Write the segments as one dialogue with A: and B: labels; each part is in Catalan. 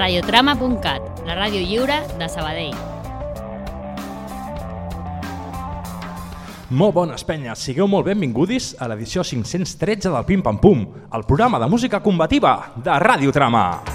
A: radiotrama.cat, la ràdio lliure de Sabadell.
B: Molt bones penyes, sigueu molt benvingudis a l'edició 513 del Pim Pam Pum, el programa de música combativa de Radiotrama.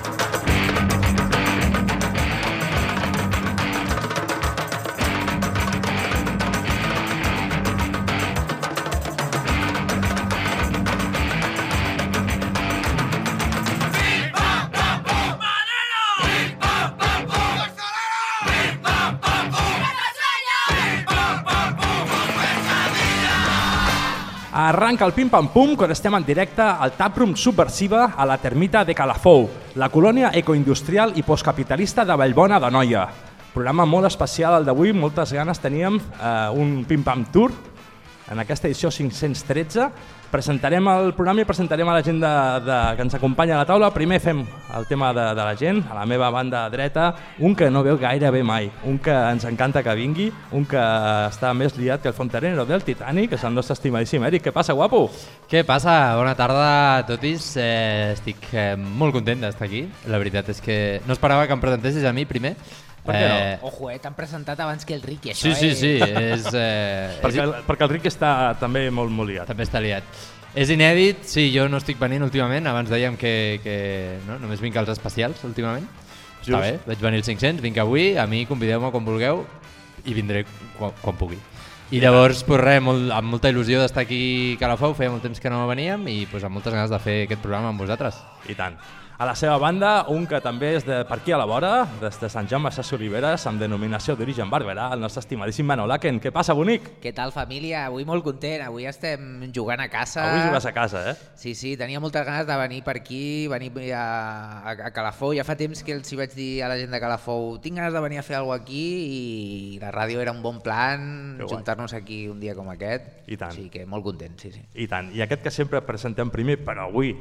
B: Arranca el Pim Pam Pum quan estem en directe al Taproom Subversiva a la termita de Calafou, la colònia ecoindustrial i postcapitalista de Vallbona de Noia. Programa molt especial el d'avui, moltes ganes teníem, eh, un Pim Pam Tour en aquesta edició 513 presentarem el programa i presentarem a la gent de, de, que ens acompanya a la taula. Primer fem el tema de, de la gent, a la meva banda dreta, un que no veu gaire bé mai, un que ens encanta que vingui, un que està més liat que el Fontanero del Titanic, que és el nostre estimadíssim Eric. Què passa, guapo?
C: Què passa? Bona tarda a totis. Eh, estic eh, molt content d'estar aquí. La veritat és que no esperava que em presentessis a mi primer,
B: per què no?
D: Eh... Ojo, eh, t'han presentat abans que el Ricky, això,
C: sí, sí,
D: eh?
C: sí, és... Eh,
B: perquè, el, perquè el Ricky està també molt, molt liat.
C: També està liat. És inèdit, sí, jo no estic venint últimament, abans dèiem que, que no, només vinc als especials últimament. Just. Està bé, vaig venir als 500, vinc avui, a mi convideu-me quan vulgueu i vindré quan, quan pugui. I llavors, pues res, molt, amb molta il·lusió d'estar aquí a Calafou, feia molt temps que no veníem i pues, amb moltes ganes de fer aquest programa amb vosaltres.
B: I tant. A la seva banda, un que també és de per aquí a la vora, des de Sant Jaume Sassi Oliveres, amb denominació d'origen barberà, el nostre estimadíssim Manolaken. Què passa, bonic?
D: Què tal, família? Avui molt content. Avui estem jugant a casa.
B: Avui jugues a casa, eh?
D: Sí, sí. Tenia moltes ganes de venir per aquí, venir a, a, a Calafou. Ja fa temps que els hi vaig dir a la gent de Calafou tinc ganes de venir a fer alguna aquí i la ràdio era un bon plan, juntar-nos aquí un dia com aquest.
B: I tant.
D: Sí, que molt content, sí, sí.
B: I tant. I aquest que sempre presentem primer, però avui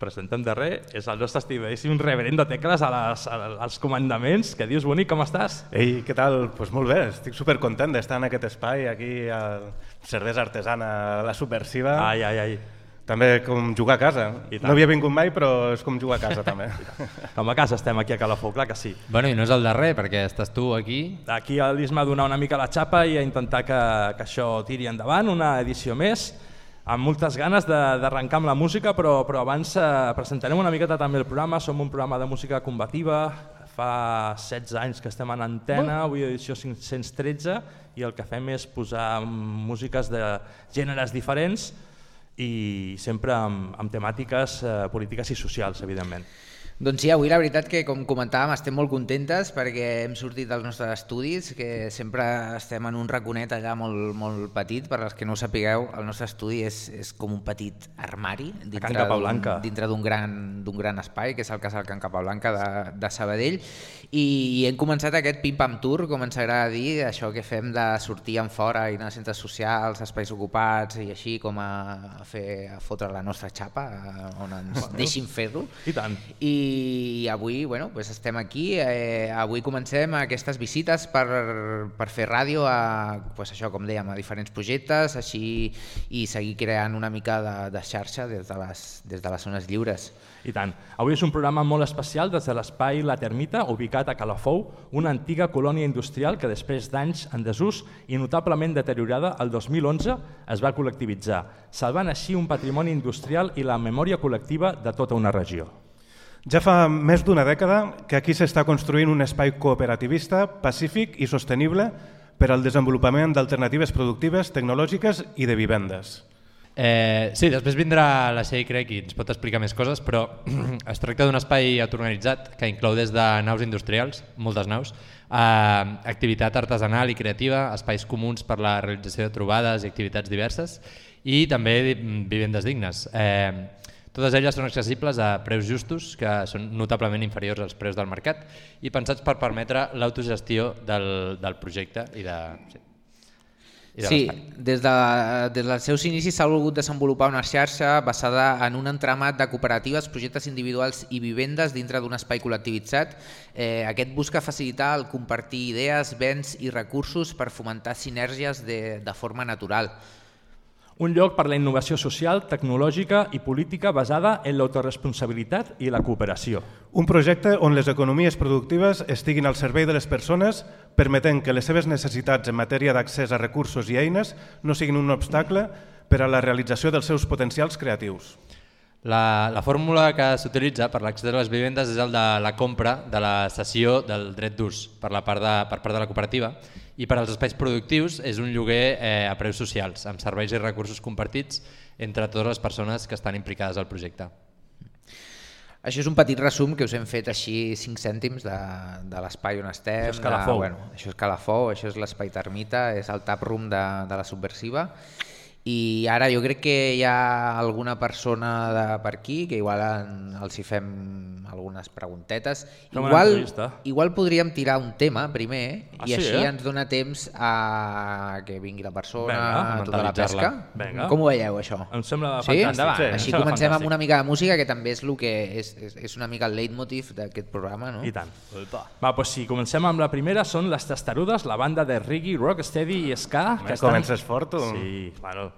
B: presentem darrer, és el nostre estimadíssim reverendo Tecles a les, a, als comandaments. Que dius, bonic, com estàs?
E: Ei, què tal? Pues molt bé, estic supercontent d'estar en aquest espai, aquí al Cerdesa Artesana, la Subversiva.
B: Ai, ai, ai.
E: També com jugar a casa. No havia vingut mai, però és com jugar a casa també.
B: com a casa estem aquí a Calafou, clar que sí.
C: Bueno, i no és el darrer, perquè estàs tu aquí.
B: Aquí l'Isma donar una mica la xapa i a intentar que, que això tiri endavant, una edició més amb moltes ganes d'arrencar amb la música, però, però abans eh, presentarem una miqueta també el programa. Som un programa de música combativa, fa 16 anys que estem en antena, avui edició 513, i el que fem és posar músiques de gèneres diferents i sempre amb, amb temàtiques eh, polítiques i socials, evidentment.
D: Doncs sí, avui la veritat que com comentàvem estem molt contentes perquè hem sortit dels nostres estudis, que sempre estem en un raconet allà molt, molt petit, per als que no ho sapigueu, el nostre estudi és, és com un petit armari dintre d'un gran, gran espai, que és el casal Can Capablanca de, de Sabadell, i, i hem començat aquest pim-pam tour, com ens agrada dir, això que fem de sortir en fora i anar a centres socials, espais ocupats i així com a, a, fer, a fotre la nostra xapa, on ens deixin fer-ho.
B: I tant.
D: I i avui bueno, pues estem aquí, eh, avui comencem aquestes visites per, per fer ràdio a, pues això, com dèiem, a diferents projectes així i seguir creant una mica de, de xarxa des de, les, des de les zones lliures.
B: I tant. Avui és un programa molt especial des de l'espai La Termita, ubicat a Calafou, una antiga colònia industrial que després d'anys en desús i notablement deteriorada, el 2011 es va col·lectivitzar, salvant així un patrimoni industrial i la memòria col·lectiva de tota una regió.
E: Ja fa més d'una dècada que aquí s'està construint un espai cooperativista, pacífic i sostenible per al desenvolupament d'alternatives productives, tecnològiques i de vivendes.
C: Eh, sí, després vindrà la Xei, crec, i ens pot explicar més coses, però es tracta d'un espai autoorganitzat que inclou des de naus industrials, moltes naus, eh, activitat artesanal i creativa, espais comuns per la realització de trobades i activitats diverses i també vivendes dignes. Eh, totes elles són accessibles a preus justos, que són notablement inferiors als preus del mercat, i pensats per permetre l'autogestió del, del projecte i de... Sí.
D: Sí, des, de, des dels seus inicis s'ha volgut desenvolupar una xarxa basada en un entramat de cooperatives, projectes individuals i vivendes dintre d'un espai col·lectivitzat. Eh, aquest busca facilitar el compartir idees, béns i recursos per fomentar sinergies de, de forma natural.
B: Un lloc per la innovació social, tecnològica i política basada en l'autoresponsabilitat i la cooperació.
E: Un projecte on les economies productives estiguin al servei de les persones, permetent que les seves necessitats en matèria d'accés a recursos i eines no siguin un obstacle per a la realització dels seus potencials creatius.
C: La, la fórmula que s'utilitza per l'accés a les vivendes és el de la compra de la cessió del dret d'ús per, la part de, per part de la cooperativa i per als espais productius és un lloguer eh, a preus socials, amb serveis i recursos compartits entre totes les persones que estan implicades al projecte.
D: Això és un petit resum que us hem fet així 5 cèntims de, de l'espai on estem.
B: Això és Calafou.
D: De, bueno, això és Calafou, això és l'espai Termita, és el tap room de, de la Subversiva. I ara jo crec que hi ha alguna persona de per aquí que igual en, els hi fem algunes preguntetes.
B: Fem
D: Igual, igual podríem tirar un tema primer
B: Ah,
D: i
B: sí,
D: així
B: eh?
D: ens dona temps a que vingui la persona,
B: Vinga,
D: tota la pesca.
B: Vinga.
D: Com ho veieu això?
B: Em sembla
D: Sí?
B: fantàstic.
D: Endavant.
B: Sí,
D: Així
B: sembla
D: comencem
B: fantàstic.
D: amb una mica de música que també és, el que és, és, és una mica el leitmotiv d'aquest programa. No?
B: I tant. Va, doncs si comencem amb la primera, són les Testarudes, la banda de reggae, rocksteady i ska.
E: Home, comences fort, tu.
B: Sí, bueno,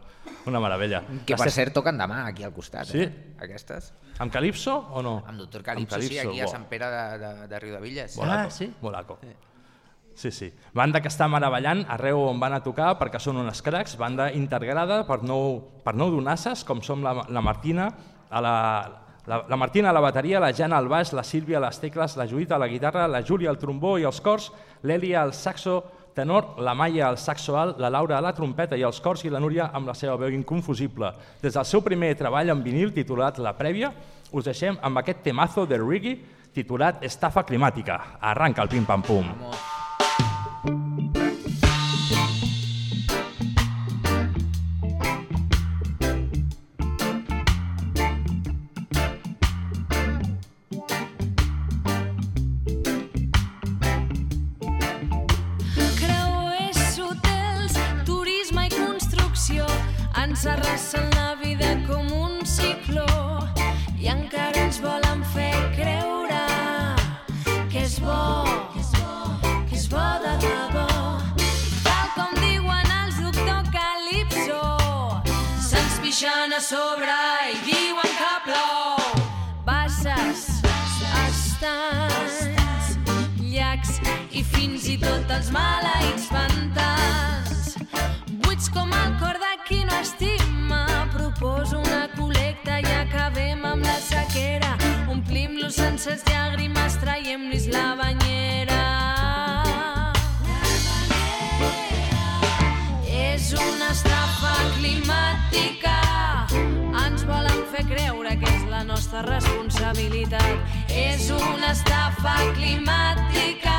B: una meravella.
D: Que per cert toquen demà aquí al costat.
B: Sí?
D: Eh? Aquestes.
B: Amb Calipso o no?
D: Amb doctor Calipso, sí, aquí a Sant Pere de, de, de Riudevilles.
B: Bolaco.
C: sí?
B: Bolaco. Sí, sí. Banda que està meravellant arreu on van a tocar perquè són unes cracs, banda integrada per nou, per nou donasses, com som la, la Martina, a la, la, la Martina a la bateria, la Jana al baix, la Sílvia a les tecles, la Judit a la guitarra, la Júlia al trombó i els cors, l'Èlia al saxo tenor, la Maia al saxo alt, la Laura a la trompeta i els cors i la Núria amb la seva veu inconfusible. Des del seu primer treball en vinil titulat La Prèvia, us deixem amb aquest temazo de reggae titulat Estafa climàtica. Arranca el pim-pam-pum.
F: Creuers, tot els maleïts pantans. Buits com el cor de qui no estima, proposo una col·lecta i acabem amb la sequera. Omplim-los sencers llàgrimes, traiem-los la banyera. És una estafa climàtica. Ens volen fer creure que és la nostra responsabilitat. És una estafa climàtica.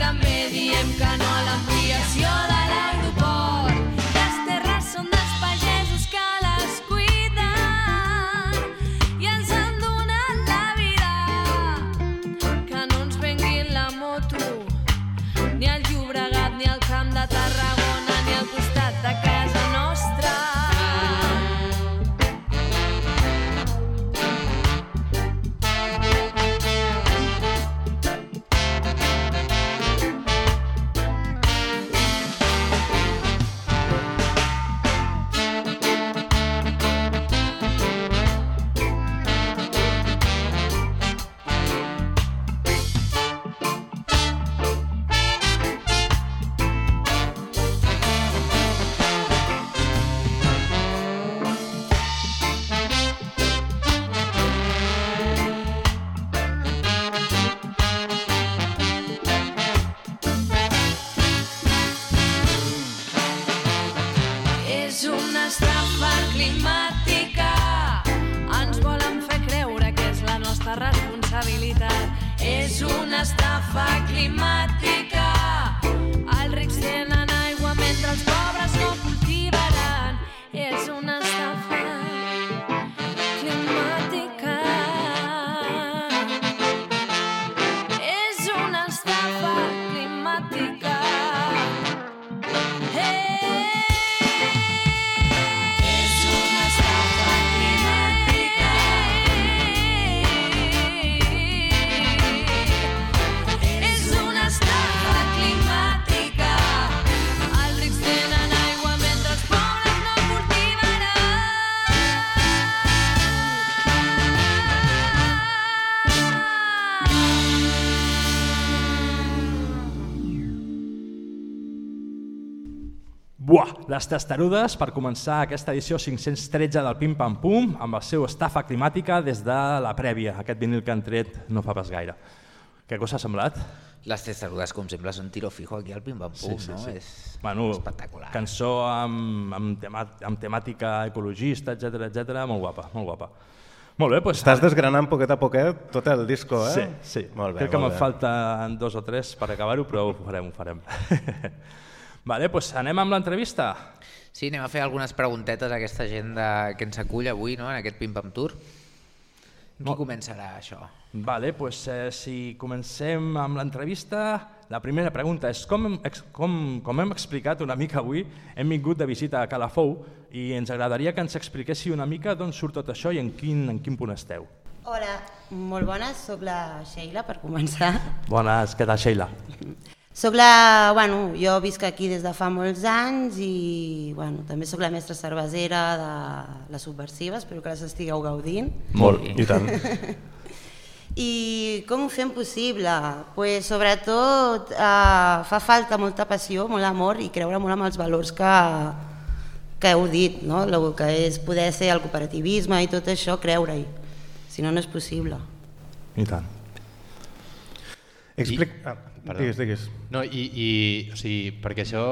F: També diem que no a l'ampliació de l'aeroport. Les
B: testarudes per començar aquesta edició 513 del Pim Pam Pum amb el seu estafa climàtica des de la prèvia, aquest vinil que han tret no fa pas gaire. Què us ha semblat?
D: Les testarudes, com sempre, són tiro fijo aquí al pim-pam-pum, no? És
B: Bueno,
D: espectacular.
B: cançó amb, amb, tema, amb temàtica ecologista, etc etc, molt guapa, molt guapa. Molt bé, doncs...
E: Estàs desgranant poquet a poquet tot el disco, eh?
B: Sí, sí.
E: Molt bé,
B: Crec que me'n falten dos o tres per acabar-ho, però ho farem, ho farem. vale, doncs anem amb l'entrevista.
D: Sí, anem a fer algunes preguntetes a aquesta gent de, que ens acull avui, no?, en aquest pim-pam tour. Qui començarà això?
B: Vale, doncs eh, si comencem amb l'entrevista, la primera pregunta és com, hem com, com hem explicat una mica avui, hem vingut de visita a Calafou i ens agradaria que ens expliquéssiu una mica d'on surt tot això i en quin, en quin punt esteu.
G: Hola, molt bones, sóc la Sheila per començar.
B: Bones, què tal, Sheila?
G: Soc la, bueno, jo visc aquí des de fa molts anys i bueno, també sóc la mestra cervesera de les subversives, espero que les estigueu gaudint.
E: Molt, i tant.
G: I com ho fem possible? Pues, sobretot eh, fa falta molta passió, molt amor i creure molt en els valors que, que heu dit, no? el que és poder ser el cooperativisme i tot això, creure-hi. Si no, no és possible.
B: I tant.
E: Explic... Ah,
C: Perdó.
E: digues, digues.
C: No, i, i o sigui, perquè això,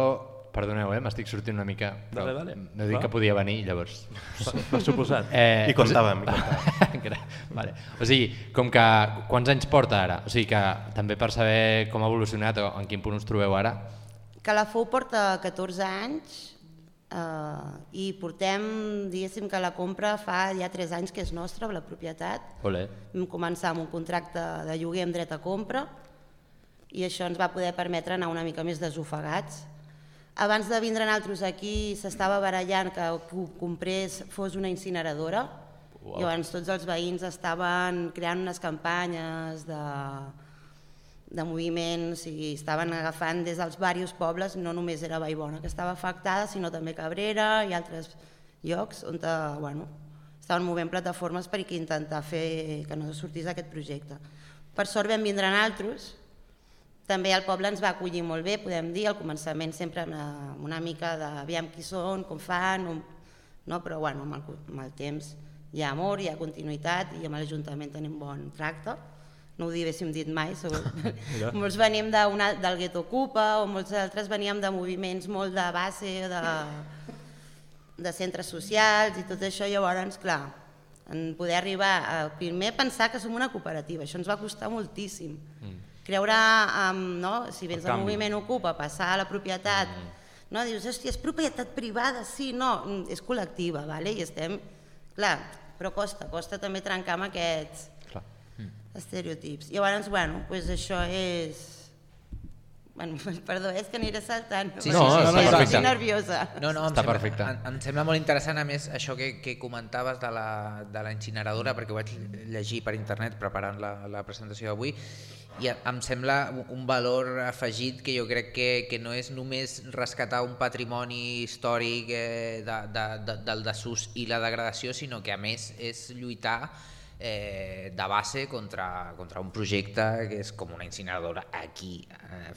C: perdoneu, eh, m'estic sortint una mica, però
B: Dale, dale.
C: no he dit
B: Va.
C: que podia venir, llavors...
B: Per suposat.
C: Eh,
E: I comptàvem, i comptàvem.
C: Gra- vale. O sigui, com que quants anys porta ara? O sigui que també per saber com ha evolucionat o en quin punt us trobeu ara,
G: Calafou porta 14 anys eh, i portem, diguéssim que la compra fa ja 3 anys que és nostra, la propietat.
C: ole,
G: Vam començar amb un contracte de lloguer amb dret a compra i això ens va poder permetre anar una mica més desofegats. Abans de vindre nosaltres aquí s'estava barallant que ho comprés fos una incineradora wow. i llavors tots els veïns estaven creant unes campanyes de, de moviment, o sigui, estaven agafant des dels diversos pobles, no només era Vallbona que estava afectada, sinó també Cabrera i altres llocs on bueno, estaven movent plataformes per intentar fer que no sortís aquest projecte. Per sort vam vindre nosaltres, també el poble ens va acollir molt bé, podem dir, al començament sempre una, una mica de aviam qui són, com fan, on, no? però bueno, amb, el, amb el temps hi ha amor, hi ha continuïtat i amb l'Ajuntament tenim bon tracte. No ho haguéssim dit mai, segur. molts venim una, del gueto Ocupa o molts altres veníem de moviments molt de base, de, de centres socials i tot això, llavors, clar, en poder arribar a primer pensar que som una cooperativa, això ens va costar moltíssim. Mm. Creure, en, no? si vens
B: El
G: del moviment Ocupa, passar a la propietat, mm. no? dius, hòstia, és propietat privada, sí, no, mm, és col·lectiva, vale? i estem, clar, però costa, costa també trencar amb aquests
C: clar.
G: estereotips. Llavors, bueno, pues això és... Bueno, perdó, és que aniré saltant.
D: Sí,
C: No,
D: sí, sí,
C: està
D: sí.
G: Estic nerviosa.
D: No, no, em
C: Està
D: sembla,
C: perfecte.
D: Em, em sembla molt interessant, a més, això que, que comentaves de la, de la incineradora, perquè ho vaig llegir per internet preparant la, la presentació d'avui, i em sembla un- un valor afegit que jo crec que, que no és només rescatar un patrimoni històric eh, de, de, de, del desús i la degradació, sinó que a més és lluitar eh, de base contra, contra un projecte que és com una incineradora aquí, eh,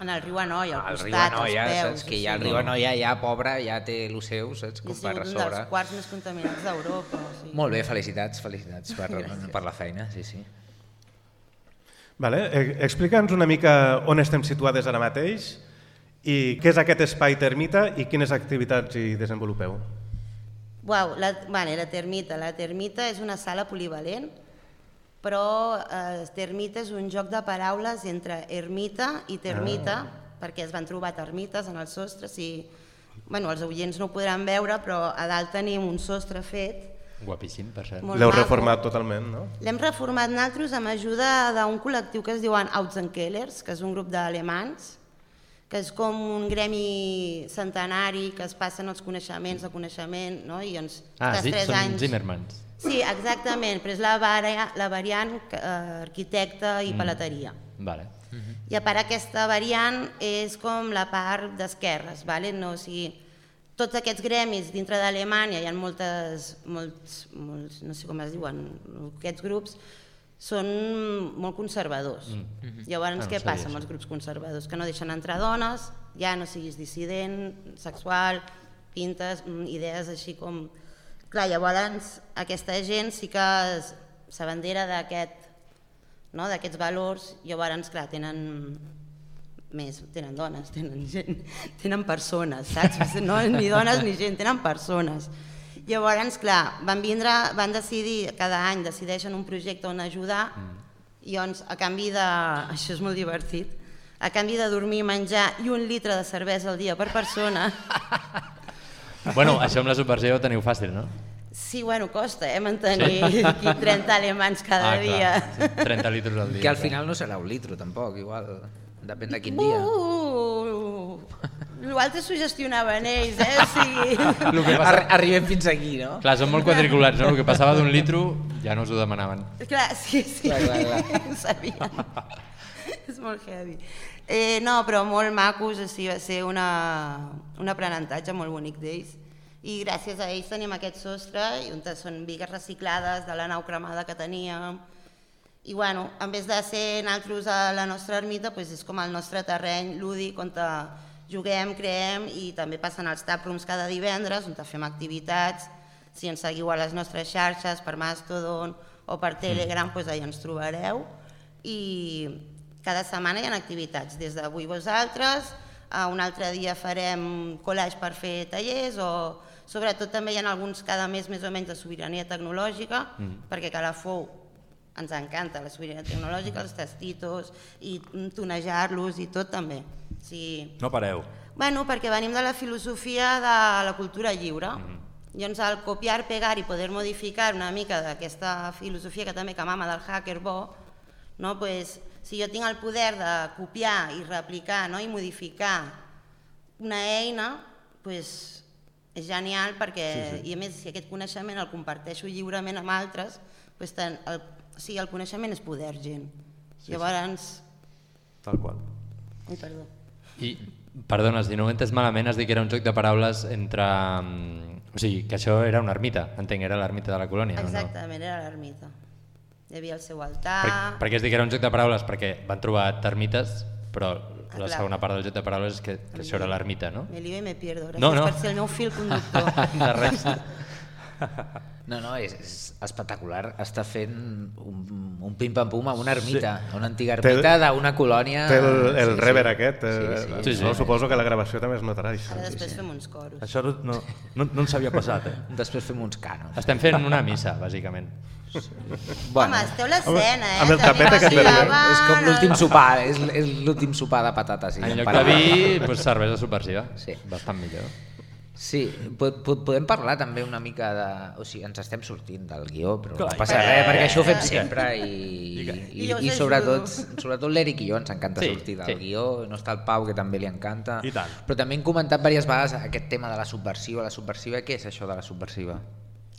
G: En el riu Anoia, al
D: al
G: costat,
D: riu Anoia,
G: als peus.
D: saps? Que ja el riu Anoia ja, pobre, ja té el seu, saps? Com per
G: sigut un
D: sobre.
G: dels quarts més contaminats d'Europa. O sigui.
D: Molt bé, felicitats, felicitats per, per la feina, sí, sí.
E: Vale. eh, Explica'ns una mica on estem situades ara mateix i què és aquest espai termita i quines activitats hi desenvolupeu.
G: Uau, la, vale, la termita. La termita és una sala polivalent, però eh, termita és un joc de paraules entre ermita i termita, ah. perquè es van trobar termites en el sostre. Si, bueno, els oients no ho podran veure, però a dalt tenim un sostre fet.
C: Guapíssim, per cert.
E: L'heu reformat totalment, no?
G: L'hem reformat nosaltres amb ajuda d'un col·lectiu que es diuen Outzenkellers, que és un grup d'alemans, que és com un gremi centenari que es passen els coneixements de coneixement, no? i ens
C: Ah, sí,
G: tres
C: són
G: anys...
C: Zimmermans.
G: Sí, exactament, però és la, varia, la variant eh, arquitecte i mm. paleteria.
C: Vale.
G: I a part aquesta variant és com la part d'esquerres, vale? no, o sigui, tots aquests gremis dintre d'Alemanya, hi ha moltes, molts, molts, no sé com es diuen, aquests grups, són molt conservadors. Mm. Llavors,
C: Ah, no
G: què passa amb els grups conservadors? Que no deixen entrar dones, ja no siguis dissident, sexual, pintes, mm, idees així com... Clar, llavors aquesta gent sí que s'abandera d'aquest no? d'aquests valors, llavors, clar, tenen més, tenen dones, tenen gent, tenen persones, saps? No ni dones ni gent, tenen persones. Llavors, clar, van vindre, van decidir, cada any decideixen un projecte on ajudar, i llavors, a canvi de... Això és molt divertit, a canvi de dormir, menjar i un litre de cervesa al dia per persona,
C: Bueno, això amb la subversió ho teniu fàcil, no?
G: sí, bueno, costa, eh, mantenir aquí 30 alemans cada
C: ah,
G: dia.
C: Clar, sí, 30 litres al dia.
D: Que al final no serà un litro, tampoc, igual. Depèn de quin dia.
G: Uh, L'altre s'ho gestionaven ells, eh? O sigui...
C: El que passa...
D: Ar arribem fins aquí, no?
C: Clar, són molt quadriculats, no? El que passava d'un litro ja no us ho demanaven.
G: Clar, sí, sí.
D: Clar, clar, clar.
G: Ho sabien. És molt heavy. Eh, no, però molt macos, o sigui, va ser una, un aprenentatge molt bonic d'ells. I gràcies a ells tenim aquest sostre, i on són vigues reciclades de la nau cremada que teníem. I bueno, en vez de ser nosaltres a la nostra ermita, doncs és com el nostre terreny lúdic on te juguem, creem i també passen els taprooms cada divendres on fem activitats. Si ens seguiu a les nostres xarxes per Mastodon o per Telegram, doncs allà ens trobareu. I cada setmana hi ha activitats, des d'avui vosaltres, a un altre dia farem collage per fer tallers o sobretot també hi ha alguns cada mes més o menys de sobirania tecnològica, mm. perquè Calafou ens encanta la sobirania tecnològica, els tastitos i tunejar-los i tot també. O sigui,
B: No pareu.
G: Bueno, perquè venim de la filosofia de la cultura lliure. Mm -hmm. Llavors, el copiar, pegar i poder modificar una mica d'aquesta filosofia que també que mama del hacker bo, no? pues, si jo tinc el poder de copiar i replicar no? i modificar una eina, pues, és genial perquè, sí, sí. i a més, si aquest coneixement el comparteixo lliurement amb altres, pues, el, o sigui, el coneixement és poder, gent. Sí, Llavors...
B: Tal qual.
G: Ui, perdó.
C: I, perdona, si no ho he entès malament, has dit que era un joc de paraules entre... mm, O sigui, que això era una ermita, entenc, era l'ermita de la colònia, no?
G: Exactament, era l'ermita. Hi havia el seu altar...
C: Per, per què has dit que era un joc de paraules? Perquè van trobar termites, però la
G: clar.
C: segona part del joc de paraules és que, que això era l'ermita, no?
G: Me lío i me pierdo. Gràcies
C: No, no.
G: per ser el meu fil conductor.
C: De res.
D: No, no, és, és espectacular. Està fent un, un pim-pam-pum a una ermita, a una antiga ermita d'una colònia...
E: Té el, el
D: Sí, sí.
E: rever aquest.
D: Sí,
E: eh,
D: sí.
C: Sí, sí.
E: No, suposo que la gravació també es notarà això.
G: Ara després fem uns coros.
B: Això no, no, no, no ens havia passat, eh?
D: Després fem uns canos.
C: Estem fent una missa, bàsicament.
G: Home, esteu l'escena, eh?
E: amb el tapet aquest
G: m'esclaven
D: És com l'últim sopar, és, és l'últim sopar de patates. i
C: En lloc de vi, doncs cervesa subversiva.
D: Sí.
C: Bastant millor.
D: Sí, po po podem parlar també una mica de... O sigui, ens estem sortint del guió, però
B: Clar,
D: no passa res, perquè això ho fem sempre i, i,
G: I
D: i sobretot, sobretot l'Eric i jo ens encanta
C: Sí,
D: sortir del
C: sí.
D: guió, no està el Pau, que també li encanta.
B: I tant.
D: Però també hem comentat diverses vegades aquest tema de la subversió. La subversiva, què és això de la subversiva?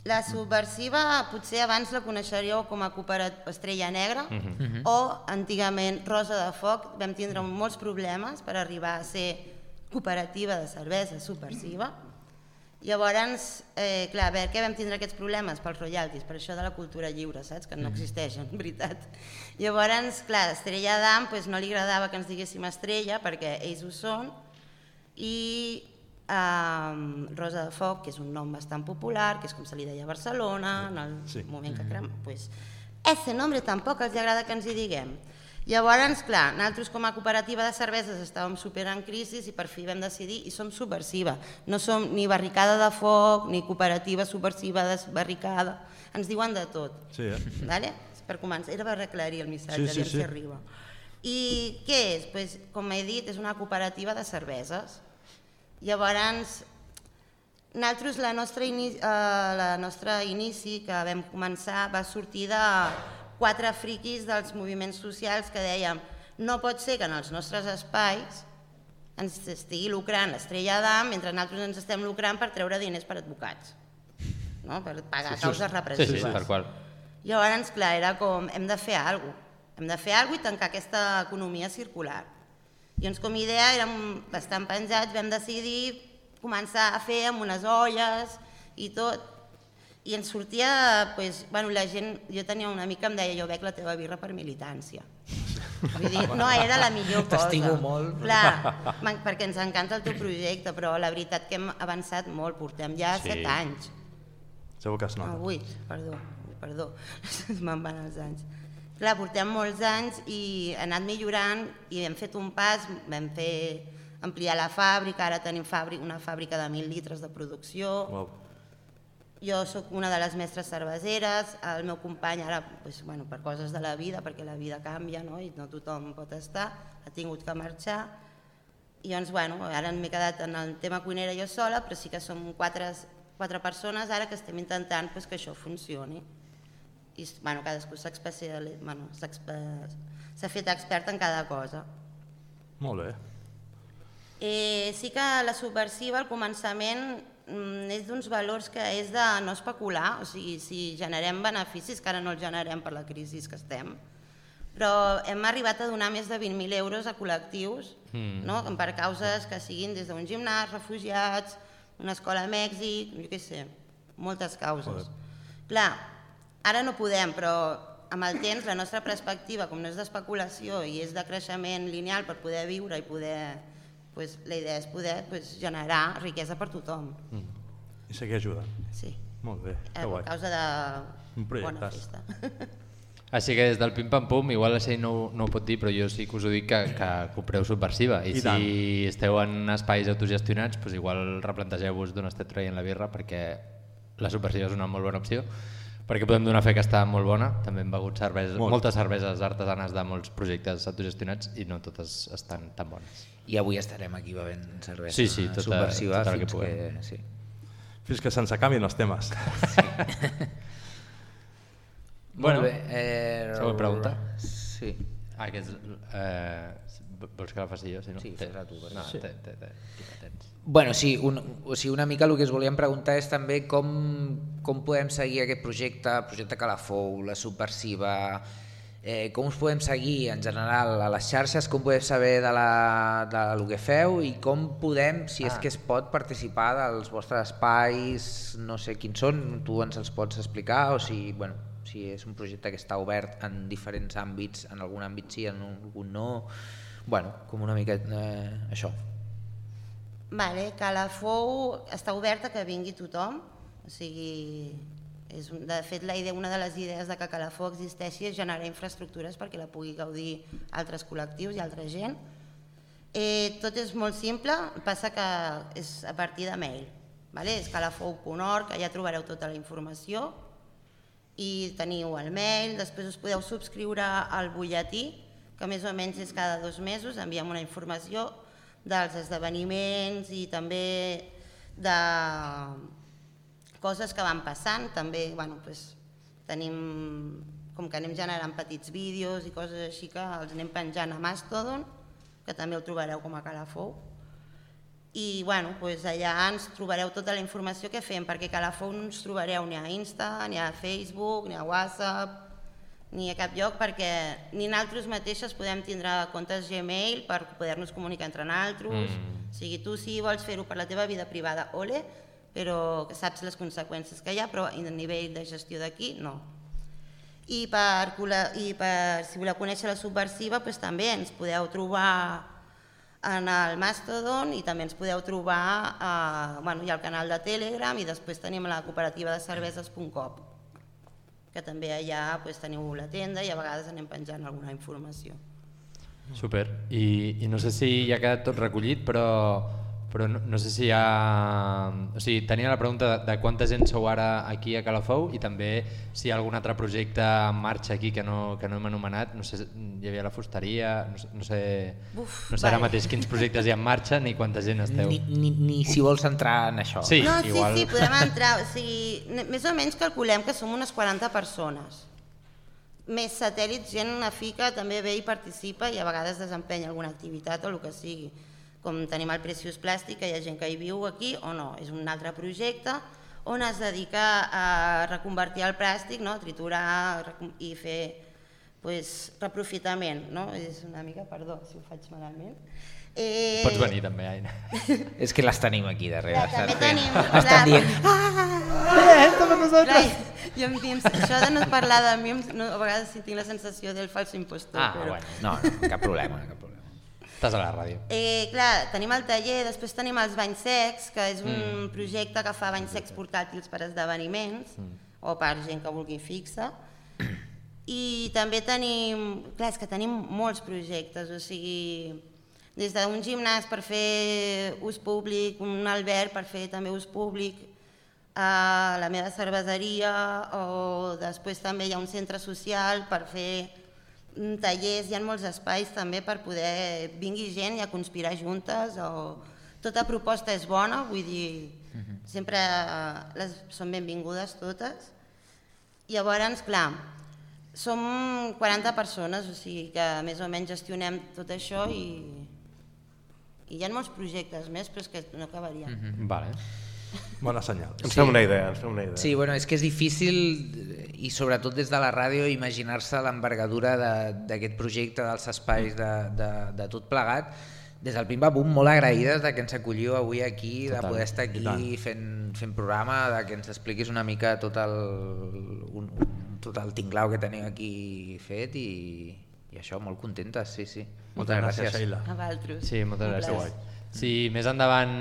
G: La subversiva potser abans la coneixeríeu com a cooperativa Estrella Negra
C: Mhm.
G: o antigament Rosa de Foc. Vam tindre molts problemes per arribar a ser cooperativa de cervesa subversiva. Llavors, eh, clar, a veure, què vam tindre aquests problemes? Pels royalties, per això de la cultura lliure, saps? Que no existeixen, en veritat. Llavors, clar, Estrella d'Am pues, no li agradava que ens diguéssim Estrella perquè ells ho són i um, Rosa de Foc, que és un nom bastant popular, que és com se li deia a Barcelona, en el
B: Sí.
G: moment que crema, pues, ese nombre tampoc els agrada que ens hi diguem. Llavors, clar, nosaltres com a cooperativa de cerveses estàvem super en crisi i per fi vam decidir i som subversiva. No som ni barricada de foc, ni cooperativa subversiva desbarricada. Ens diuen de tot.
B: Sí, eh?
G: Vale? Per començar, era per aclarir el missatge,
B: Sí, sí, sí.
G: arriba. I què és? Pues, com he dit, és una cooperativa de cerveses. Llavors, nosaltres, la nostra, inici, eh, la nostra inici que vam començar va sortir de quatre friquis dels moviments socials que dèiem no pot ser que en els nostres espais ens estigui lucrant l'estrella d'am mentre nosaltres ens estem lucrant per treure diners per advocats, no? per pagar causes
C: Sí,
G: repressives.
C: sí, tal qual.
G: Llavors, clar, era com, hem de fer alguna cosa. Hem de fer alguna cosa i tancar aquesta economia circular. I ens com a idea érem bastant penjats, vam decidir començar a fer amb unes olles i tot. I ens sortia, pues, bueno, la gent, jo tenia una mica, em deia, jo veig la teva birra per militància. Vull dir, no era la millor cosa.
D: T'estimo molt.
G: Clar, perquè ens encanta el teu projecte, però la veritat que hem avançat molt, portem ja
C: Sí.
G: set anys.
B: Segur que es
G: No,
B: nota.
G: vuit, perdó, perdó, me'n van els anys. Clar, portem molts anys i ha anat millorant i hem fet un pas, vam fer ampliar la fàbrica, ara tenim fàbrica, una fàbrica de 1.000 litres de producció,
B: Wow.
G: Jo sóc una de les mestres cerveseres, el meu company ara, doncs, bueno, per coses de la vida, perquè la vida canvia no? i no tothom pot estar, ha tingut que marxar, i doncs, bueno, ara m'he quedat en el tema cuinera jo sola, però sí que som quatre, quatre persones ara que estem intentant pues, que això funcioni. I bueno, cadascú s'ha bueno, fet expert en cada cosa.
B: Molt bé.
G: Eh, sí que la subversiva al començament és d'uns valors que és de no especular, o sigui, si generem beneficis, que ara no els generem per la crisi que estem, però hem arribat a donar més de 20.000 euros a col·lectius, mm. no? per causes que siguin des d'un gimnàs, refugiats, una escola a Mèxic, jo què sé, moltes causes. Clar, ara no podem, però amb el temps la nostra perspectiva, com no és d'especulació i és de creixement lineal per poder viure i poder... Pues, la idea és poder pues, generar riquesa per tothom.
B: I seguir ajudant.
G: Sí.
B: Molt bé, que
G: A
B: guai.
G: causa de
B: Un
G: bona festa.
C: Així que des del Pim Pam Pum, igual la Sei no, no ho pot dir, però jo sí que us ho dic que, que compreu subversiva. I,
B: I
C: si
B: tant.
C: esteu en espais autogestionats, doncs igual replantegeu-vos d'on esteu traient la birra, perquè la subversiva és una molt bona opció, perquè podem donar fe que està molt bona. També hem begut cervesa,
B: Molt.
C: moltes cerveses artesanes de molts projectes autogestionats i no totes estan tan bones.
D: I avui estarem aquí bevent cervesa
C: Sí, sí, tota-
D: subversiva
C: tota que
D: fins que... Sí.
B: Fins que se'ns acabin els temes.
C: Bueno,
D: Molt bé. Eh,
C: següent pregunta.
D: Sí.
C: Ah, que és, eh, vols que la faci jo? Si no?
D: Sí, fes-la tu,
C: No,
D: Sí.
C: té, té, té, aquí la tens.
D: Bueno, sí, un, o sigui, una mica el que us volíem preguntar és també com, com podem seguir aquest projecte, el projecte Calafou, la subversiva, eh, com us podem seguir en general a les xarxes, com podem saber de, la, de lo que feu i com podem, si és
C: Ah.
D: que es pot participar dels vostres espais, no sé quins són, tu ens els pots explicar o si, bueno, si és un projecte que està obert en diferents àmbits, en algun àmbit sí, en algun no, bueno, com una mica eh, això.
G: Vale, Calafou està oberta que vingui tothom, o sigui, és, de fet la idea, una de les idees de que Calafou existeixi és generar infraestructures perquè la pugui gaudir altres col·lectius i altra gent. Eh, tot és molt simple, passa que és a partir de mail, vale? és calafou.org, allà trobareu tota la informació i teniu el mail, després us podeu subscriure al butlletí, que més o menys és cada dos mesos, enviem una informació dels esdeveniments i també de coses que van passant, també bueno, pues, tenim, com que anem generant petits vídeos i coses així que els anem penjant a Mastodon, que també el trobareu com a Calafou, i bueno, doncs allà ens trobareu tota la informació que fem, perquè Calafou no ens trobareu ni a Insta, ni a Facebook, ni a WhatsApp, ni a cap lloc, perquè ni nosaltres mateixes podem tindre comptes Gmail per poder-nos comunicar entre nosaltres. Mm. O sigui, tu si vols fer-ho per la teva vida privada, ole, però saps les conseqüències que hi ha, però a nivell de gestió d'aquí, no. I, per, i per, si voleu conèixer la subversiva, doncs també ens podeu trobar en el Mastodon i també ens podeu trobar, a, bueno, hi ha el canal de Telegram i després tenim la cooperativa de cerveses.com que també allà doncs, teniu la tenda i a vegades anem penjant alguna informació.
C: Super. I, I no sé si ja ha quedat tot recollit, però, però no, no sé si hi ha... O sigui, tenia la pregunta de, de quanta gent sou ara aquí a Calafou i també si hi ha algun altre projecte en marxa aquí que no, que no hem anomenat. No sé, hi havia la fusteria, no sé, no sé,
G: Uf,
C: no sé ara
G: vale.
C: mateix quins projectes hi ha en marxa ni quanta gent esteu.
D: Ni, ni, ni si vols entrar en això.
C: Sí,
G: no, sí,
C: igual...
G: sí, podem entrar. O sigui, més o menys calculem que som unes 40 persones. Més satèl·lits, gent afí que també ve i participa i a vegades desempenya alguna activitat o el que sigui. Com tenim el Precious Plàstic, que hi ha gent que hi viu aquí o no. És un altre projecte on es dedica a reconvertir el plàstic, no? triturar i fer pues, reprofitament. No? És una mica, perdó si ho faig malament. Eh,
C: Pots venir també, Aina.
D: És que les tenim aquí darrere.
G: Ja, també tenim,
D: Estan dient...
E: per nosaltres.
G: Clar, i, em, i em, això de no parlar de mi, no, a vegades sí tinc la sensació del falso impostor.
D: Ah,
G: però...
D: bueno, no, no, cap problema, cap problema.
C: Estàs a la ràdio.
G: Eh, clar, tenim el taller, després tenim els banys secs, que és un mm. projecte que fa banys secs portàtils per esdeveniments, mm. o per gent que vulgui fixa. I també tenim, clar, és que tenim molts projectes, o sigui, des d'un gimnàs per fer ús públic, un alberg per fer també ús públic, a la meva cerveseria, o després també hi ha un centre social per fer tallers, hi ha molts espais també per poder vingui gent i a conspirar juntes o tota proposta és bona, vull dir, sempre eh, les, són benvingudes totes. Llavors, clar, som 40 persones, o sigui que més o menys gestionem tot això i, i hi ha molts projectes més, però és que no acabaríem. Mm -hmm.
C: Vale.
B: Bona senyal.
E: Ens fem una idea, ens fem una idea.
D: Sí, bueno, és que és difícil, i sobretot des de la ràdio, imaginar-se l'envergadura de- d'aquest projecte, dels espais, de, de, de tot plegat. Des del Pim Pam Pum, molt agraïdes de que ens acolliu avui aquí, de poder estar aquí fent, fent programa, de que ens expliquis una mica tot el, un, tot el tinglau que teniu aquí fet i, i això, molt contentes, sí, sí.
B: Moltes gràcies, Sheila.
G: A Valtros.
C: Sí, moltes
G: Un
C: gràcies. Si més endavant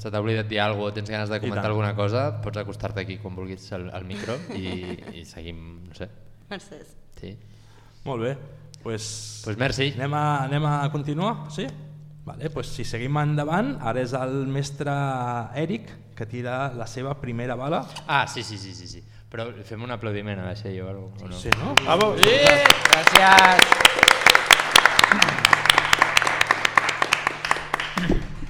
C: se t'ha oblidat dir alguna cosa tens ganes de comentar alguna cosa, pots acostar-te aquí quan vulguis al, al micro i, i seguim, no sé.
G: Mercès.
C: Sí.
B: Molt bé. Pues,
C: Pues merci.
B: Anem a, anem a continuar, sí? Vale, pues si seguim endavant, ara és el mestre Eric que tira la seva primera bala.
C: Ah, sí, sí, sí, sí, sí. Però fem un aplaudiment a la Xeia o alguna cosa, o no?
B: Sí, no?
E: Bravo!
D: Gràcies!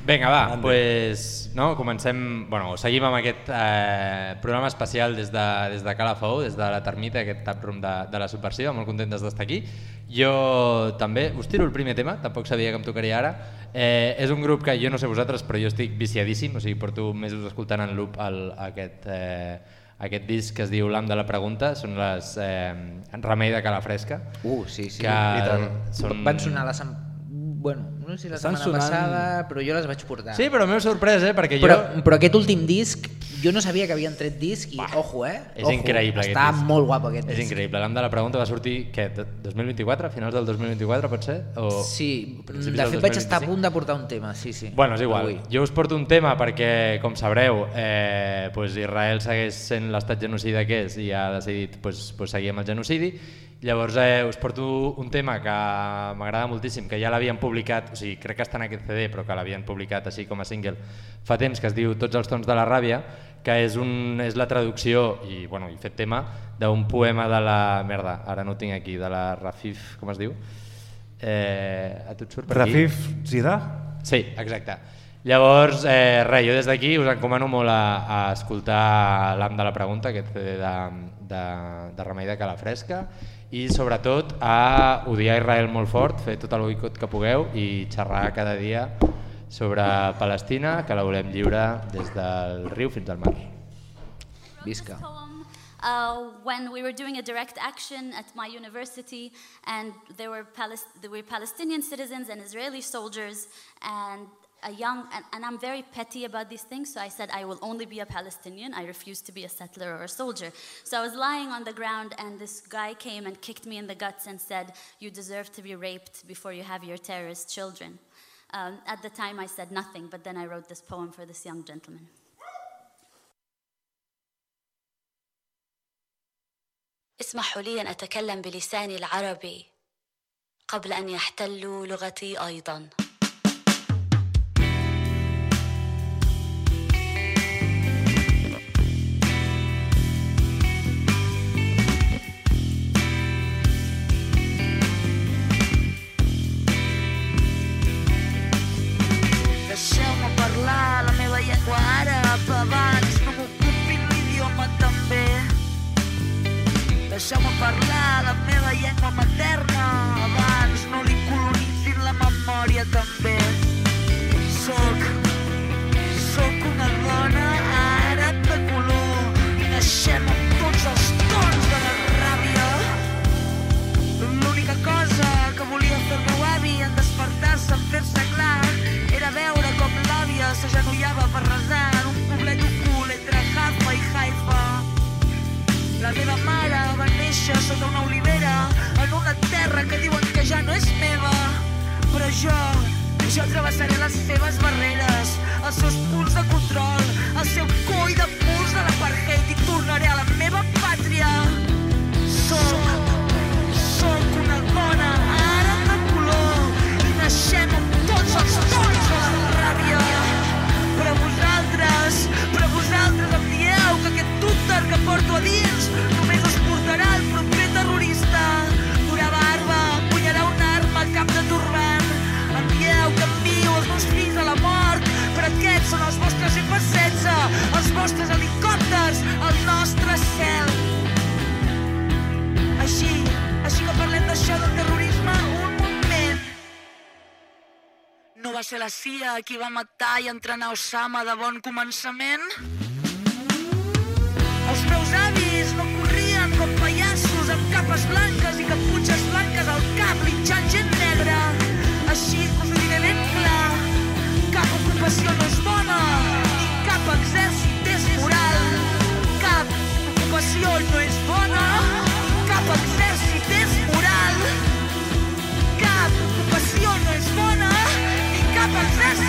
C: Vinga, va, pues, no, comencem, bueno, seguim amb aquest eh, programa especial des de, des de Calafou, des de la Termita, aquest taproom de, de la Subversiva, molt contentes d'estar aquí. Jo també, us tiro el primer tema, tampoc sabia que em tocaria ara. Eh, és un grup que jo no sé vosaltres, però jo estic viciadíssim, o sigui, porto mesos escoltant en loop el, aquest, eh, aquest disc que es diu L'Am de la Pregunta, són les eh, Remei de Calafresca.
D: Uh, sí, sí.
C: que
E: i tant.
C: són...
D: Van sonar la. Bueno, no sé si la
B: Estan
D: setmana
B: sonant-
D: passada, però jo les vaig portar.
C: Sí, però m'heu sorprès, eh? Perquè
D: però,
C: jo...
D: però aquest últim disc, jo no sabia que havien tret disc i, ojo, eh?
C: És
D: ojo,
C: increïble aquest
D: Està
C: disc.
D: molt guapo aquest
C: És
D: disc.
C: increïble. L'am de la pregunta va sortir, què, de- 2024? Finals del 2024, pot ser? O
D: Sí, de fet vaig estar a
C: 2025?
D: punt de portar un tema, sí, sí.
C: Bueno, és igual.
D: Avui.
C: Jo us porto un tema perquè, com sabreu, eh, pues Israel segueix sent l'estat genocida que és i ha decidit pues, pues seguir amb el genocidi. Llavors eh, us porto un tema que m'agrada moltíssim, que ja l'havien publicat, o sigui, crec que està en aquest CD, però que l'havien publicat així com a single fa temps, que es diu Tots els tons de la ràbia, que és, un, és la traducció i, bueno, i fet tema d'un poema de la... Merda, ara no tinc aquí, de la Rafif, com es diu? Eh, a tu et surt per aquí?
E: Rafif Zidà?
C: Sí, exacte. Llavors, eh, res, jo des d'aquí us encomano molt a, a escoltar l'Am de la Pregunta, aquest CD de, de, de Remei de Calafresca, i sobretot a odiar Israel molt fort, fer tot el boicot que pugueu i xerrar cada dia sobre Palestina, que la volem lliure des del riu fins al mar.
D: Visca.
H: uh, when we were doing a direct action at my university, and there were, Palis- there were Palestinian citizens and Israeli soldiers, and a young, and, and I'm very petty about these things, so I said I will only be a Palestinian. I refuse to be a settler or a soldier. So I was lying on the ground, and this guy came and kicked me in the guts and said, "You deserve to be raped before you have your terrorist children." Um, at the time, I said nothing, but then I wrote this poem for this young gentleman. اسمحوا لي أن أتكلم بلساني العربي قبل أن يحتلوا لغتي أيضا
F: La llengua materna abans no li colonitzin la memòria també. Soc, soc una dona àrab de color i naixem amb tots els tons de la ràbia. L'única cosa que volia fer el meu avi en despertar-se, en fer-se clar, era veure com l'àvia s'agenollava per resar en un poblet ocult
I: néixer sota una olivera en una terra que diuen que ja no és meva. Però jo, jo travessaré les seves barreres, els seus punts de control, el seu coll de punts de l'apartheid i tornaré a la meva pàtria. Soc, soc una dona ara de color i naixem amb tots els tons de la ràbia. Però vosaltres, però vosaltres em dieu que aquest túter que porto a dins només us portarà el proper terrorista. Durà barba, punyarà un arma al cap de turbant. Que envio els meus fills a la mort, però aquests són els vostres F-16, els vostres helicòpters, el nostre cel. Així, així que parlem d'això del terrorisme un moment. No va ser la CIA qui va matar i entrenar Osama de bon començament? Ocupació no és bona, cap exèrcit és moral. Cap ocupació no és bona, ni cap exèrcit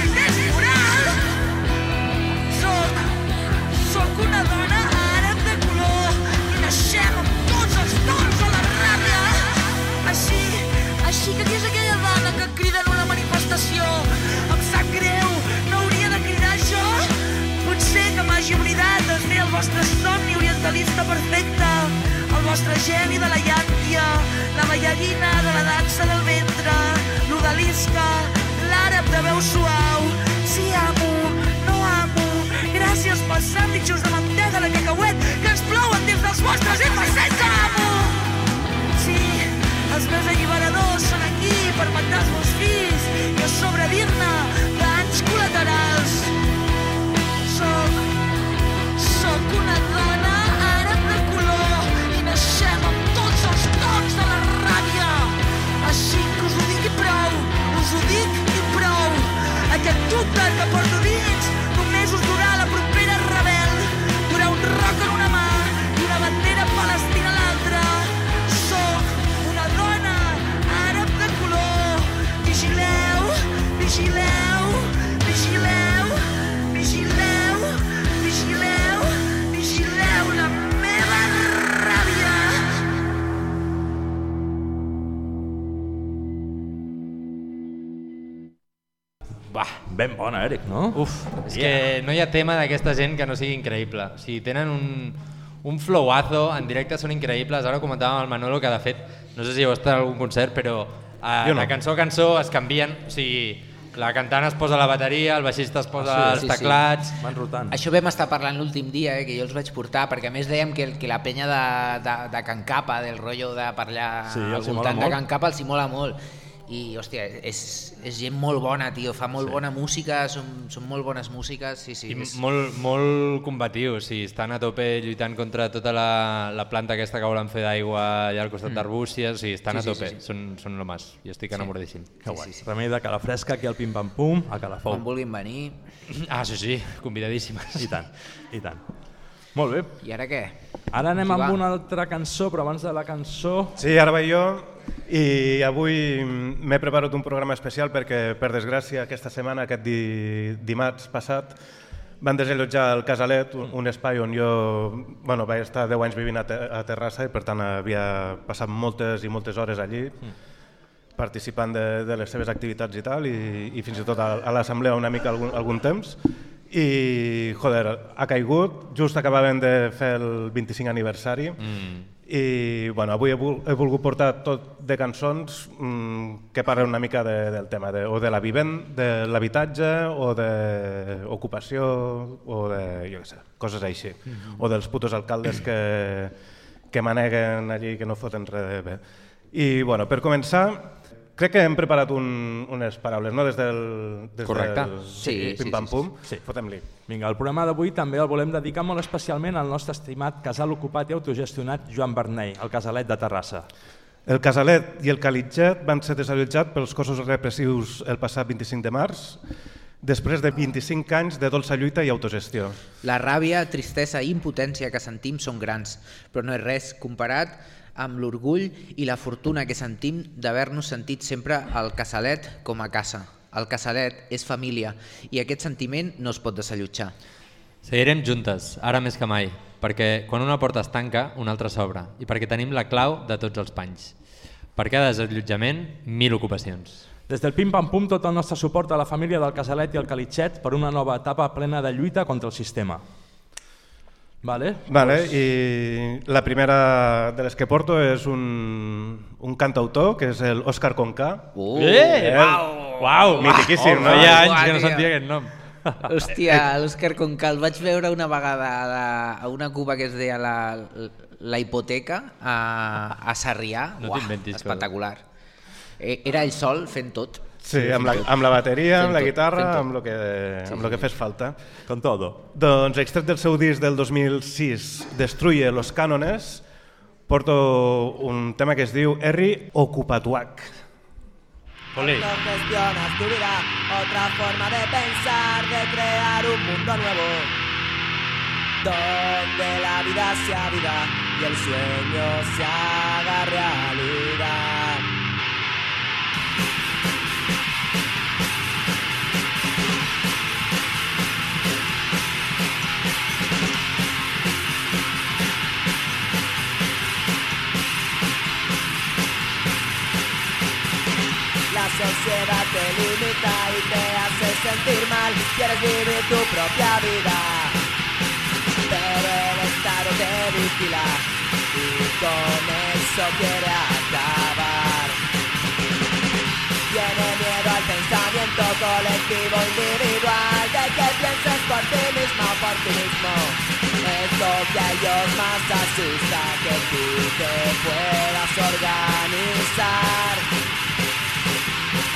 I: que no
C: hi ha tema d'aquesta gent que no sigui increïble. O sigui, tenen un, un flowazo, en directe són increïbles. Ara comentàvem el Manolo que de fet, no sé si heu estat en algun concert, però eh,
B: Jo no.
C: de cançó a cançó es canvien. O sigui, la cantant es posa la bateria, el baixista es posa
D: Ah, sí,
C: els
D: sí, sí.
C: teclats...
B: Van rotant.
D: Això vam estar parlant l'últim dia, eh, que jo els vaig portar, perquè a més dèiem que, que la penya de, de, de Can Capa, del rotllo de allà
B: Sí,
D: al voltant de. Can Capa, els hi mola molt. I, hòstia, és, és gent molt bona, tio, fa molt
B: Sí.
D: bona música, són, són molt bones músiques, sí, sí.
C: I
D: és...
C: molt, molt combatiu, o sigui, estan a tope lluitant contra tota la, la planta aquesta que volen fer d'aigua allà al costat d'Arbúcies, o sigui, estan
D: Mm. Sí,
C: a
D: sí,
C: tope,
D: sí, sí.
C: Són, són lo más, jo estic enamoradíssim.
B: Que guai. Remei de Calafresca, aquí al Pim Pam Pum, a Calafou.
D: Quan vulguin venir.
C: Ah, sí, sí, convidadíssimes.
B: I tant, i tant. Molt bé.
D: I ara què?
B: Ara anem
D: Qui
B: amb una altra cançó, però abans de la cançó...
E: Sí, ara vaig jo i avui m'he preparat un programa especial perquè, per desgràcia, aquesta setmana, aquest di dimarts passat, van desallotjar el Casalet, un, un espai on jo bueno, vaig estar 10 anys vivint a, te a Terrassa i per tant havia passat moltes i moltes hores allí participant de, de les seves activitats i tal, i, i fins i tot a, a l'assemblea una mica algun, algun temps. I, joder, ha caigut, just acabàvem de fer el 25 aniversari,
C: Mm.
E: I bueno, avui he, vol, he volgut portar tot de cançons mm, que parlen una mica de, del tema, de, o de la vivent, de l'habitatge, o d'ocupació, o de, jo què sé, coses així. O dels putos alcaldes que, que maneguen allí, que no foten res de bé. I bueno, per començar, crec que hem preparat un, unes paraules, no? Des del, des
C: Correcte.
E: del
D: Sí, sí,
E: pim
D: sí,
E: pam
D: sí,
E: pum.
B: sí.
E: Fotem-li.
B: Vinga, el programa d'avui també el volem dedicar molt especialment al nostre estimat casal ocupat i autogestionat Joan Bernei, el casalet de Terrassa.
E: El Casalet i el Calitget van ser desallotjats pels cossos repressius el passat 25 de març, després de 25 anys de dolça lluita i autogestió.
D: La ràbia, tristesa i impotència que sentim són grans, però no és res comparat amb l'orgull i la fortuna que sentim d'haver-nos sentit sempre al Casalet com a casa. El Casalet és família i aquest sentiment no es pot desallotjar.
C: Seguirem juntes, ara més que mai, perquè quan una porta es tanca, una altra s'obre, i perquè tenim la clau de tots els panys. Per cada desallotjament, mil ocupacions.
B: Des del Pim Pam Pum, tot el nostre suport a la família del Casalet i el Calitxet per una nova etapa plena de lluita contra el sistema. Vale?
E: Vale, i la primera de les que porto és un, un cantautor, que és el Òscar Conca.
D: Uh,
C: Eh!
E: Uau!
C: Uau!
E: Mitiquíssim, no?
C: Feia anys que no sentia aquest nom.
D: Hòstia, l'Òscar Concal, el vaig veure una vegada a, la, a una cuba que es deia la, la hipoteca a, a Sarrià.
C: No
D: Uah,
C: t'inventis.
D: Espectacular. Eh, Era ell sol fent tot.
E: Sí, amb la, amb la bateria, amb la guitarra, amb lo que, amb lo que fes falta.
B: Con todo.
E: Doncs extret del seu disc del 2006, Destruye los cánones, porto un tema que es diu Erri Ocupatuac.
C: Oli.
J: No gestionas tu vida, otra forma de pensar, de crear un mundo nuevo. Donde la vida sea vida y el sueño se haga realidad. Sociedad te limita y te hace sentir mal. Quieres vivir tu propia vida, pero el Estado te vigila y con eso quiere acabar. Tiene miedo al pensamiento colectivo individual de que pienses por ti mismo por ti mismo. Es lo que a ellos más asusta, que tú te puedas organizar.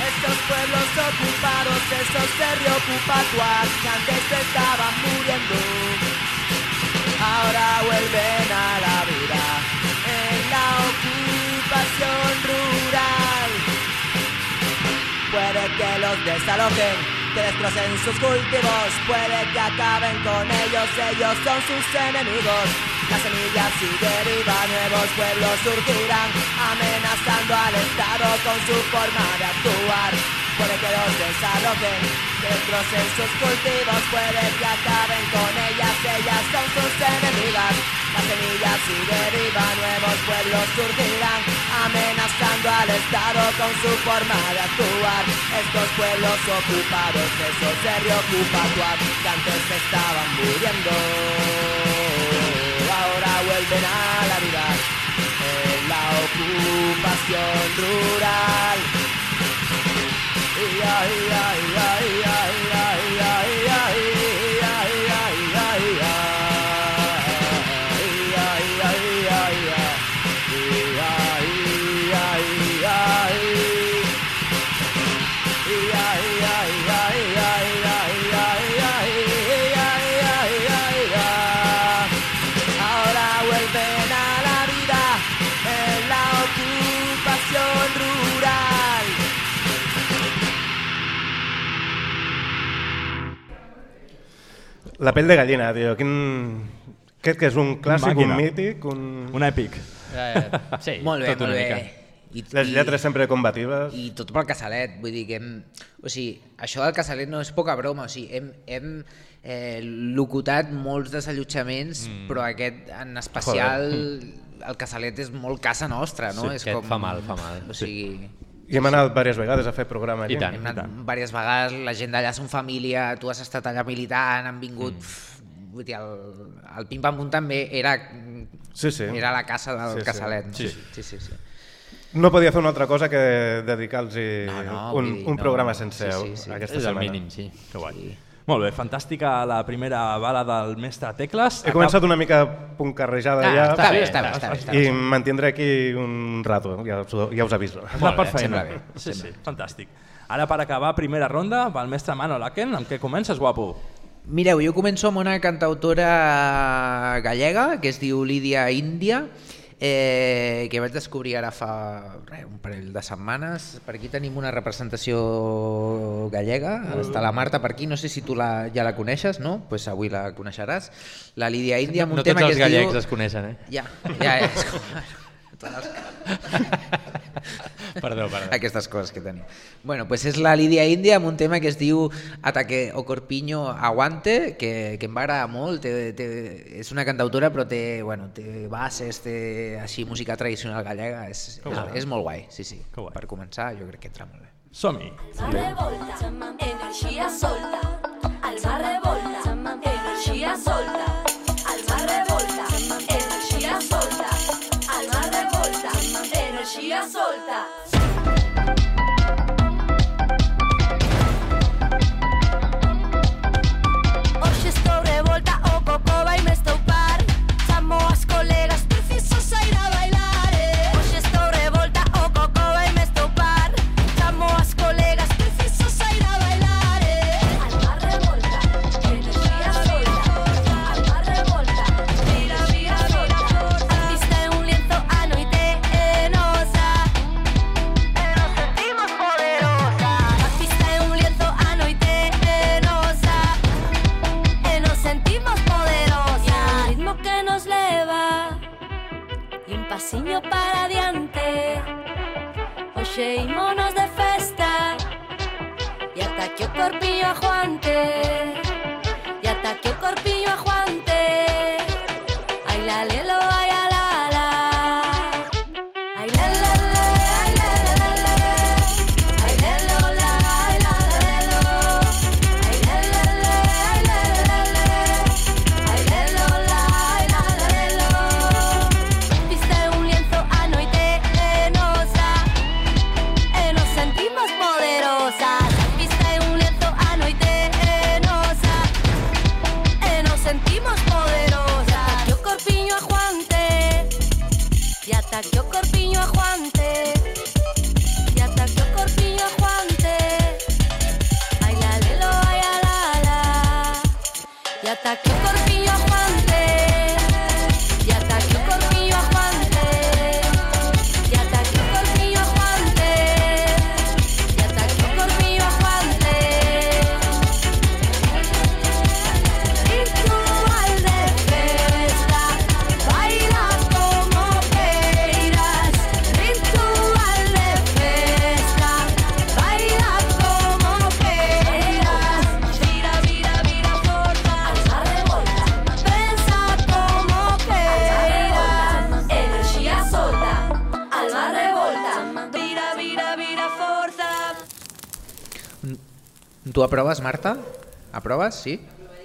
J: Estos pueblos ocupados, esos terriocupatuas que antes estaban muriendo, ahora vuelven a la vida en la ocupación rural. Puede que los desalojen, que destrocen sus cultivos, puede que acaben con ellos, ellos son sus enemigos. La semilla sigue viva, nuevos pueblos surgirán, amenazando al Estado con su forma de actuar. Puede que los desalojen, que destrocen sus cultivos, puede que acaben con ellas, ellas son sus enemigas. La semilla sigue viva, nuevos pueblos surgirán, amenazando al Estado con su forma de actuar. Estos pueblos ocupados, esos se reocupan, que antes estaban muriendo vuelven a la vida en la ocupación rural. Ia, ia, ia, La
E: pell de gallina, tio. Quin... Aquest que és un clàssic, un
B: Màquina.
E: mític, un...
B: Un èpic.
C: Eh, sí,
D: Molt bé,
C: tot
D: molt
C: una
D: bé.
C: mica.
D: I,
E: Les lletres sempre combatives.
D: I tot pel Casalet, vull dir que hem... O sigui, això del Casalet no és poca broma, o sigui, hem, hem eh, locutat molts desallotjaments, mm. però aquest en especial, el Casalet és molt casa nostra, no?
C: Sí,
D: és
C: aquest fa mal, fa mal.
D: O sigui,
E: I hem anat diverses vegades a fer programa allí.
C: I tant.
D: hem anat diverses vegades, la gent d'allà són família, tu has estat allà militant, han vingut... Mm. Vull dir, el, el Pim Pam Pum també era,
E: Sí, sí.
D: era la casa del
E: Sí, sí.
D: Casalet. No?
C: Sí.
D: sí, sí, sí.
E: No podia fer una altra cosa que dedicar-los
D: No, no,
E: un,
D: dir,
E: un
D: no.
E: programa sencer
D: Sí, sí, sí.
E: aquesta
C: És el
E: setmana.
C: mínim, sí.
B: Que guai. Molt bé, fantàstica la primera bala del mestre Tecles.
E: He començat una mica puncarrejada
D: Ah,
E: ja
D: està bé, està bé,
C: està
D: està bé. Està
E: i
D: bé.
E: em mantindré aquí un rato, ja us, ja us aviso.
B: Anat per feina.
D: sembla bé,
B: Sí, sí, fantàstic. Ara per acabar primera ronda, va el mestre Mano Laken, amb què comences, guapo?
D: Mireu, jo començo amb una cantautora gallega que es diu Lídia Índia, eh, que vaig descobrir ara fa re, un parell de setmanes. Per aquí tenim una representació gallega, està la Marta per aquí, no sé si tu la, ja la coneixes, no? pues avui la coneixeràs. La Lídia Índia amb un
C: no tots
D: tema que
C: els
D: es
C: gallecs
D: diu...
C: es coneixen, eh?
D: Ja, ja és com...
C: Perdó, perdó.
D: Aquestes coses que tenim. Bueno, pues és la Lídia Índia amb un tema que es diu Ataque o Corpiño Aguante, que, que em va agradar molt. Té, té, és una cantautora, però té, bueno, té bases, té així música tradicional gallega. És, és, és molt guai, sí, sí.
B: Que guai.
D: Per començar, jo crec que entra molt bé.
B: Som-hi.
F: revolta, energía solta, alma revolta, energía solta, energía solta.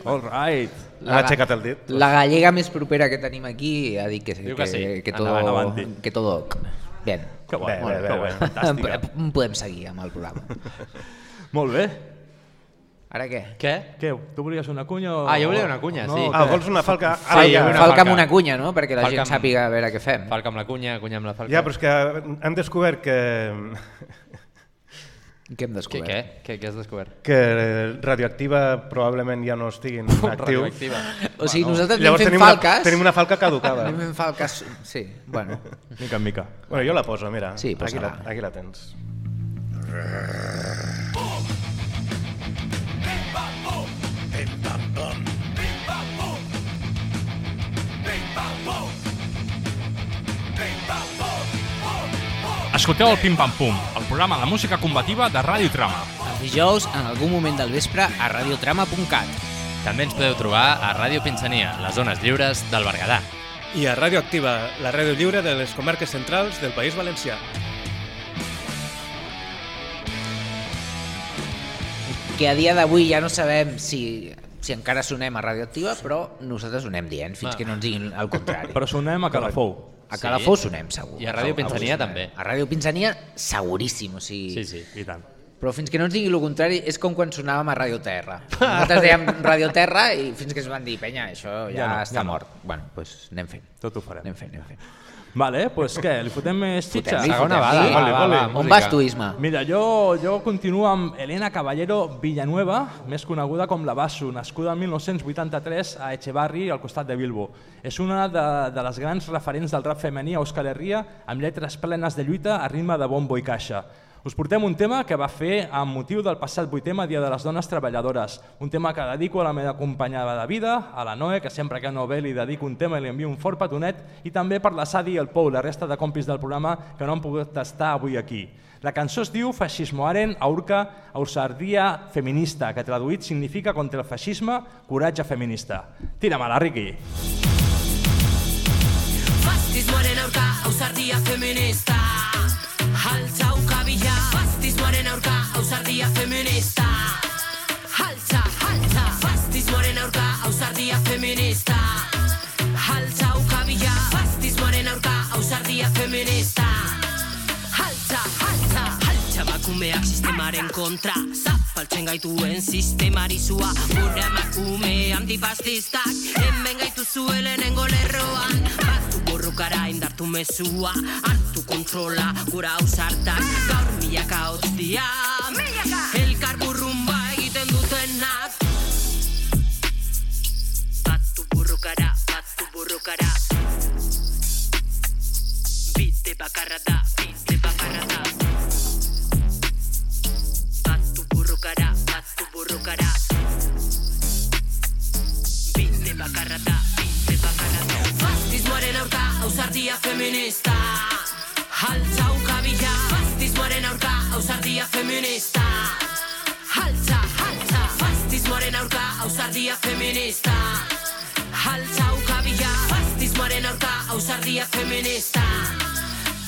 B: All right.
E: Ha aixecat el dit.
D: La gallega més propera que tenim aquí ha dit que,
C: Diu
D: que,
C: que sí.
D: que, todo,
B: Endavant, avanti.
D: que todo... Bien.
B: Que guai,
E: Bé,
B: molt
E: bé,
B: bé, que
E: bé,
B: fantàstica.
D: Podem, seguir amb el programa.
B: Molt bé.
D: Ara què?
C: Què?
B: Què, tu volies una cunya? O...
C: Ah, jo volia una cunya, sí.
E: Ah, vols una falca?
C: Sí,
E: Ara
C: jo
E: ja.
D: Falca
C: falca.
D: amb una cunya, no? Perquè la
C: Falca
D: gent
C: amb-
D: sàpiga a veure què fem.
C: Falca amb la cunya, cunya amb la falca.
E: Ja, però és que han descobert que,
D: Què hem descobert?
C: què? Què, què has descobert?
E: que radioactiva probablement ja no estiguin actiu.
C: Radioactiva.
D: O sigui, nosaltres anem
E: Llavors
D: fent
E: tenim
D: falques...
E: una, tenim una falca caducada.
D: Anem fent falques... Sí, bueno.
B: Mica en mica.
E: Bueno, jo la poso, mira.
D: Sí,
E: aquí, la,
D: posa-la.
E: aquí la tens.
B: Escolteu el Pim Pam Pum, el programa de música combativa de Ràdio Trama.
D: Els dijous, en algun moment del vespre, a radiotrama.cat.
C: També ens podeu trobar a Ràdio Pinsania, les zones lliures del Berguedà.
K: I a Ràdio Activa, la ràdio lliure de les comarques centrals del País Valencià.
D: Que a dia d'avui ja no sabem si, si encara sonem a Radioactiva, però nosaltres ho anem dient, fins
C: Va.
D: que no ens diguin el contrari.
B: Però sonem a Calafou.
D: A
C: Sí.
D: Calafou sonem, segur.
C: I a Ràdio Pinsania també.
D: A Ràdio Pinsania, seguríssim. O sigui,
C: Sí, sí.
B: I tant.
D: Però fins que no ens digui el contrari, és com quan sonàvem a Radio Terra. Nosaltres dèiem Radio Terra i fins que ens van dir, penya, això ja,
B: Ja no,
D: està
B: ja no.
D: mort. Bueno, doncs pues anem fent.
B: Tot ho farem.
D: Anem fent, anem fent.
B: Vale, doncs pues què, li fotem més xitxa?
D: Fotem-li,
C: Segona
D: fotem-li.
C: vada,
E: va, va,
D: On
C: música.
D: vas tu, Isma?
B: Mira, jo, jo continuo amb Elena Caballero Villanueva, més coneguda com la Basso, nascuda el 1983 a Echevarri, al costat de Bilbo. És una de, de les grans referents del rap femení a Euskal Herria, amb lletres plenes de lluita a ritme de bombo i caixa. Us portem un tema que va fer amb motiu del passat 8è Dia de les Dones Treballadores. Un tema que dedico a la meva companya de vida, a la Noe, que sempre que no ve li dedico un tema i li envio un fort petonet, i també per la Sadi i el Pou, la resta de compis del programa que no han pogut estar avui aquí. La cançó es diu Fascismoaren aurca ausardia feminista, que traduït significa contra el feixisme, coratge feminista. Tira-me-la, Riqui.
L: Fastismoaren aurka ausardia feminista Haltza ukabila Fastismoaren aurka ausardia feminista. Haltza, haltza Fastismoaren aurka ausardia feminista. Haltza ukabila Fastismoaren aurka ausardia feminista. Haltza, haltza Haltza emakumeak sistemaren kontra. Zapaltzen gaituen sistemari zua Gure emakume antifastistak. Hemen gaitu zuelenengo lerroan Borrokara indartu mezua Hartu kontrola gura ausartak Gaur milaka hotz dia Elkar burrumba egiten dutenak. Batu borrokara, batu borrokara Bide bakarra da, bide bakarra da. Batu borrokara, batu borrokara Bide bakarra da, bide bakarra da Fastismoaren aurka, ausardia feminista. Haltza ukabila Fastismoaren aurka, ausardia feminista. Haltza, haltza Fastismoaren aurka, ausardia feminista. Haltza ukabila Fastismoaren aurka, ausardia feminista.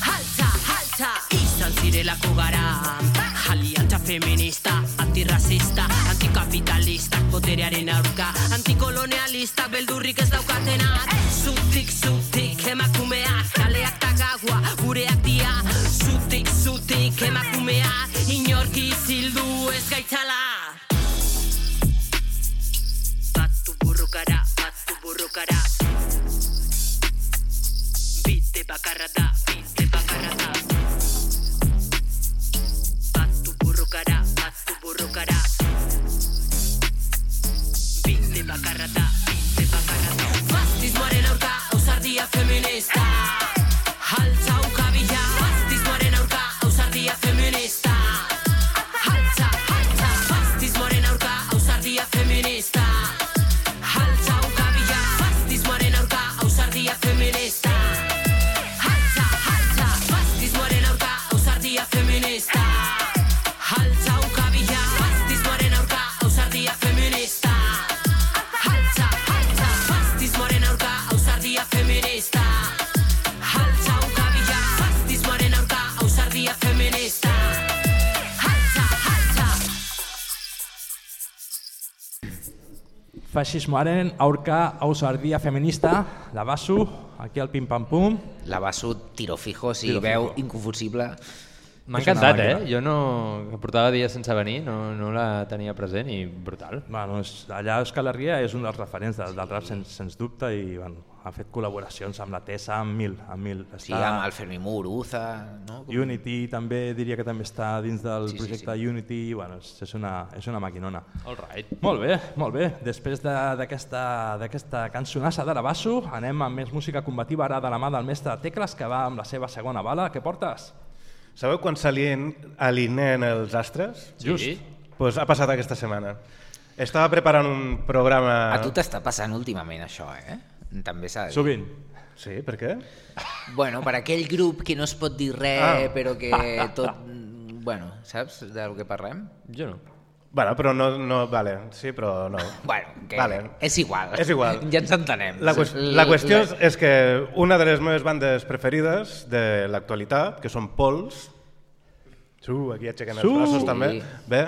L: Haltza, haltza Izan zirelako gara Aliantza feminista, antirrasista Antikapitalistak boterearen aurka Antikolonialistak beldurrik ez daukatenak Zutik, zutik emakumeak Kaleak ta gaua gureak dia. Zutik, zutik emakumeak Inorki zildu ez gaitzala. Batu borrokara, batu borrokara. Bide bakarra da, bide bakarra da bakarra da, bide bakarra da Fastismoaren aurka, ausardia feminista
B: Fascismoaren aurka ausardia feminista, la basso, aquí al pim-pam-pum.
D: La basso tiro fijo, sí,
B: Tiro
D: veu
B: fijo.
D: inconfusible.
C: M'ha encantat, eh? Jo no... que portava dies sense venir, no, no la tenia present i brutal.
B: Bueno, és, allà a Euskal Herria és un dels referents del, del rap sens, sens dubte i bueno, ha fet col·laboracions amb la Tessa, amb mil. Amb mil.
D: Sí, amb el Fermín Muguruza, no? Com-
B: Unity també diria que també està dins del
D: Sí, sí,
B: projecte Unity, bueno, és, és, una, és una maquinona.
C: All right.
B: Molt bé, molt bé. Després de- d'aquesta d'aquesta cançonassa de la basso, anem amb més música combativa ara de la mà del mestre Tecles, que va amb la seva segona bala. Què portes?
E: Sabeu quan s'alien alineen els astres?
B: Just.
E: Pues ha passat aquesta setmana. Estava preparant un programa...
D: A tu t'està passant últimament això, eh? També s'ha de dir.
B: Sovint.
E: Sí, per què?
D: Bueno, per aquell grup que no es pot dir res,
E: Ah.
D: però que tot... Bueno, saps del que parlem?
C: Jo no.
E: Bueno, però no, no... Vale, sí, però no.
D: Bueno, que
E: Vale.
D: és igual.
E: És igual.
D: Ja ens entenem.
E: La, qües la qüestió és, és que una de les meves bandes preferides de l'actualitat, que són Pols, Su, aquí aixequen els
B: Su!
E: braços també, bé,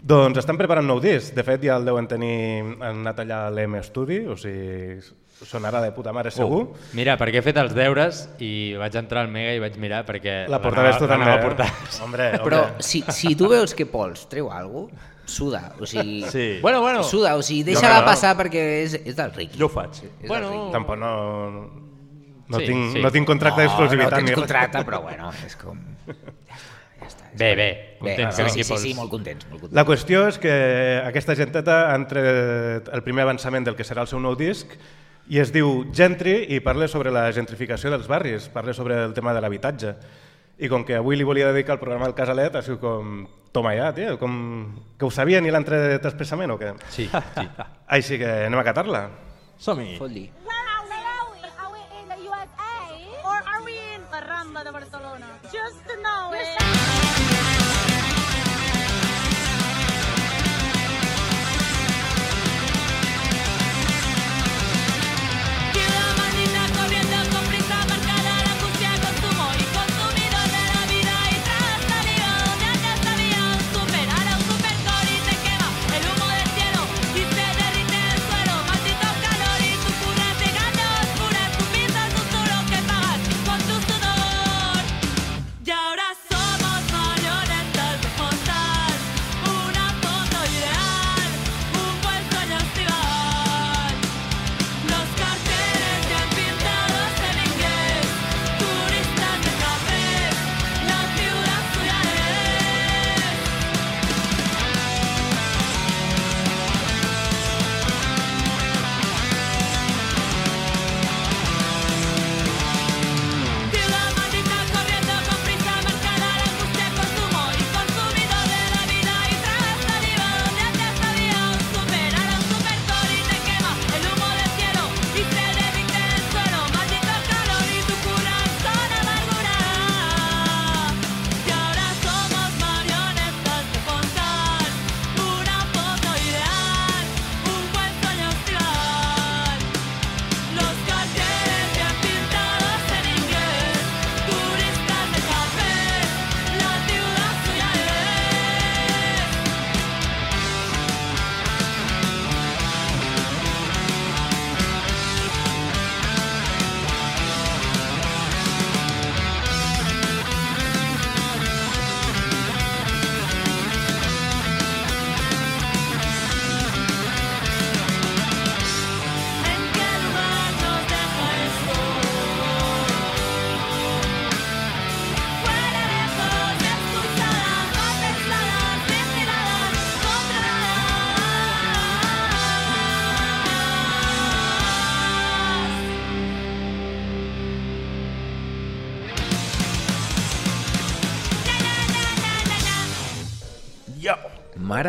E: doncs estan preparant nou disc. De fet, ja el deuen tenir, han anat allà a l'M Studio, o sigui, sonarà de puta mare segur.
C: Uh, mira, perquè he fet els deures i vaig entrar al Mega i vaig mirar perquè
E: La portaves tu també,
C: a
E: eh?
C: portar.
E: Hombre, hombre.
D: Però si, si tu veus que Pols treu alguna cosa, suda, o sigui...
B: Sí.
C: Bueno, bueno.
D: Suda, o sigui, deixa-la
E: no.
D: passar perquè és, és del Ricky.
B: Jo ho faig.
D: És
C: Bueno.
E: Tampoc no... No,
C: Sí,
E: tinc,
C: sí.
E: no tinc contracte d'exclusivitat.
D: No, no
E: ni
D: tens contracte, però bueno, és com...
C: Bé, bé,
D: Bé,
C: contents
D: sí,
C: que
D: sí, sí,
C: Pols.
D: sí, molt contents, molt contents.
E: La qüestió és que aquesta genteta han tret el primer avançament del que serà el seu nou disc i es diu Gentry i parla sobre la gentrificació dels barris, parla sobre el tema de l'habitatge. I com que avui li volia dedicar el programa al Casalet, ha sigut com... Toma ja, tio, com... Que ho sabien i l'han tret expressament o què?
C: Sí, sí.
E: Així que anem a catar-la.
B: Som-hi.
D: Fot-li.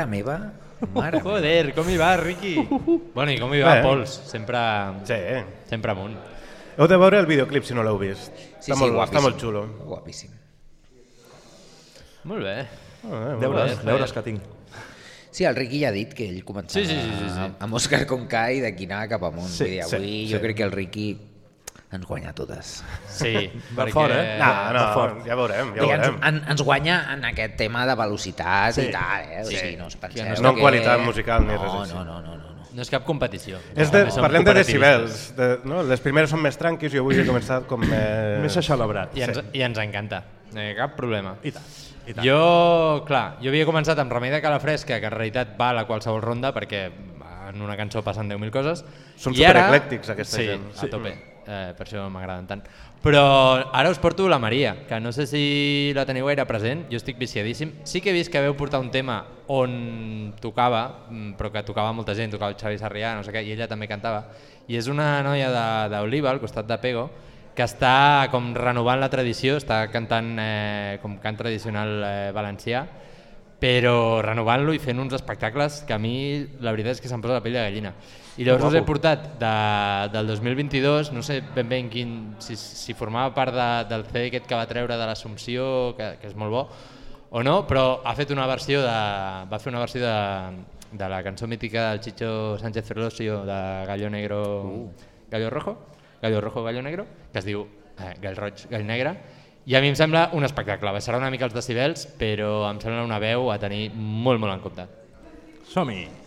D: Meva, mare meva.
C: Joder, com hi va, Riqui? Bueno, i com hi va,
E: Bé.
C: Pols? Sempre,
E: Sí.
C: sempre amunt.
E: Heu de veure el videoclip si no l'heu vist.
D: Sí,
E: està,
D: sí,
E: molt,
D: guapíssim.
E: està molt xulo.
D: Guapíssim.
C: Molt bé.
E: Ah, eh, molt
B: Deures,
C: bé,
B: deures que tinc.
D: Sí, el Riqui ja ha dit que ell començava
C: Sí, sí, sí, sí, sí.
D: amb Òscar Conca i d'aquí anar cap amunt.
B: Sí,
D: Vull dir,
E: sí,
D: avui
E: sí.
D: jo crec que el Riqui ens guanya totes.
C: Sí, perquè...
B: fort, eh?
E: No, no,
B: fort.
E: ja veurem, ja
D: dir, ens,
E: veurem.
D: en, ens guanya en aquest tema de velocitat
B: Sí.
D: i tal, eh? O
C: Sí.
D: sigui, no us penseu
C: Que
E: no en
D: que...
E: qualitat musical ni
D: no,
E: res així.
D: No, no, no, no. no.
C: No és cap competició.
E: És de,
C: som
E: parlem de decibels. De, no? Les primeres són més tranquis, jo avui he començat com més...
B: Més celebrat.
C: I ens, I ens encanta. No hi ha cap problema.
B: I tant. I tant.
C: Jo, clar, jo havia començat amb Remei de Calafresca, que en realitat val a qualsevol ronda perquè en una cançó passen 10.000 coses.
E: Són
C: I ara-
E: supereclèctics, aquesta
C: sí,
E: gent.
C: Sí, a tope. Eh, per això m'agraden tant. Però ara us porto la Maria, que no sé si la teniu gaire present, jo estic viciadíssim. Sí que he vist que veu portar un tema on tocava, mm, però que tocava molta gent, tocava el Xavi Sarrià, no sé què, i ella també cantava. I és una noia d'Oliva, al costat de Pego, que està com renovant la tradició, està cantant eh, com cant tradicional eh, valencià, però renovant-lo i fent uns espectacles que a mi la veritat és que se'm posa la pell de gallina. I llavors us he portat de, del 2022, no sé ben bé en quin, si, si formava part de, del CD aquest que va treure de l'Assumpció, que, que és molt bo, o no, però ha fet una versió de, va fer una versió de, de la cançó mítica del Chicho Sánchez Ferlosio de Gallo Negro, uh. Gallo Rojo, Gallo Rojo, Gallo Negro, que es diu eh, Gall Roig, Gall Negre, i a mi em sembla un espectacle, baixarà una mica els decibels, però em sembla una veu a tenir molt, molt en compte.
B: Som-hi.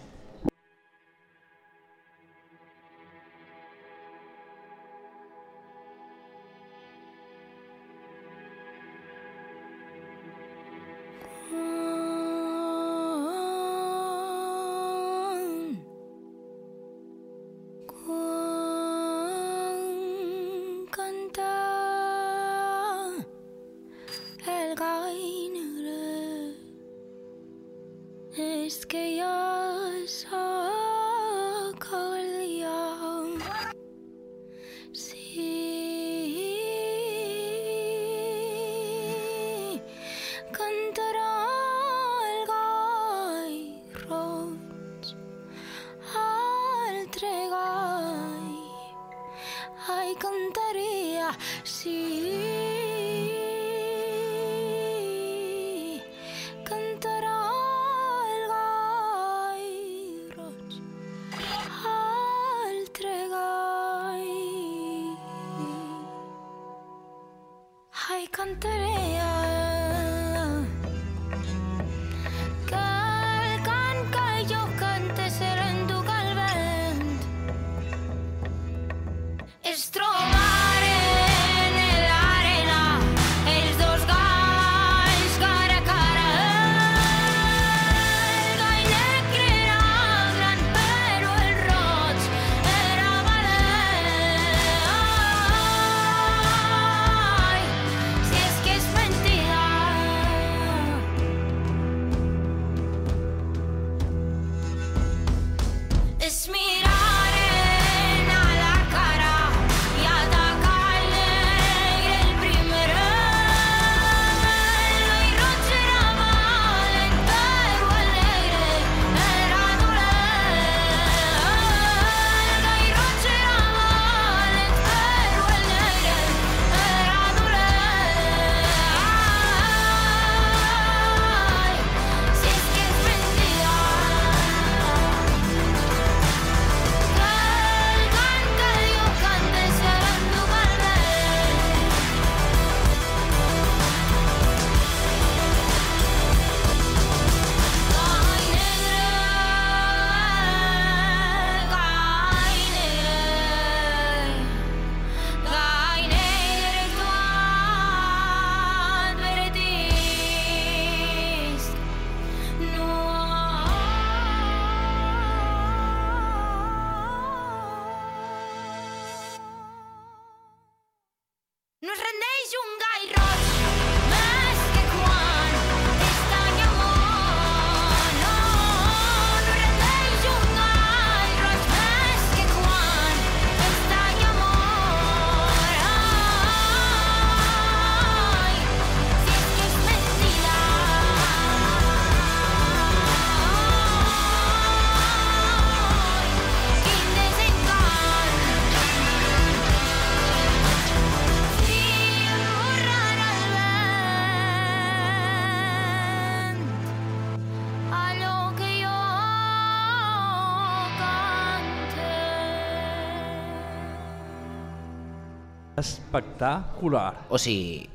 B: Espectacular.
D: O sigui,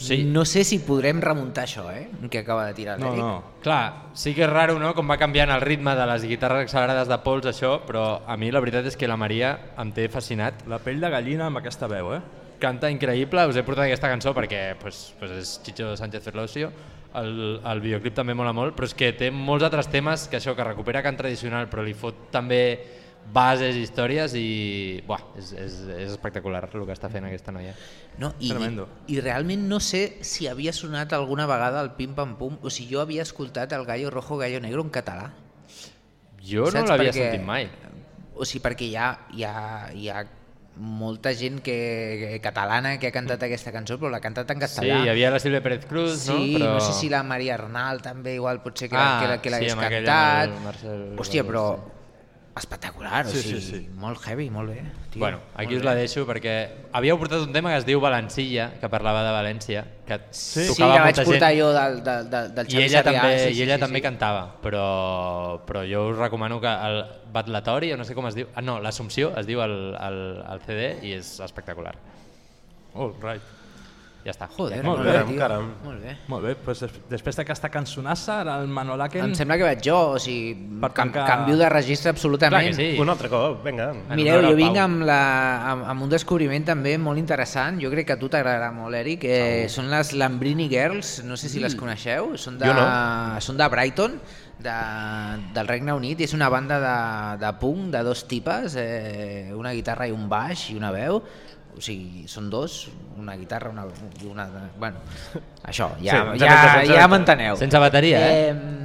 C: Sí.
D: no sé si podrem remuntar això, eh? Que acaba de tirar l'Eric.
C: Clar, sí que és raro, no?, com va canviant el ritme de les guitarres accelerades de Pols, això, però a mi la veritat és que la Maria em té fascinat.
B: La pell de gallina amb aquesta veu, eh?
C: Canta increïble, us he portat aquesta cançó perquè pues, pues és Chicho Sánchez Ferlosio, el, el videoclip també mola molt, però és que té molts altres temes que això, que recupera cant tradicional, però li fot també bases, històries i buah, és, és, és espectacular el que està fent aquesta noia.
D: No, i,
C: Tremendo.
D: I realment no sé si havia sonat alguna vegada el Pim Pam Pum, o si jo havia escoltat el Gallo Rojo, Gallo Negro en català.
C: Jo no
D: Saps?
C: l'havia
D: Perquè-
C: sentit mai.
D: O sigui, perquè hi ha, hi ha, hi ha molta gent que, que, catalana que ha cantat aquesta cançó, però l'ha cantat en
C: Sí,
D: castellà.
C: hi havia la Sílvia Pérez Cruz,
D: Sí,
C: no? Però...
D: no sé si la Maria Arnal també, igual potser que,
C: Ah,
D: la, que, la, que
C: sí,
D: l'hagués
C: aquella,
D: cantat.
C: Marcel
D: Hòstia, però espectacular, o
C: Sí,
D: sigui,
C: sí, sí.
D: molt heavy, molt bé. Tio,
C: Bueno, aquí
D: molt
C: us la
D: bé.
C: deixo perquè havíeu portat un tema que es diu Valencilla, que parlava de València, que
D: Sí, sí,
C: tocava
D: que vaig
C: molta
D: portar
C: gent.
D: jo del, del, del, del
C: I
D: Xavi
C: ella
D: Sarrià,
C: també,
D: sí,
C: i
D: sí,
C: ella
D: sí,
C: també
D: sí.
C: cantava, però, però jo us recomano que el Batlatori, o no sé com es diu, ah, no, l'Assumpció es diu el, el, el CD i és espectacular.
B: All right.
C: Ja està.
D: Joder,
C: ja,
B: molt bé,
D: bé, tio.
E: caram.
D: Molt bé.
B: Molt bé, doncs des- després d'aquesta cançonassa, ara el Manolaken...
D: Em sembla que vaig jo, o sigui,
B: Per
D: cam,
B: tancar-
D: canvio de registre absolutament.
C: Clar que sí.
E: Un altre cop, vinga.
D: Mireu, jo vinc amb, la, amb, amb un descobriment també molt interessant, jo crec que a tu t'agradarà molt, Eric, eh, són les Lambrini Girls, no sé si les coneixeu, són de,
E: Jo no.
D: són de Brighton, de, del Regne Unit, i és una banda de, de punk de dos tipes, eh, una guitarra i un baix i una veu, o sigui, són dos, una guitarra una, i una... Bueno, això, ja,
E: Sí,
D: ja,
E: sense- sense-
D: ja m'enteneu.
C: Sense bateria, eh?
D: eh?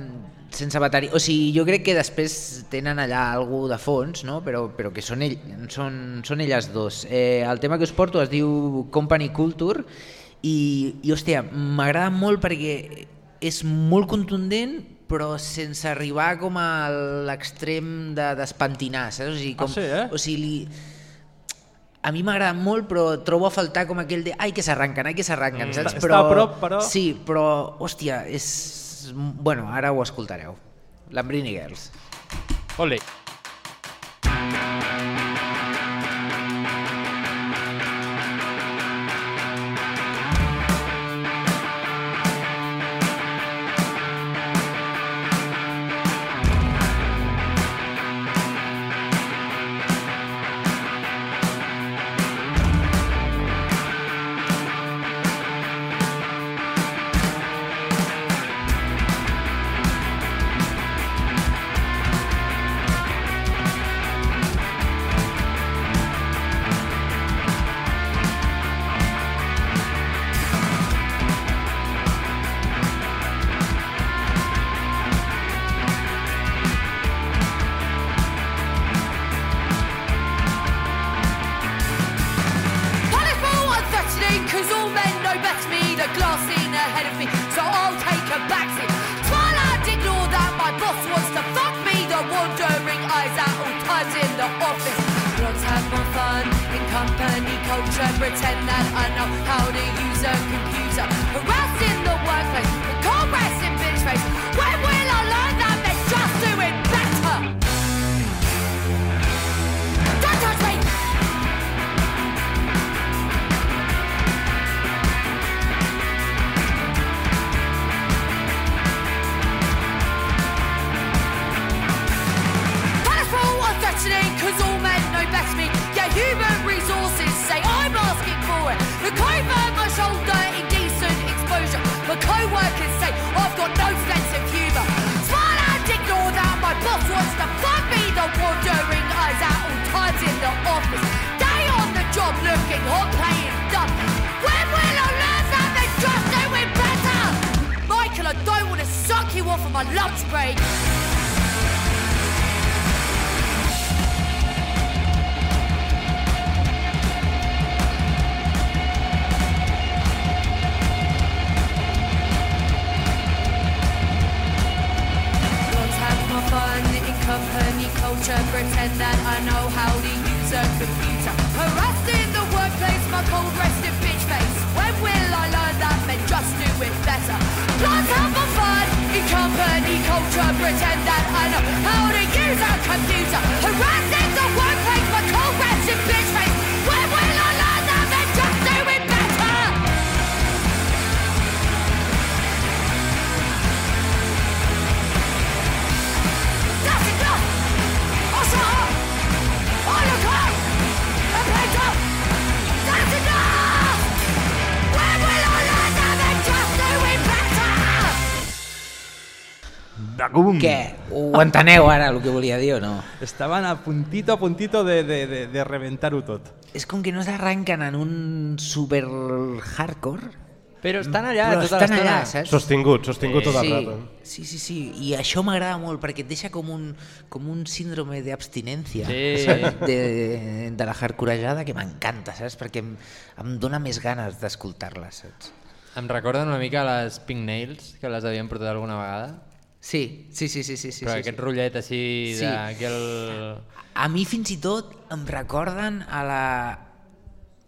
D: Sense bateria. O sigui, jo crec que després tenen allà algú de fons, no? però, però que són, ell, són, són elles dos. Eh, el tema que us porto es diu Company Culture i, i hòstia, m'agrada molt perquè és molt contundent però sense arribar com a l'extrem de despentinar, saps? O sigui, com,
B: Ah, sí, eh?
D: o sigui, li, a mi m'agrada molt, però trobo a faltar com aquell de ai que s'arranquen, ai que s'arranquen,
B: Mm.
D: saps?
B: Està a prop, però-
D: Sí, però, hòstia, és... Bueno, ara ho escoltareu. Lambrini Girls.
C: Ole.
F: Thank
B: Bacum.
D: Què? Ho enteneu ara, el que volia dir o no?
B: Estaven a puntito a puntito de, de, de, de reventar-ho tot.
D: És com que no s'arranquen en un super hardcore.
C: Però estan allà
D: però
C: tota
D: estan
C: l'estona.
D: allà, saps?
E: Sostingut, sostingut tot el
D: sí,
E: rato.
D: Sí, sí, sí. I això m'agrada molt perquè et deixa com un, com un síndrome d'abstinència
C: Sí.
D: de, de la hardcorejada que m'encanta, saps? Perquè em, em dóna més ganes d'escoltar-la, saps?
C: Em recorden una mica les Pink Nails, que les havien portat alguna vegada.
D: Sí, sí, sí, sí, sí, sí,
C: Però
D: sí,
C: aquest
D: sí.
C: rotllet així
D: Sí.
C: d'aquell...
D: A mi fins i tot em recorden a la...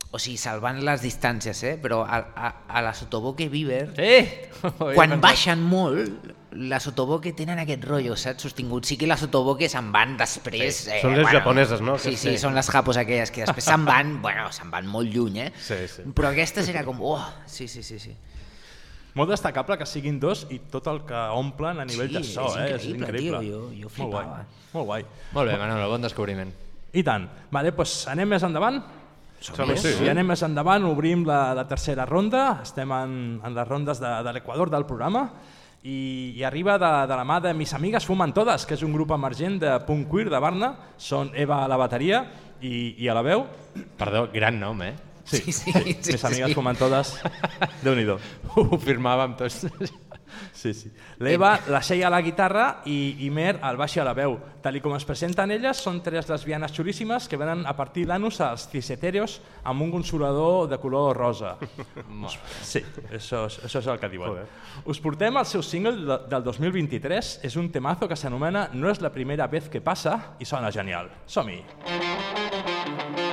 D: O sigui, salvant les distàncies, eh? però a, a, a la Sotoboque Beaver,
C: Sí!
D: quan baixen molt, la Sotoboque tenen aquest rotllo, saps? Sostingut. Sí que les Sotoboque se'n van després...
E: Sí. Són les japoneses, no?
D: Sí, sí,
E: sí.
D: són les japos aquelles que després se'n van, bueno, se'n van molt lluny, eh?
E: Sí, sí.
D: Però aquestes era com, oh, sí, sí, sí, sí.
B: Molt destacable que siguin dos i tot el que omplen a nivell
D: Sí,
B: de so,
D: és
B: eh?
D: increïble, tio, jo- jo
B: Molt guai,
D: flipava.
B: molt guai.
C: Molt bé, Manolo, bon descobriment.
B: I tant. Vale, doncs anem més endavant?
E: Som-hi, sí.
B: Si anem més endavant, obrim la, la tercera ronda. Estem en, en les rondes de, de l'Equador del programa i, i arriba de, de la mà de Mis Amigues Fuman Todes, que és un grup emergent de punk queer de Barna. Són Eva a la bateria i, i a la veu.
C: Perdó, gran nom, eh?
B: Sí,
D: Sí, sí,
B: sí,
D: sí,
B: Mis Amigues
D: sí.
B: Fuman Todes. Déu-n'hi-do.
C: Ho firmàvem tots.
B: Sí, sí. L'Eva, la Xeia a la guitarra i, i Mer al baix i a la veu. Tal com es presenten elles, són tres lesbianes xulíssimes que venen a partir l'anus als ciseteros amb un consolador de color rosa. Sí, això, és- això és el que diuen.
E: Joder.
B: Us portem el seu single de- del 2023. És un temazo que s'anomena No és la primera vez que passa i sona genial. Som-hi!
M: No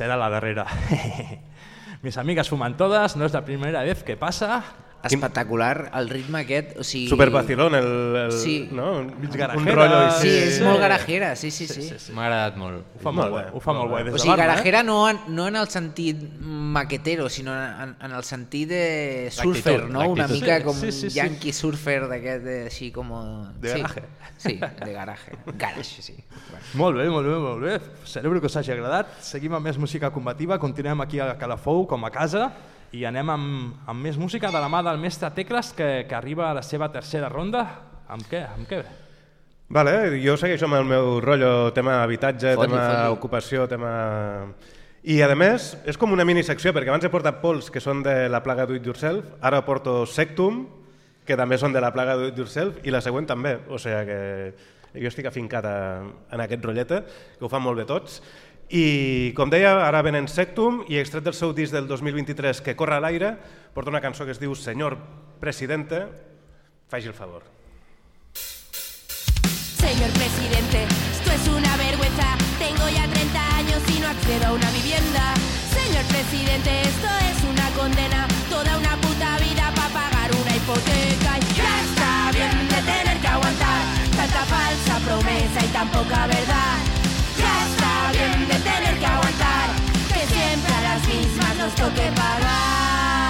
B: será la darrera. Mis amigas fuman todas, no es la primera vez que pasa.
D: Espectacular, el ritme aquest, o sigui...
E: Super vacilón, el, el,
D: Sí.
E: no? un, un
B: garajera,
E: rotllo així.
D: Sí, és molt garajera, sí, sí, sí.
C: M'ha agradat molt.
B: Ho fa molt, bé, ho fa molt bé des
D: O sigui,
B: Barna,
D: garajera no, en, no en el sentit maquetero, sinó en, en el sentit de surfer, no? Una mica
B: Sí,
D: com
B: sí, sí, sí.
D: yankee surfer d'aquest, de- així com...
B: De
D: sí.
B: garaje.
D: Sí, de garaje. Garage, sí. Bueno.
B: Molt bé, molt bé, molt bé. Celebro que us hagi agradat. Seguim amb més música combativa, continuem aquí a Calafou com a casa i anem amb, amb més música de la mà del mestre Tecles que, que arriba a la seva tercera ronda. Amb què? Amb què?
E: Vale, jo segueixo amb el meu rotllo tema habitatge,
D: Fot-li,
E: tema
D: fot-li.
E: ocupació, tema... I a més, és com una minisecció, perquè abans he portat pols que són de la plaga Do It Yourself, ara porto Sectum, que també són de la plaga Do It Yourself, i la següent també, o sigui que jo estic afincat a, en aquest rotlleta, que ho fan molt bé tots. I com deia, ara venen Sectum i extret del seu disc del 2023 que corre a l'aire, porta una cançó que es diu Senyor Presidente, faci el favor.
N: Señor presidente, esto es una vergüenza. Tengo ya 30 años y no accedo a una vivienda. Señor presidente, esto es una condena. Toda una puta vida para pagar una hipoteca. Y Ya está bien de tener que aguantar tanta falsa promesa y tan poca verdad. Ya está bien de tener que aguantar que siempre a las mismas nos toque pagar.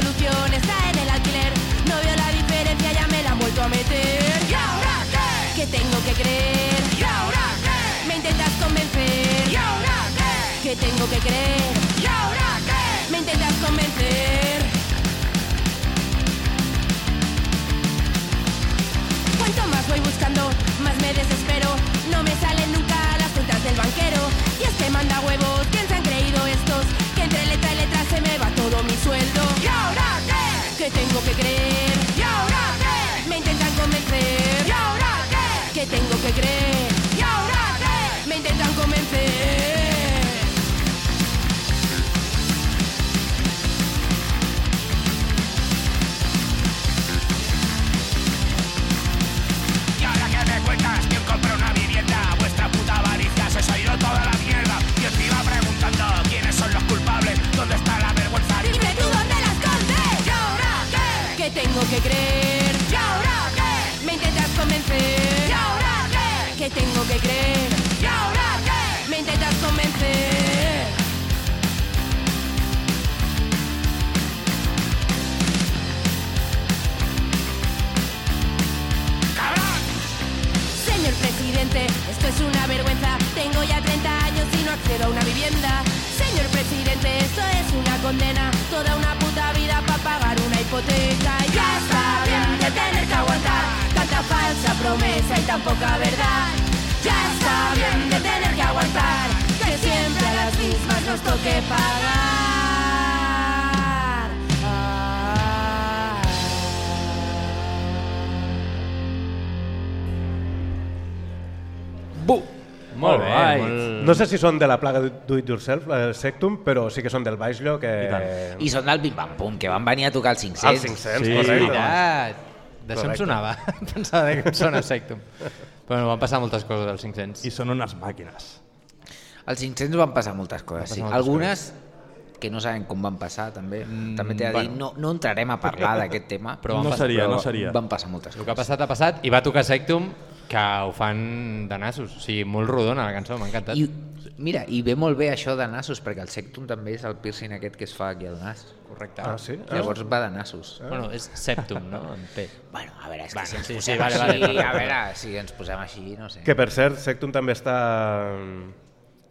N: Solución, está en el alquiler No veo la diferencia, ya me la han vuelto a meter ¿Y ahora qué? ¿Qué tengo que creer? ¿Y ahora qué? Me intentas convencer ¿Y ahora qué? ¿Qué tengo que creer? ¿Y ahora qué? Me intentas convencer Cuanto más voy buscando, más me desespero. No me salen nunca las cuentas del banquero. Y es que manda huevos, tengo que creer? ¿Y ahora qué? Me intentan convencer. ¿Y ahora qué? ¿Qué tengo tengo que creer? ¿Y ahora qué? Me intentas convencer. ¿Y ahora qué? ¿Qué tengo que creer? ¿Y ahora qué? Me intentas convencer. Señor presidente, esto es una vergüenza. Tengo ya 30 años y no accedo a una vivienda. Señor presidente, esto es una condena. Toda una puta vida para pagar una hipoteca. Ya está bien de tener que aguantar tanta falsa promesa y tan poca verdad. Ya está bien de tener que aguantar que siempre a las mismas nos toque pagar. Ah.
C: Molt bé, molt...
E: No sé si són de la plaga Do It Yourself, el Sectum, però sí que són del Baixllo, que...
D: I són del Bim Bam Pum, que van venir a tocar els 500.
E: Els 500,
C: Sí,
E: correcte.
C: veritat. D'això em sonava. Pensava que em sona Sectum. Però no, van passar moltes coses als 500.
B: I són unes màquines.
D: Als 500 van passar moltes coses, sí.
C: passar moltes
D: Algunes que no sabem com van passar, també. Mm, també t'he de dir,
C: bueno.
D: no, no entrarem a parlar d'aquest tema.
C: Però van
B: No
C: passar-
B: seria,
D: però
B: no seria.
D: Van passar moltes
C: El que
D: coses.
C: ha passat ha passat i va tocar Sectum que ho fan de nassos. O sigui, molt rodona la cançó, m'ha encantat.
D: I, mira, i ve molt bé això de nassos, perquè el sectum també és el piercing aquest que es fa aquí al nas.
C: Correcte.
E: Ah, sí?
D: Llavors va de nassos.
C: Bueno, és Septum, no? En P.
D: Bueno, a veure, és que
C: Bueno,
D: si ens
C: sí,
D: posem
C: sí, vale,
D: així,
C: vale, vale.
D: a veure, si ens posem així, no sé.
E: Que per cert, Sectum també està mm,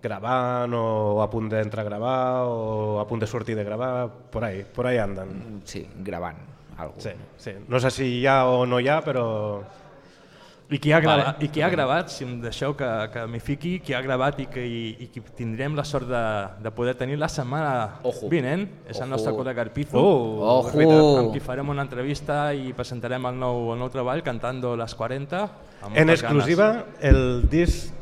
E: gravant o a punt d'entrar a gravar o a punt de sortir de gravar, por ahí, por ahí andan.
D: Sí, gravant algú.
E: Sí, sí. No sé si hi ha o no hi ha, però...
B: I qui ha, grava,
C: Vale.
B: i qui ha gravat, si em deixeu que, que m'hi fiqui, qui ha gravat i que i, i qui tindrem la sort de, de poder tenir la setmana
D: Ojo.
B: vinent, és el
D: Ojo.
B: nostre col·lega Arpizo,
E: Oh,
B: amb qui farem una entrevista i presentarem el nou, el nou treball, Cantando les 40. amb
E: En exclusiva, el disc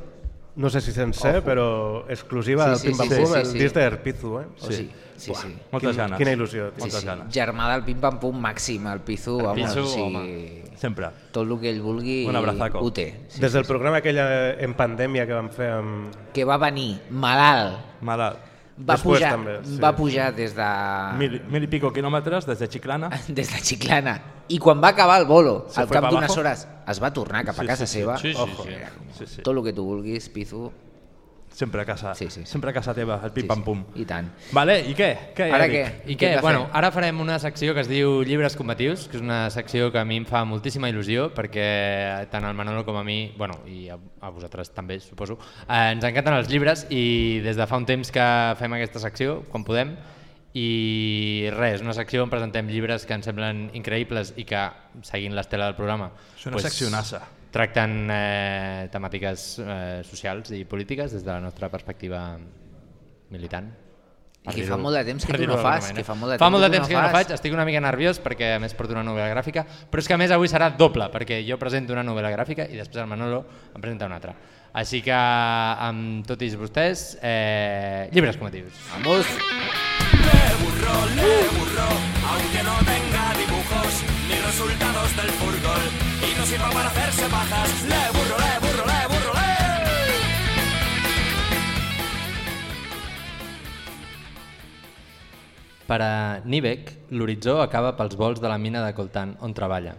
E: no sé si sencer,
D: Ojo.
E: però exclusiva
D: Sí,
E: del
D: sí,
E: Pim Pam
D: sí,
E: Pum,
D: sí,
E: el
D: sí.
E: disc d'Erpizu, eh?
D: Sí, sí,
E: Buah,
D: sí.
B: Moltes
E: quin-
B: ganes.
E: Quina il·lusió.
D: Sí,
B: Moltes
D: sí.
B: ganes.
D: Germà del pim-pam pum màxim, el Pizu,
B: El
D: home,
B: Pizu,
D: o sigui,
B: home. Sempre.
D: tot el que ell vulgui
B: Un abrazaco.
D: ho té.
E: Des del programa aquella en pandèmia que vam fer amb...
D: Que va venir malalt,
B: Malalt.
D: va,
E: Després
D: pujar,
E: també, sí.
D: va pujar des de,
B: Mil, mil i pico quilòmetres des de Chiclana.
D: des de Chiclana i quan va acabar el bolo,
B: Se
D: al cap d'unes hores es va tornar cap a
B: Sí,
D: casa
B: sí, sí.
D: seva.
B: Sí, sí,
D: Ojo,
B: sí.
D: mira,
B: Sí, sí.
D: tot el que tu vulguis, Pizu.
B: Sempre a casa.
D: Sí, sí.
B: Sempre a casa teva, el pim-pam-pum.
D: I tant.
B: Vale, i què? què
D: Ara
B: Eric?
D: què?
C: I
D: Què
C: què? Bueno, ara farem una secció que es diu Llibres combatius, que és una secció que a mi em fa moltíssima il·lusió, perquè tant al Manolo com a mi, bueno, i a, a vosaltres també, suposo, eh, ens encanten els llibres i des de fa un temps que fem aquesta secció, quan podem, i res, una secció on presentem llibres que ens semblen increïbles i que, seguint l'estela del programa,
B: És una seccionassa.
C: Tracten eh, temàtiques eh, socials i polítiques des de la nostra perspectiva militant.
D: I que fa molt de temps que tu no fas, que fa molt de
C: fa
D: temps
C: molt de
D: que
C: temps
D: no
C: que no faig, estic una mica nerviós perquè a més porto una novel·la gràfica, però és que a més avui serà doble, perquè jo presento una novel·la gràfica i després el Manolo em presenta una altra. Així que amb tots vostès, eh, llibres combatius.
D: Vamos!
O: burro, le burro, aunque no tenga dibujos ni resultados del furgol y no sirva para hacerse pajas. Le burro, le burro, le burro, le.
C: Per a Nivek, l'horitzó acaba pels vols de la mina de Coltan, on treballa.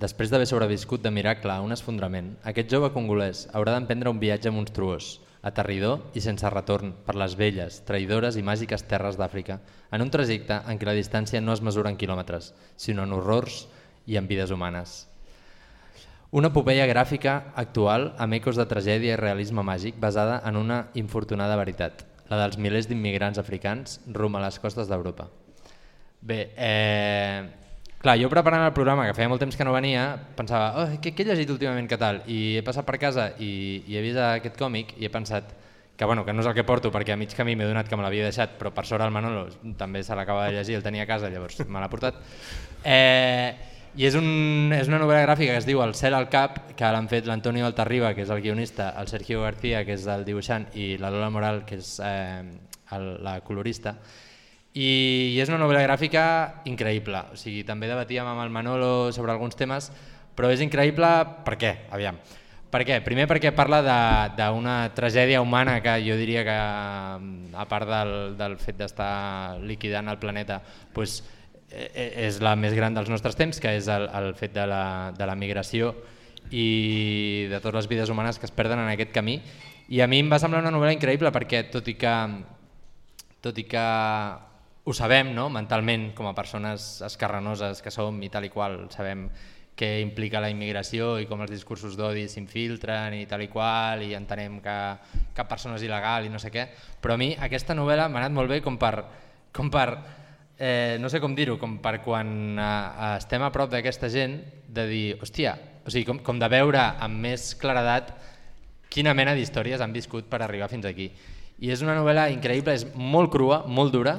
C: Després d'haver sobreviscut de miracle a un esfondrament, aquest jove congolès haurà d'emprendre un viatge monstruós, aterridor i sense retorn per les velles, traïdores i màgiques terres d'Àfrica, en un trajecte en què la distància no es mesura en quilòmetres, sinó en horrors i en vides humanes. Una epopeia gràfica actual amb ecos de tragèdia i realisme màgic basada en una infortunada veritat, la dels milers d'immigrants africans rum a les costes d'Europa. Bé, eh, clar, jo preparant el programa, que feia molt temps que no venia, pensava, oh, què, què he llegit últimament, què tal? I he passat per casa i, i he vist aquest còmic i he pensat que, bueno, que no és el que porto perquè a mig camí m'he donat que me l'havia deixat, però per sort el Manolo també se l'acaba de llegir, el tenia a casa, llavors me l'ha portat. Eh, i és, un, és una novel·la gràfica que es diu El cel al cap, que l'han fet l'Antonio Altarriba, que és el guionista, el Sergio García, que és el dibuixant, i la Lola Moral, que és eh, el, la colorista. I, I és una novel·la gràfica increïble. O sigui, també debatíem amb el Manolo sobre alguns temes, però és increïble per què? Aviam. Per què? Primer perquè parla d'una tragèdia humana que jo diria que, a part del, del fet d'estar liquidant el planeta, eh, és la més gran dels nostres temps, que és el, el fet de la, de la migració i de totes les vides humanes que es perden en aquest camí. I a mi em va semblar una novel·la increïble perquè, tot i que, tot i que ho sabem no? mentalment com a persones escarranoses que som i tal i qual, sabem què implica la immigració i com els discursos d'odi s'infiltren i tal i qual i entenem que cap persona és il·legal i no sé què, però a mi aquesta novel·la m'ha anat molt bé com per, com per eh, no sé com dir-ho, com per quan eh, estem a prop d'aquesta gent de dir, hòstia, o sigui, com, com de veure amb més claredat quina mena d'històries han viscut per arribar fins aquí. I és una novel·la increïble, és molt crua, molt dura,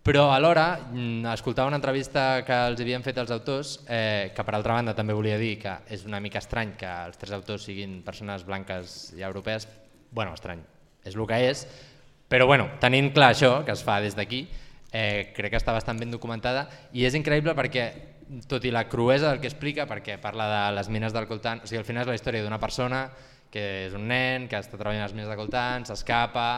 C: però alhora mm, escoltava una entrevista que els havien fet els autors, eh, que per altra banda també volia dir que és una mica estrany que els tres autors siguin persones blanques i europees, bueno, estrany, és el que és, però bueno, tenint clar això, que es fa des d'aquí, eh, crec que està bastant ben documentada i és increïble perquè tot i la cruesa del que explica, perquè parla de les mines del coltant, o sigui, al final és la història d'una persona que és un nen, que està treballant a les mines de coltant, s'escapa,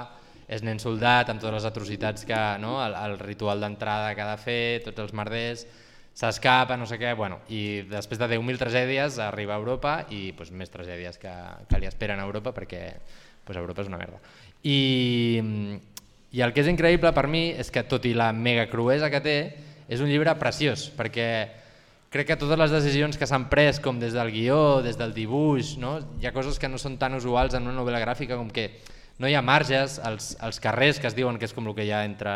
C: és nen soldat amb totes les atrocitats que, no, el, el ritual d'entrada que ha de fer, tots els merders, s'escapa, no sé què, bueno, i després de 10.000 tragèdies arriba a Europa i pues, més tragèdies que, que li esperen a Europa perquè pues, Europa és una merda. I, I el que és increïble per mi és que tot i la mega cruesa que té, és un llibre preciós, perquè crec que totes les decisions que s'han pres, com des del guió, des del dibuix, no? hi ha coses que no són tan usuals en una novel·la gràfica com que no hi ha marges, els, els carrers que es diuen que és com el que hi ha entre...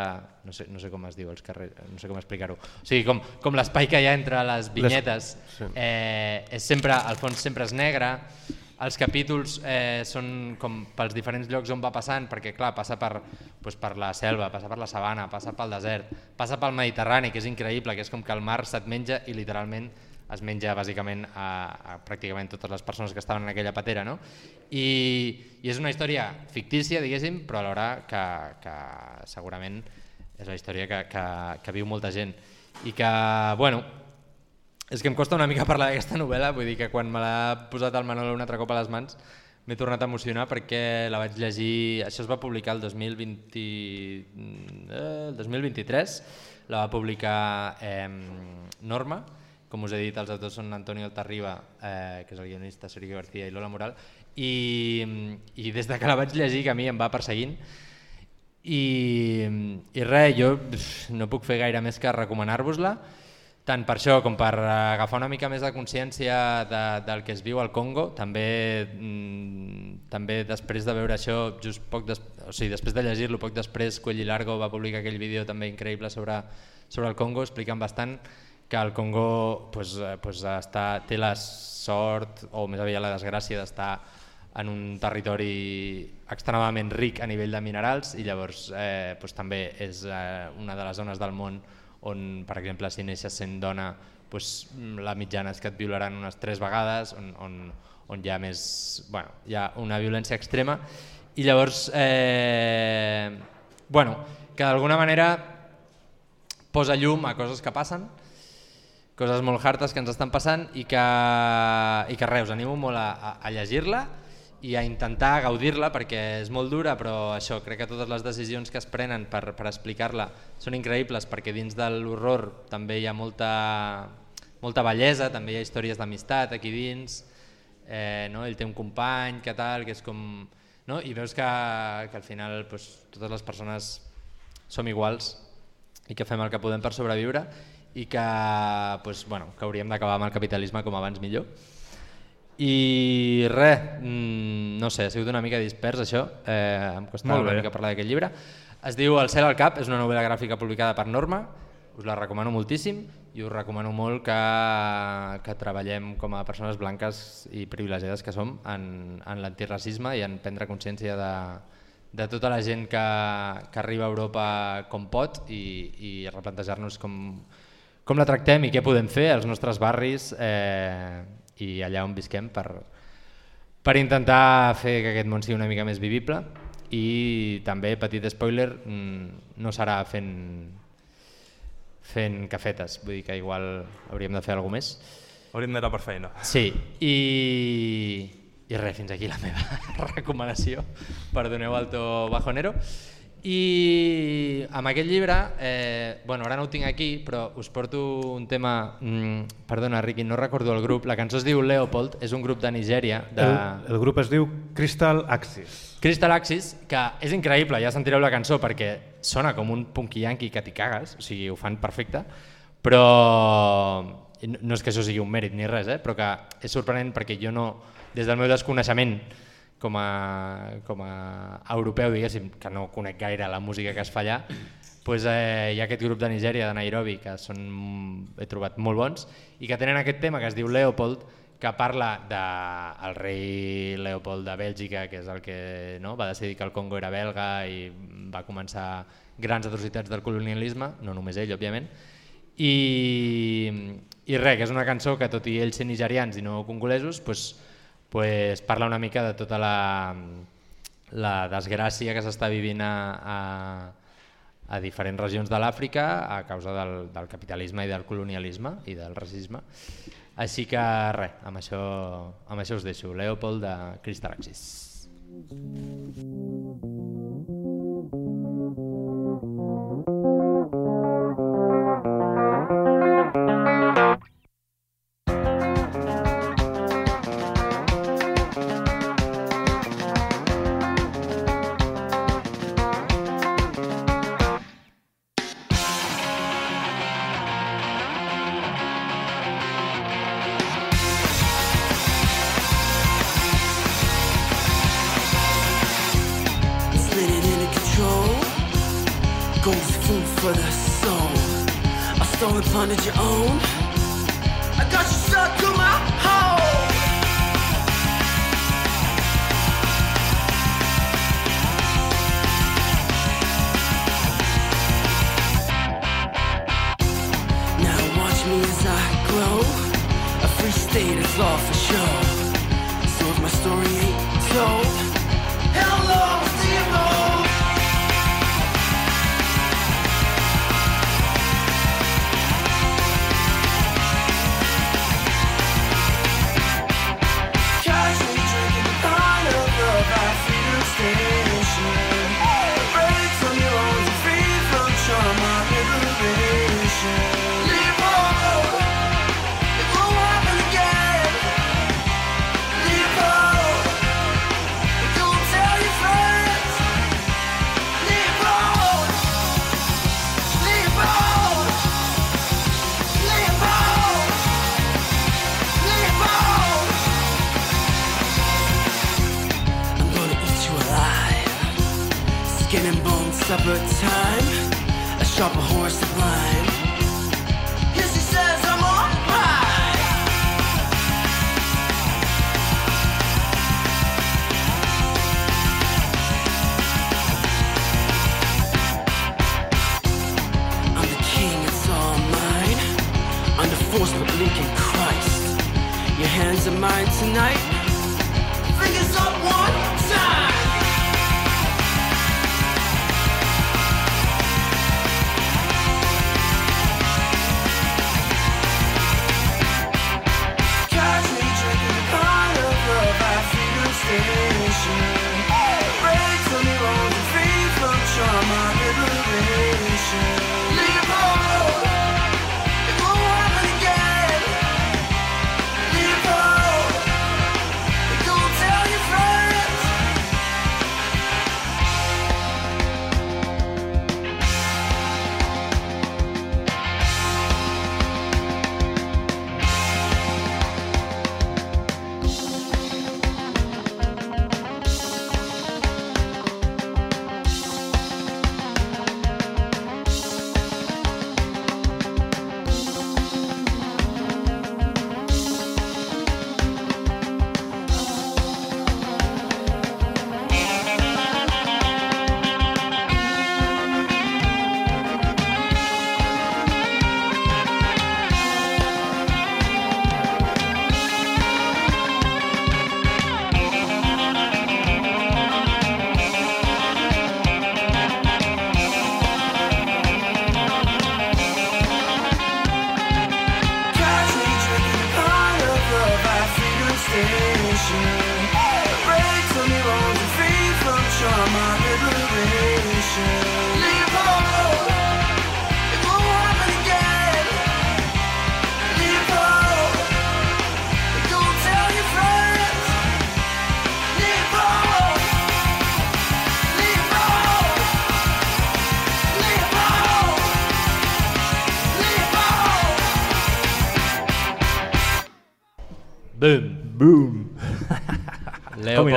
C: No sé, no sé com es diu els carrers, no sé com explicar-ho. O sigui, com, com l'espai que hi ha entre les vinyetes,
E: sí.
C: eh, és sempre, al fons sempre és negre, els capítols eh, són com pels diferents llocs on va passant, perquè clar, passa per, doncs per la selva, passa per la sabana, passa pel desert, passa pel Mediterrani, que és increïble, que és com que el mar se't menja i literalment es menja bàsicament a, a pràcticament totes les persones que estaven en aquella patera. No? I, I és una història fictícia, diguéssim, però alhora que, que segurament és la història que, que, que viu molta gent. I que, bueno, és que em costa una mica parlar d'aquesta novel·la, vull dir que quan me l'ha posat el Manolo un altre cop a les mans m'he tornat a emocionar perquè la vaig llegir, això es va publicar el 2020, eh, el 2023, la va publicar eh, Norma, com us he dit, els autors són Antonio Altarriba, eh, que és el guionista, Sergio García i Lola Moral, i, i des de que la vaig llegir que a mi em va perseguint, i, i res, jo no puc fer gaire més que recomanar-vos-la, tant per això com per agafar una mica més de consciència de, del que es viu al Congo, també, mm, també després de veure això, just poc des, o sigui, després de llegir-lo, poc després Cuelli Largo va publicar aquell vídeo també increïble sobre, sobre el Congo, explicant bastant que el Congo pues, eh, pues està, té la sort, o més aviat la desgràcia, d'estar en un territori extremadament ric a nivell de minerals i llavors eh, pues, també és eh, una de les zones del món on, per exemple, si neixes sent dona, doncs, la mitjana és que et violaran unes tres vegades, on, on, on hi ha més, bueno, hi ha una violència extrema, i llavors, eh, bueno, que d'alguna manera posa llum a coses que passen, coses molt hartes que ens estan passant i que, i que res, us animo molt a, a, a llegir-la i a intentar gaudir-la perquè és molt dura però això crec que totes les decisions que es prenen per, per explicar-la són increïbles perquè dins de l'horror també hi ha molta, molta bellesa, també hi ha històries d'amistat aquí dins, eh, no? ell té un company que tal, que és com... No? I veus que, que al final pues, totes les persones som iguals i que fem el que podem per sobreviure i que, pues, bueno, que hauríem d'acabar amb el capitalisme com abans millor. I res, mm, no sé, ha sigut una mica dispers això, eh, em costava una mica parlar d'aquest llibre. Es diu El cel al cap, és una novel·la gràfica publicada per Norma, us la recomano moltíssim i us recomano molt que, que treballem com a persones blanques i privilegiades que som en, en l'antiracisme i en prendre consciència de, de tota la gent que, que arriba a Europa com pot i, i replantejar-nos com, com la tractem i què podem fer als nostres barris eh, i allà on visquem per, per intentar fer que aquest món sigui una mica més vivible i també, petit spoiler, mm, no serà fent, fent cafetes, vull dir que igual hauríem de fer alguna més.
B: Hauríem d'anar per feina.
C: Sí, i, i res, fins aquí la meva recomanació, perdoneu el to bajonero. I amb aquest llibre, eh, bueno, ara no ho tinc aquí, però us porto un tema, mm, perdona Riqui, no recordo el grup, la cançó es diu Leopold, és un grup de Nigèria. De...
E: El, el grup es diu Crystal Axis.
C: Crystal Axis, que és increïble, ja sentireu la cançó perquè sona com un punky yankee que t'hi cagues, o sigui, ho fan perfecte, però no és que això sigui un mèrit ni res, eh? però que és sorprenent perquè jo no, des del meu desconeixement com a, com a europeu, diguéssim, que no conec gaire la música que es fa allà, pues, eh, hi ha aquest grup de Nigèria, de Nairobi, que són, he trobat molt bons, i que tenen aquest tema que es diu Leopold, que parla del de rei Leopold de Bèlgica, que és el que no, va decidir que el Congo era belga i va començar grans atrocitats del colonialisme, no només ell, òbviament, i, i res, que és una cançó que tot i ells ser nigerians i no congolesos, pues, pues parla una mica de tota la, la desgràcia que s'està vivint a, a, a diferents regions de l'Àfrica a causa del, del capitalisme i del colonialisme i del racisme. Així que res, amb això, amb això us deixo. Leopold de Crystal Axis.
P: Spinning wanted your own. I got you stuck to my hole.
Q: Now watch me as I grow. A free state is law for sure. So if my
R: story
B: ain't
R: told.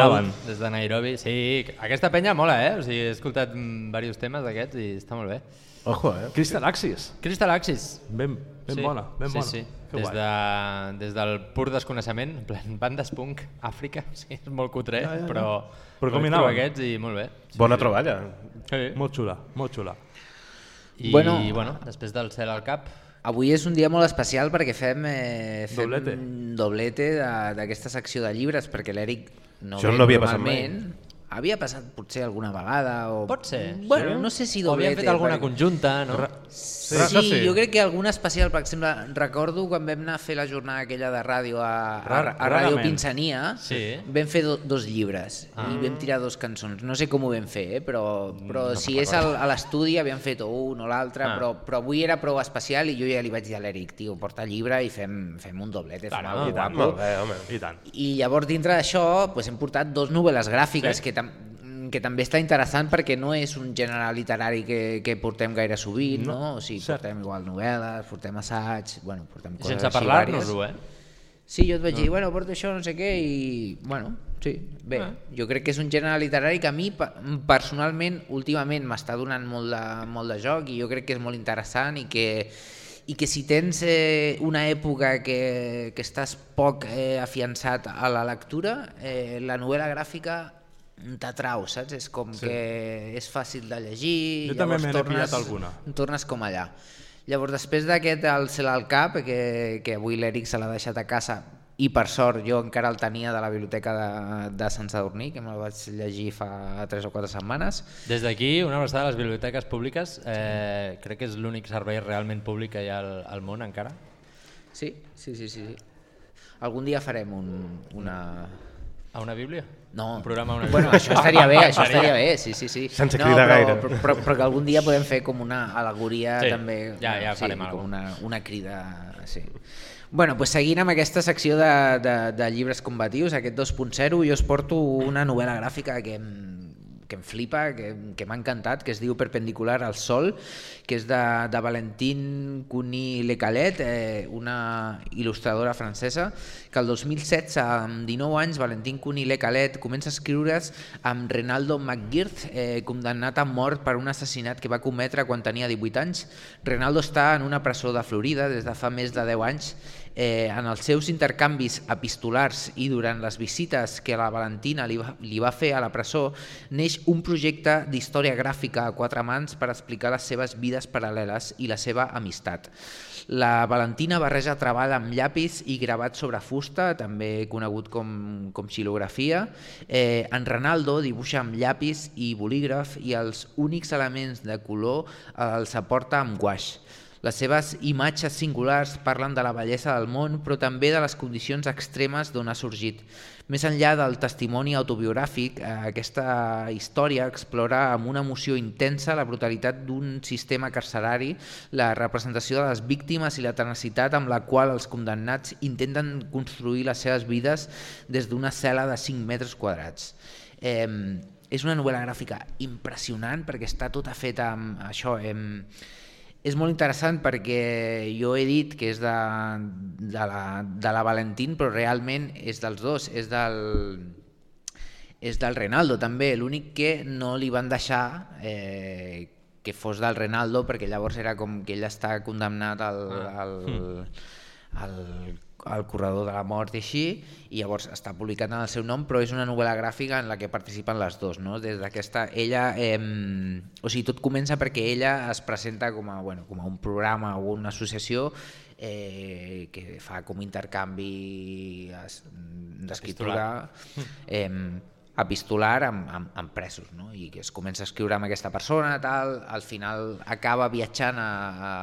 B: Anaven?
R: des de Nairobi. Sí, aquesta penya mola, eh? O sigui, he escoltat mm, diversos temes d'aquests i està molt bé.
E: Ojo, eh?
B: Crystal Axis.
R: Crystal Axis.
B: Ben, ben
R: sí.
B: bona, ben
R: sí,
B: bona.
R: Sí,
B: Que
R: des,
B: guai.
R: de, des del pur desconeixement, en plan, bandes punk, Àfrica, sí, és molt cutre,
B: Ja, ja, ja.
R: però,
B: Però com anaven?
R: aquests i molt bé.
E: Bona troballa.
R: Sí.
B: Molt xula, molt xula.
R: I,
D: Bueno.
R: bueno, bueno, després del cel al cap,
D: Avui és un dia molt especial perquè fem, eh, fem
B: Doblete.
D: doblete d'aquesta secció de llibres, perquè l'Eric no
E: Això no havia passat
D: normalment. Havia passat potser alguna vegada o...
R: Pot ser,
D: Bueno,
R: sí.
D: no sé si
R: O
D: doblete.
R: havien fet alguna
D: perquè-
R: conjunta, no?
D: Ra-
R: Sí.
D: Sí,
R: Ra- sí.
D: jo crec que alguna especial, per exemple, recordo quan vam anar a fer la jornada aquella de ràdio a, a, a Ràdio. Pinsania,
R: Sí.
D: vam fer do, dos llibres
R: Ah.
D: i vam tirar dos cançons. No sé com ho vam fer, eh? però, però
R: no
D: si és al, a l'estudi havíem fet o un o l'altre,
R: Ah.
D: però, però avui era prou especial i jo ja li vaig dir a l'Eric, tio, porta llibre i fem, fem un doblet, fem
R: Claro, tant,
D: guapo.
E: Molt bé, home.
B: I tant.
D: I llavors dintre d'això pues, hem portat dos novel·les gràfiques
R: Sí.
D: que, tam que també està interessant perquè no és un gènere literari que, que portem gaire sovint, no?
B: No,
D: O sigui,
B: cert.
D: portem igual novel·les, portem assaig, bueno, portem coses
R: sense parlar-nos-ho, eh?
D: Sí, jo et vaig dir, bueno, porto això, no sé què, i bueno, sí, bé,
R: Ah.
D: jo crec que és un gènere literari que a mi pe- personalment, últimament, m'està donant molt de, molt de joc i jo crec que és molt interessant i que i que si tens eh, una època que, que estàs poc eh, afiançat a la lectura, eh, la novel·la gràfica t'atrau, saps? És com
B: Sí.
D: sí. que és fàcil de llegir,
B: Jo també
D: llavors
B: me n'he
D: tornes,
B: pillat alguna.
D: tornes com allà. Llavors, després d'aquest el cel al cap, que, que avui l'Eric se l'ha deixat a casa i per sort jo encara el tenia de la biblioteca de, de Sant Sadurní, que me'l vaig llegir fa 3 o 4 setmanes.
C: Des d'aquí, una abraçada a les biblioteques públiques. Eh, crec que és l'únic servei realment públic que hi ha al, al món encara.
D: Sí, sí, sí, sí. sí. Algun dia farem un, una...
C: A una bíblia?
D: No.
C: Un programa a una
D: Bueno,
C: bíblia?
D: això estaria bé, això estaria bé, sí, sí, sí.
E: Sense
D: no,
E: cridar
D: però,
E: gaire.
D: Però, però, però que algun dia podem fer com una alegoria
C: Sí,
D: també.
C: ja- ja
D: sí,
C: farem
D: com
C: alguna
D: una, una crida, sí. Bueno, pues seguint amb aquesta secció de, de, de llibres combatius, aquest 2.0, jo us porto una novel·la gràfica que em, que em flipa, que, que m'ha encantat, que es diu Perpendicular al Sol, que és de, de Valentín Cuní Lecalet, eh, una il·lustradora francesa, que el 2016, amb 19 anys, Valentín Cuní Lecalet comença a escriure's amb Renaldo McGirth, eh, condemnat a mort per un assassinat que va cometre quan tenia 18 anys. Renaldo està en una presó de Florida des de fa més de 10 anys eh, en els seus intercanvis epistolars i durant les visites que la Valentina li va, li va fer a la presó, neix un projecte d'història gràfica a quatre mans per explicar les seves vides paral·leles i la seva amistat. La Valentina barreja treball amb llapis i gravat sobre fusta, també conegut com, com xilografia. Eh, en Renaldo dibuixa amb llapis i bolígraf i els únics elements de color els aporta amb guaix. Les seves imatges singulars parlen de la bellesa del món, però també de les condicions extremes d'on ha sorgit. Més enllà del testimoni autobiogràfic, eh, aquesta història explora amb una emoció intensa la brutalitat d'un sistema carcerari, la representació de les víctimes i la tenacitat amb la qual els condemnats intenten construir les seves vides des d'una cel·la de 5 metres quadrats. Eh, és una novel·la gràfica impressionant perquè està tota feta amb això... Eh, és molt interessant perquè jo he dit que és de, de, la, de la Valentín, però realment és dels dos, és del, és del Renaldo també, l'únic que no li van deixar eh, que fos del Renaldo perquè llavors era com que ell està condemnat al,
C: Ah.
D: al,
C: Mm.
D: al, al corredor de la mort i així, i llavors està publicat en el seu nom, però és una novel·la gràfica en la que participen les dos, no? Des d'aquesta, ella, eh, o sigui, tot comença perquè ella es presenta com a, bueno, com a un programa o una associació eh, que fa com intercanvi es- d'escriptura eh, epistolar amb, amb, amb presos no? i que es comença a escriure amb aquesta persona tal, al final acaba viatjant a, a,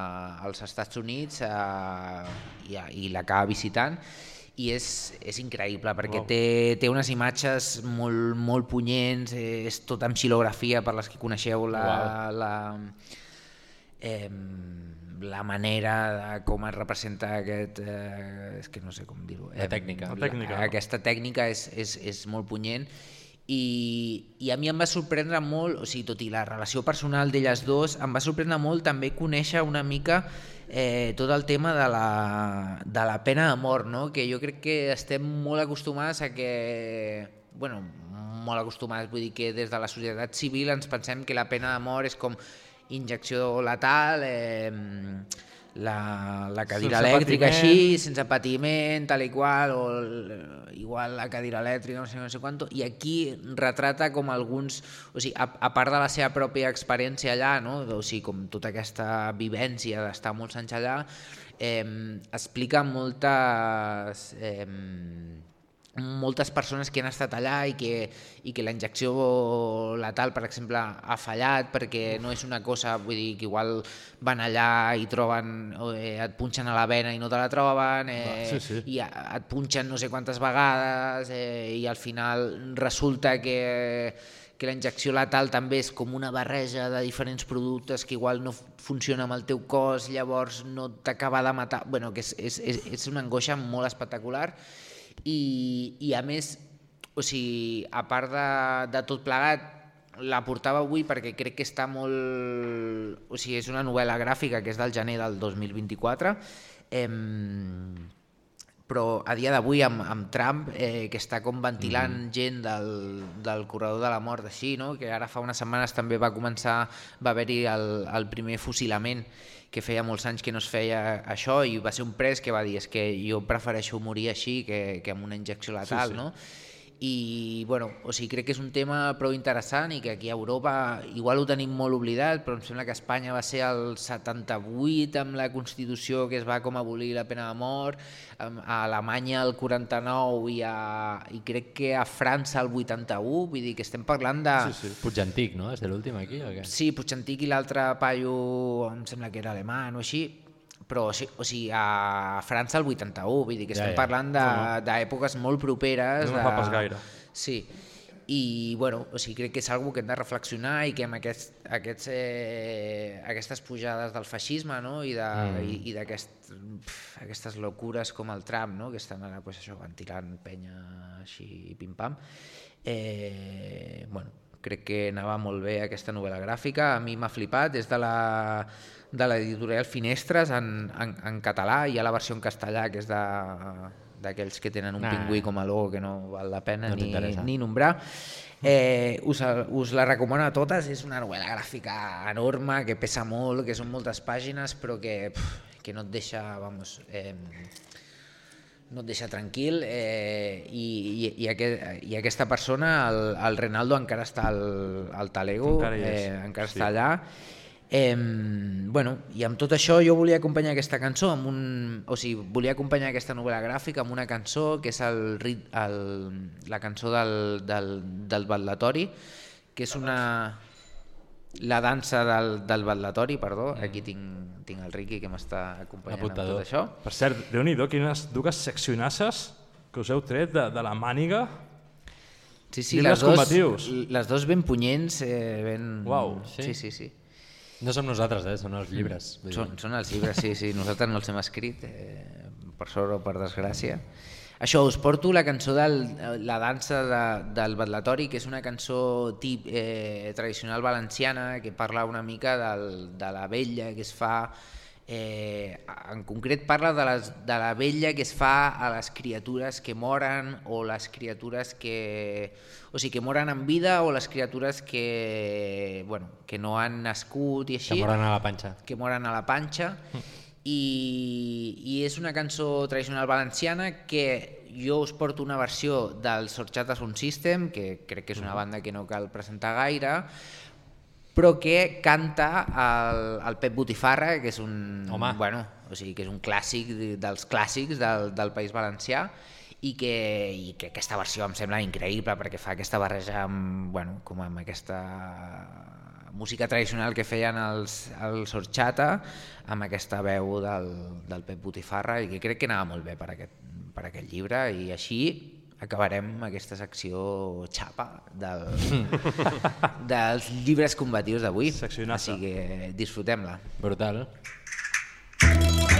D: als Estats Units a, i, a, i l'acaba visitant i és, és increïble perquè
C: Wow.
D: té, té unes imatges molt, molt punyents, eh, és tot amb xilografia per les que coneixeu la,
C: Wow.
D: la, eh, la manera de com es representa aquest... Eh, és que no sé com dir-ho.
C: La tècnica.
D: La,
C: La tècnica.
D: Aquesta tècnica és, és, és molt punyent i, i a mi em va sorprendre molt, o sigui, tot i la relació personal d'elles dos, em va sorprendre molt també conèixer una mica eh, tot el tema de la, de la pena de mort, no? que jo crec que estem molt acostumats a que... Bueno, molt acostumats, vull dir que des de la societat civil ens pensem que la pena de mort és com injecció letal, eh, la, la cadira
C: Sense
D: elèctrica
C: patiment.
D: així, sense patiment, tal i qual, o el, igual la cadira elèctrica, no sé, no sé quanto, i aquí retrata com alguns, o sigui, a, a part de la seva pròpia experiència allà, no? o sigui, com tota aquesta vivència d'estar molts anys allà, eh, explica moltes... Eh, moltes persones que han estat allà i que, i que la injecció letal, per exemple, ha fallat perquè no és una cosa, vull dir, que igual van allà i troben, o, eh, et punxen a la vena i no te la troben, eh,
C: Sí, sí.
D: i a- et punxen no sé quantes vegades eh, i al final resulta que que la injecció letal també és com una barreja de diferents productes que igual no funciona amb el teu cos, llavors no t'acaba de matar... Bueno, que és, és, és una angoixa molt espectacular i, i a més, o sigui, a part de, de tot plegat, la portava avui perquè crec que està molt... O sigui, és una novel·la gràfica que és del gener del 2024, em, però a dia d'avui amb, amb Trump, eh, que està com ventilant mm -hmm. gent del, del corredor de la mort així, no? que ara fa unes setmanes també va començar, va haver-hi el, el primer fusilament que feia molts anys que no es feia això i va ser un pres que va dir és que jo prefereixo morir així que, que amb una injecció letal,
C: sí.
D: no? I bueno, o sigui, crec que és un tema prou interessant i que aquí a Europa igual ho tenim molt oblidat, però em sembla que a Espanya va ser el 78 amb la Constitució que es va com abolir la pena de mort, a Alemanya el 49 i, a, i crec que a França el 81, vull dir que estem parlant de...
C: Sí, sí. Puig Antic, no? És l'últim aquí o què?
D: Sí, Puigdentí i l'altre paio, em sembla que era alemany o així, però o sigui, a França el 81, vull dir que
B: Ja,
D: estem
B: ja.
D: parlant de-
B: No, no.
D: d'èpoques molt properes.
B: No
D: de...
B: fa pas gaire.
D: Sí, i bueno, o sigui, crec que és algo que hem de reflexionar i que amb aquest, aquests, eh, aquestes pujades del feixisme no? i de-
C: Mm.
D: i, aquestes locures com el Trump, no? que estan ara pues, això, ventilant penya així pim-pam, eh, bueno, crec que anava molt bé aquesta novel·la gràfica, a mi m'ha flipat, és de la de l'editorial Finestres en, en, en català, hi ha la versió en castellà que és de d'aquells que tenen un
C: Nah.
D: pingüí com a logo que no val la pena
C: No
D: ni, ni nombrar. Eh, us, us la recomano a totes, és una novel·la gràfica enorme, que pesa molt, que són moltes pàgines, però que, pf, que no et deixa, vamos, eh, no et deixa tranquil eh, i, i, i, aquest, i aquesta persona, el, el Renaldo encara està al, al Talego,
B: Encara és,
D: eh, encara
B: sí.
D: està allà. Eh, bueno, i amb tot això jo volia acompanyar aquesta cançó amb un, o sigui, volia acompanyar aquesta novel·la gràfica amb una cançó que és el, el, la cançó del, del, del batlatori que és una la dansa del, del batlatori, perdó, aquí tinc, tinc el Riqui que m'està acompanyant amb
C: Apuntador.
D: tot això.
B: Per cert, déu nhi quines dues seccionasses que us heu tret de, de la màniga.
D: Sí, sí,
B: Llibres
D: les dos,
B: combatius.
D: les dos ben punyents, eh, ben...
B: Uau,
D: sí, sí, sí.
C: No som nosaltres, eh? Són els llibres. dir.
D: Són, són els llibres, sí, sí. Nosaltres no els hem escrit, eh, per sort o per desgràcia. Això, us porto la cançó del, la dansa de, del batlatori, que és una cançó tip, eh, tradicional valenciana que parla una mica del, de la vella que es fa Eh, en concret parla de, les, de la vella que es fa a les criatures que moren o les criatures que... O sigui, que moren en vida o les criatures que, bueno, que no han nascut i així.
C: Que moren a la panxa.
D: Que moren a la panxa. I, I és una cançó tradicional valenciana que jo us porto una versió del Sorchata Sound System, que crec que és una banda que no cal presentar gaire, però que canta el, el Pep Botifarra, que és un,
C: Home.
D: bueno, o sigui, que és un clàssic de- dels clàssics del, del País Valencià i que, i que aquesta versió em sembla increïble perquè fa aquesta barreja amb, bueno, com amb aquesta música tradicional que feien els, els Orxata amb aquesta veu del, del Pep Botifarra i que crec que anava molt bé per aquest, per aquest llibre i així acabarem aquesta secció xapa del, dels llibres combatius d'avui. Així que disfrutem-la.
C: Brutal.
O: La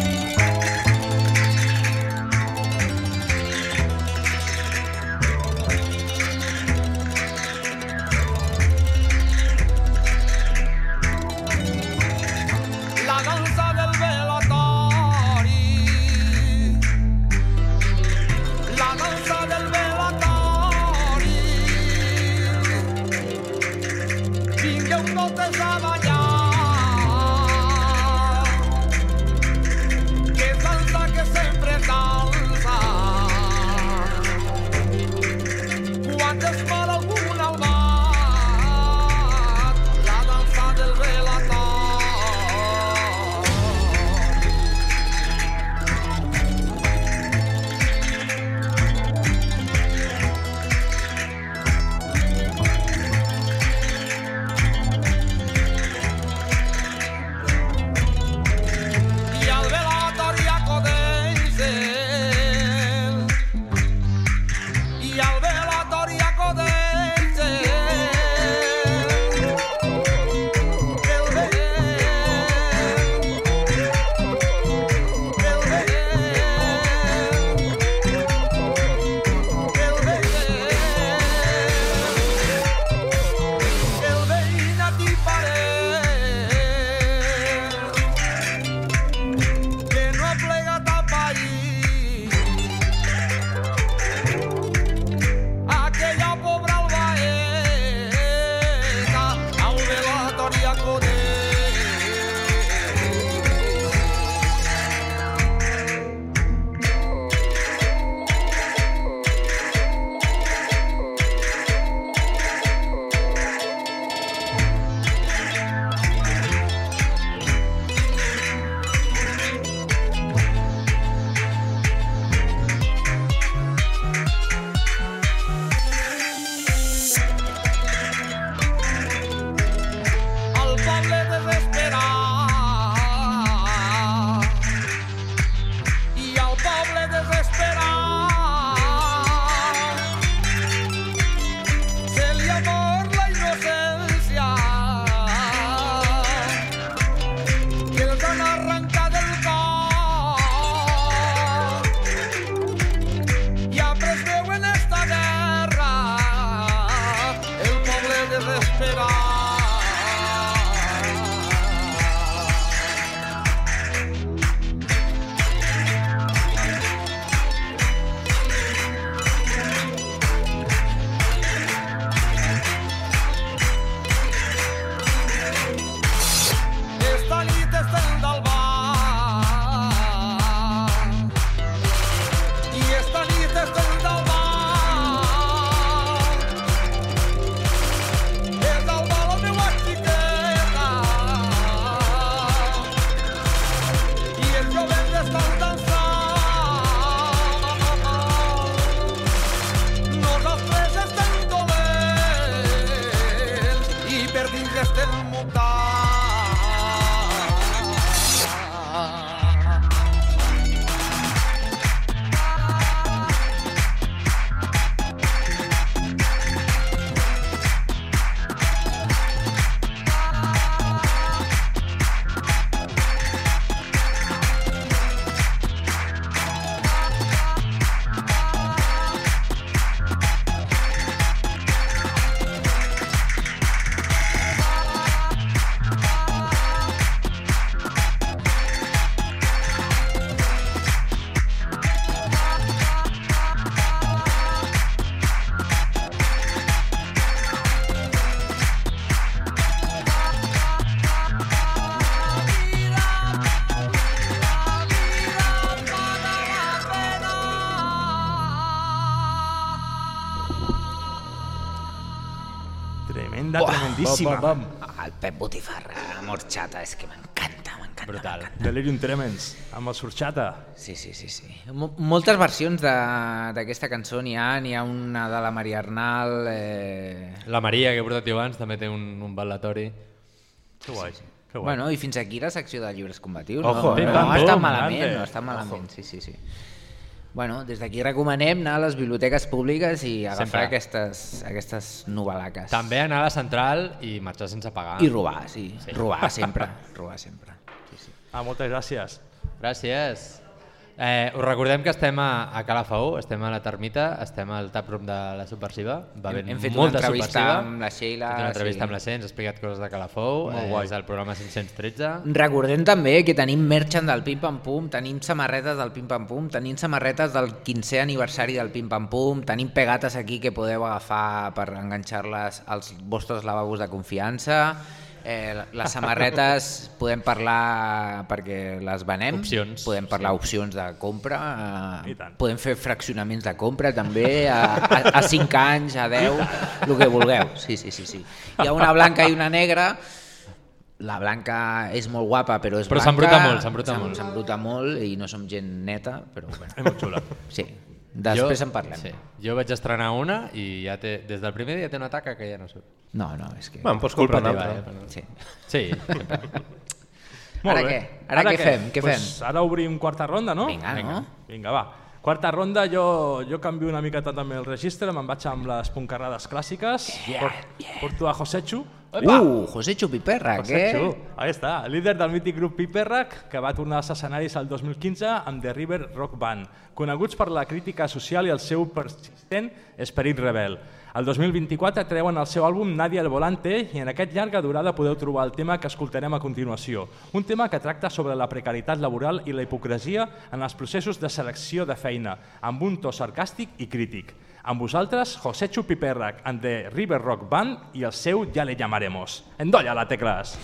B: grandíssima.
C: Bam, bam,
D: El Pep Botifarra, morxata, és que m'encanta, m'encanta.
C: Brutal.
B: Delirium Tremens, amb el Surxata.
D: Sí, sí, sí. sí. Mo- Moltes versions de- d'aquesta cançó n'hi ha, n'hi ha una de la Maria Arnal... Eh...
C: La Maria, que he portat jo abans, també té un, un ballatori. Que guai. Que guai.
D: Bueno, i fins aquí la secció de llibres combatius.
C: Ojo,
D: no,
C: eh?
D: no, no
C: pam,
D: està
C: pum,
D: malament, no està malament, sí, sí, sí. Bueno, des d'aquí recomanem anar a les biblioteques públiques i agafar
C: Sempre.
D: aquestes, aquestes novel·laques.
C: També anar a la central i marxar sense pagar.
D: I robar, sí. Robar sempre, robar sempre. Sí, sí.
B: Ah, moltes gràcies.
C: Gràcies. Eh, us recordem que estem a, a Calafau, estem a la Termita, estem al taproom de la Subversiva. Va
D: Hem- hem fet una entrevista
C: Subversiva.
D: amb la Sheila,
C: Hem fet una entrevista
D: sí.
C: amb la Sheila, ens ha explicat coses de Calafou.
D: Molt
C: eh,
D: guai.
C: És el programa 513.
D: Recordem també que tenim merchant del Pim Pam Pum, tenim samarretes del Pim Pam Pum, tenim samarretes del 15è aniversari del Pim Pam Pum, tenim pegates aquí que podeu agafar per enganxar-les als vostres lavabos de confiança. Eh, les samarretes podem parlar perquè les venem,
C: Opcions,
D: podem parlar
C: sí.
D: opcions de compra, eh, podem fer fraccionaments de compra també, a, a, a 5 anys, a 10, el que vulgueu. Sí, sí, sí, sí. Hi ha una blanca i una negra, la Blanca és molt guapa, però és
C: Però
D: blanca.
C: s'embruta molt, s'embruta
D: S'em-
C: molt.
D: S'embruta molt i no som gent neta, però bueno.
B: És molt xula.
D: Sí, després
C: jo,
D: en parlem.
C: Sí. Jo vaig estrenar una i ja té, des del primer dia té una taca que ja no surt.
D: No, no, és que...
E: Va, em pots
C: Culpa
E: comprar una altra.
C: eh? però-
D: Sí.
C: Sí.
B: Molt
D: Ara
B: bé.
D: què? Ara què fem? Què
B: pues
D: fem?
B: Ara obrim quarta ronda, no?
D: Vinga, no?
B: Vinga, va. Quarta ronda, jo, jo canvio una miqueta també el registre, me'n vaig amb les puncarrades clàssiques.
D: Yeah,
B: Port, Porto a Josechu.
D: Uh, José Chupiperra, què?
B: Josechu, ahí està, líder del mític grup Piperrac, que va tornar als escenaris el 2015 amb The River Rock Band, coneguts per la crítica social i el seu persistent esperit rebel. El 2024 treuen el seu àlbum Nadia el Volante i en aquest llarga durada podeu trobar el tema que escoltarem a continuació. Un tema que tracta sobre la precarietat laboral i la hipocresia en els processos de selecció de feina, amb un to sarcàstic i crític. Amb vosaltres, José Chupiperrac and the River Rock Band i el seu Ja le llamaremos. Endolla la tecles!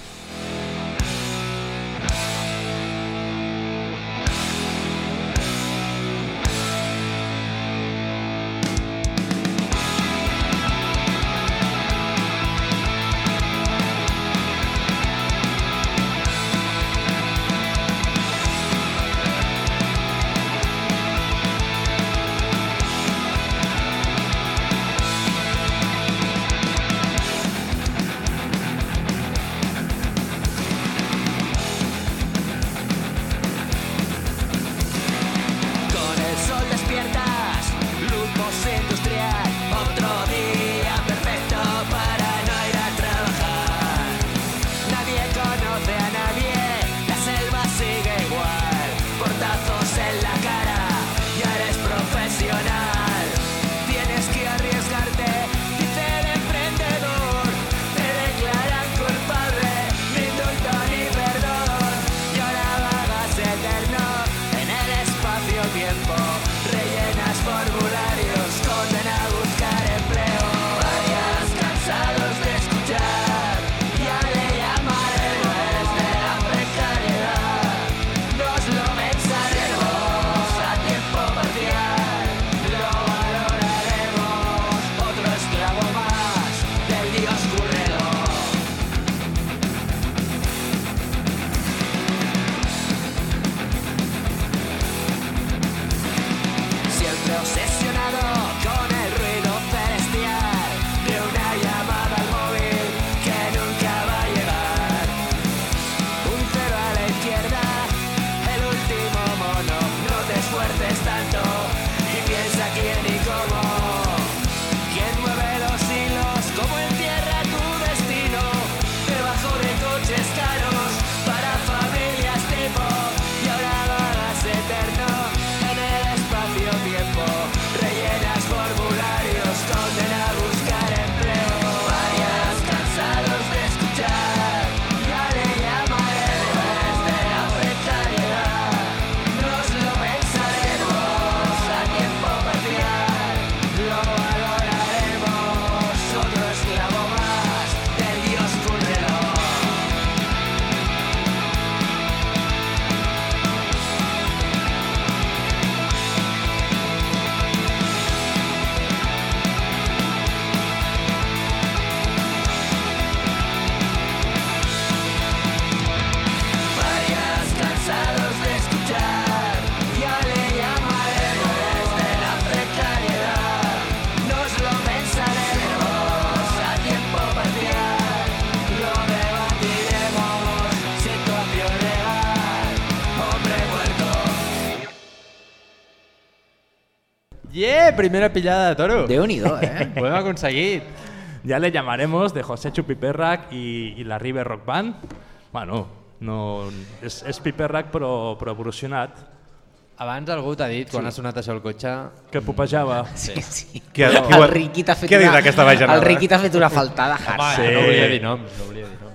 C: Primera pillada de toro.
D: Déu-n'hi-do, eh?
C: Ho hem aconseguit.
B: Ya le llamaremos de José Chupiperrac y, y la River Rock Band. Bueno, no, és, és Piperrac però, però evolucionat.
C: Abans algú t'ha dit, quan
B: Sí.
C: ha sonat això el cotxe...
B: Que pupejava.
C: Sí,
D: sí.
E: Qui ha-
D: el,
E: ha-
D: Riqui t'ha fet, una,
E: aquesta
D: el Riqui fet una faltada
C: Home, sí. no volia dir noms, no volia dir noms.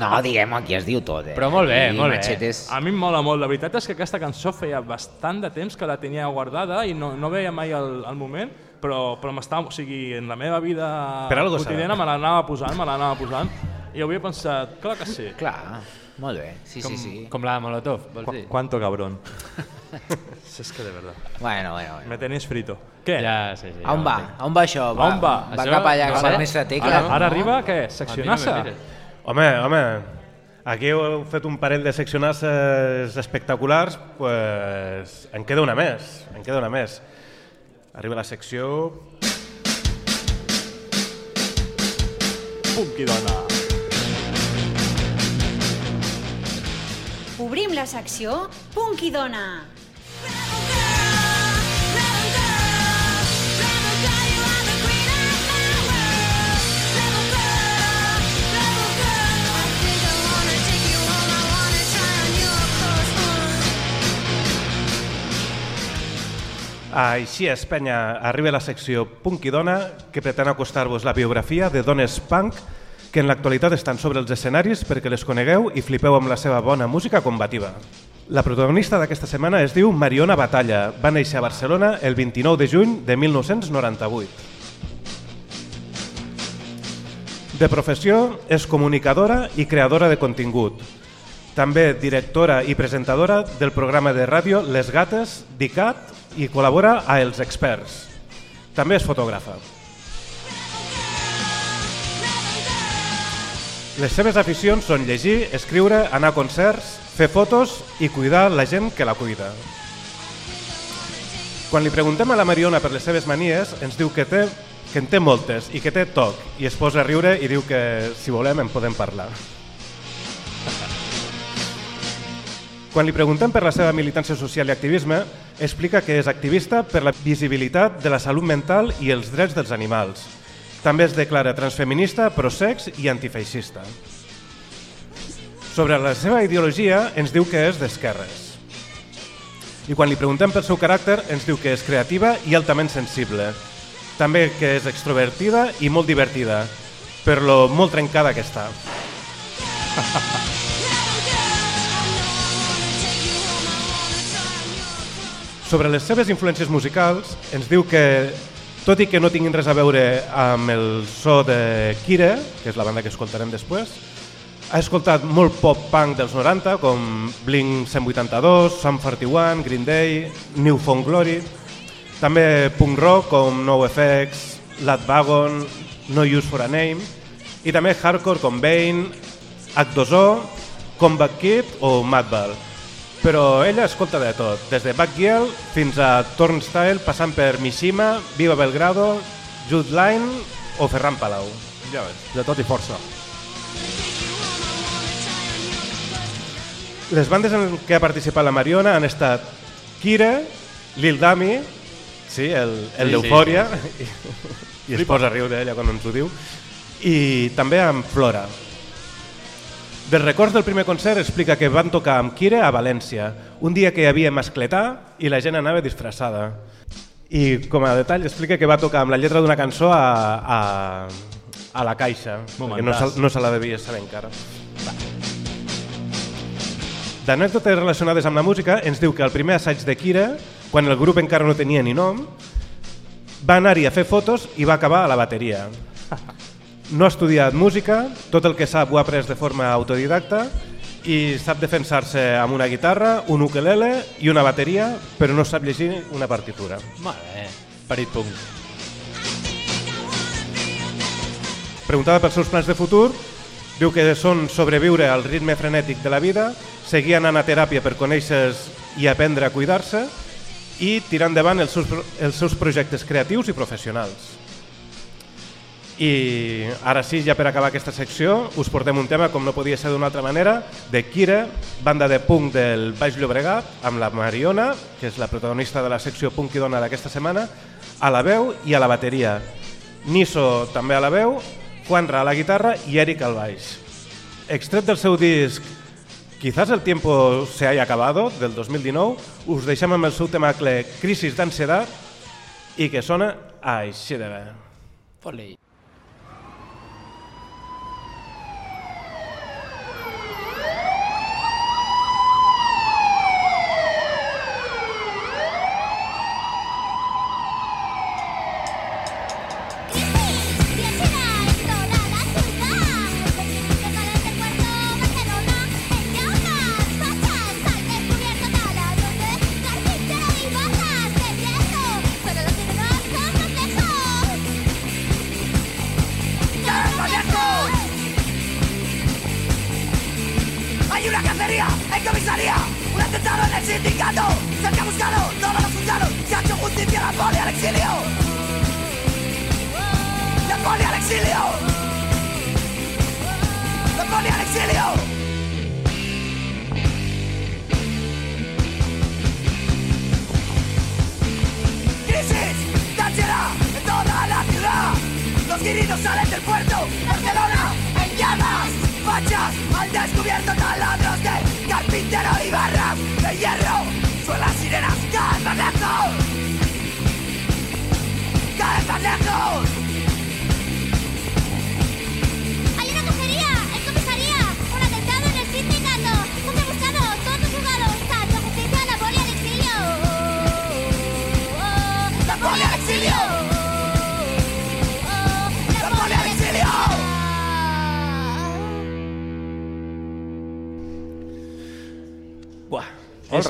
D: No, diguem, aquí es diu tot, eh?
C: Però molt bé,
D: I
C: molt bé.
D: Machetes...
B: A mi em mola molt. La veritat és que aquesta cançó feia bastant de temps que la tenia guardada i no, no veia mai el, el moment, però, però m'estava... O sigui, en la meva vida quotidiana me l'anava posant, me l'anava posant, i avui he pensat, clar que sí.
D: Clar, molt bé, sí,
C: com,
D: sí, sí.
C: Com la de Molotov, vols
B: Cu
C: dir?
B: Cuánto cabrón. es que de verdad.
D: Bueno, bueno, bueno.
B: Me tenéis frito. Què?
C: Ja, sí, sí.
D: A on va? A on va això?
B: A on va?
D: Va
C: Això
D: cap allà,
C: no
D: cap
C: sé.
D: a la mestra tecla.
B: Ara, ara
D: no?
B: arriba, què?
C: A mi no
B: Seccionassa?
C: me mires.
E: Home, home, aquí heu fet un parell de seccionasses espectaculars, pues en queda una més, en queda una més. Arriba la secció...
B: Punky dona.
M: Obrim la secció Punky Dona.
E: Així és, penya, arriba la secció Punk i Dona, que pretén acostar-vos la biografia de dones punk que en l'actualitat estan sobre els escenaris perquè les conegueu i flipeu amb la seva bona música combativa. La protagonista d'aquesta setmana es diu Mariona Batalla. Va néixer a Barcelona el 29 de juny de 1998. De professió és comunicadora i creadora de contingut. També directora i presentadora del programa de ràdio Les Gates d'ICAT i col·labora a Els Experts. També és fotògrafa. Les seves aficions són llegir, escriure, anar a concerts, fer fotos i cuidar la gent que la cuida. Quan li preguntem a la Mariona per les seves manies, ens diu que, té, que en té moltes i que té toc, i es posa a riure i diu que, si volem, en podem parlar. Quan li preguntem per la seva militància social i activisme, explica que és activista per la visibilitat de la salut mental i els drets dels animals. També es declara transfeminista, prosex i antifeixista. Sobre la seva ideologia ens diu que és d'esquerres. I quan li preguntem pel seu caràcter ens diu que és creativa i altament sensible. També que és extrovertida i molt divertida, per lo molt trencada que està. Sobre les seves influències musicals, ens diu que, tot i que no tinguin res a veure amb el so de Kire, que és la banda que escoltarem després, ha escoltat molt pop-punk dels 90, com Blink-182, Sum 41, Green Day, New Found Glory, també punk rock com NoFX, Lad Wagon, No Use for a Name, i també hardcore com Bane, H2O, Combat Kid o Madball. Però ella escolta de tot, des de Backyel fins a Turnstile, passant per Mishima, Viva Belgrado, Jude Line o Ferran Palau.
B: Ja ves, de tot i força.
E: Les bandes en què ha participat la Mariona han estat Kira, Lil Dami, sí, el, el
C: Sí,
E: d'Eufòria,
C: sí,
E: i es posa a riure ella quan ens ho diu, i també amb Flora. Dels records del primer concert explica que van tocar amb Kira a València, un dia que hi havia mascletà i la gent anava disfressada. I com a detall explica que va tocar amb la lletra d'una cançó a, a, a la caixa, perquè no, se, no se la devia saber encara. D'anècdotes relacionades amb la música, ens diu que el primer assaig de Kira, quan el grup encara no tenia ni nom, va anar-hi a fer fotos i va acabar a la bateria. No ha estudiat música, tot el que sap ho ha après de forma autodidacta i sap defensar-se amb una guitarra, un ukelele i una bateria, però no sap llegir una partitura.
C: Molt bé, perit punk.
E: Preguntada pels seus plans de futur, diu que són sobreviure al ritme frenètic de la vida, seguir anant a teràpia per conèixer i aprendre a cuidar-se i tirar endavant els seus, els seus projectes creatius i professionals. I ara sí, ja per acabar aquesta secció, us portem un tema, com no podia ser d'una altra manera, de Kira, banda de punk del Baix Llobregat, amb la Mariona, que és la protagonista de la secció Punk i Dona d'aquesta setmana, a la veu i a la bateria. Niso també a la veu, Juanra a la guitarra i Eric al baix. Extret del seu disc Quizás el tiempo se haya acabado, del 2019, us deixem amb el seu temacle Crisis d'Ansiedat i que sona així de bé.
C: Foli.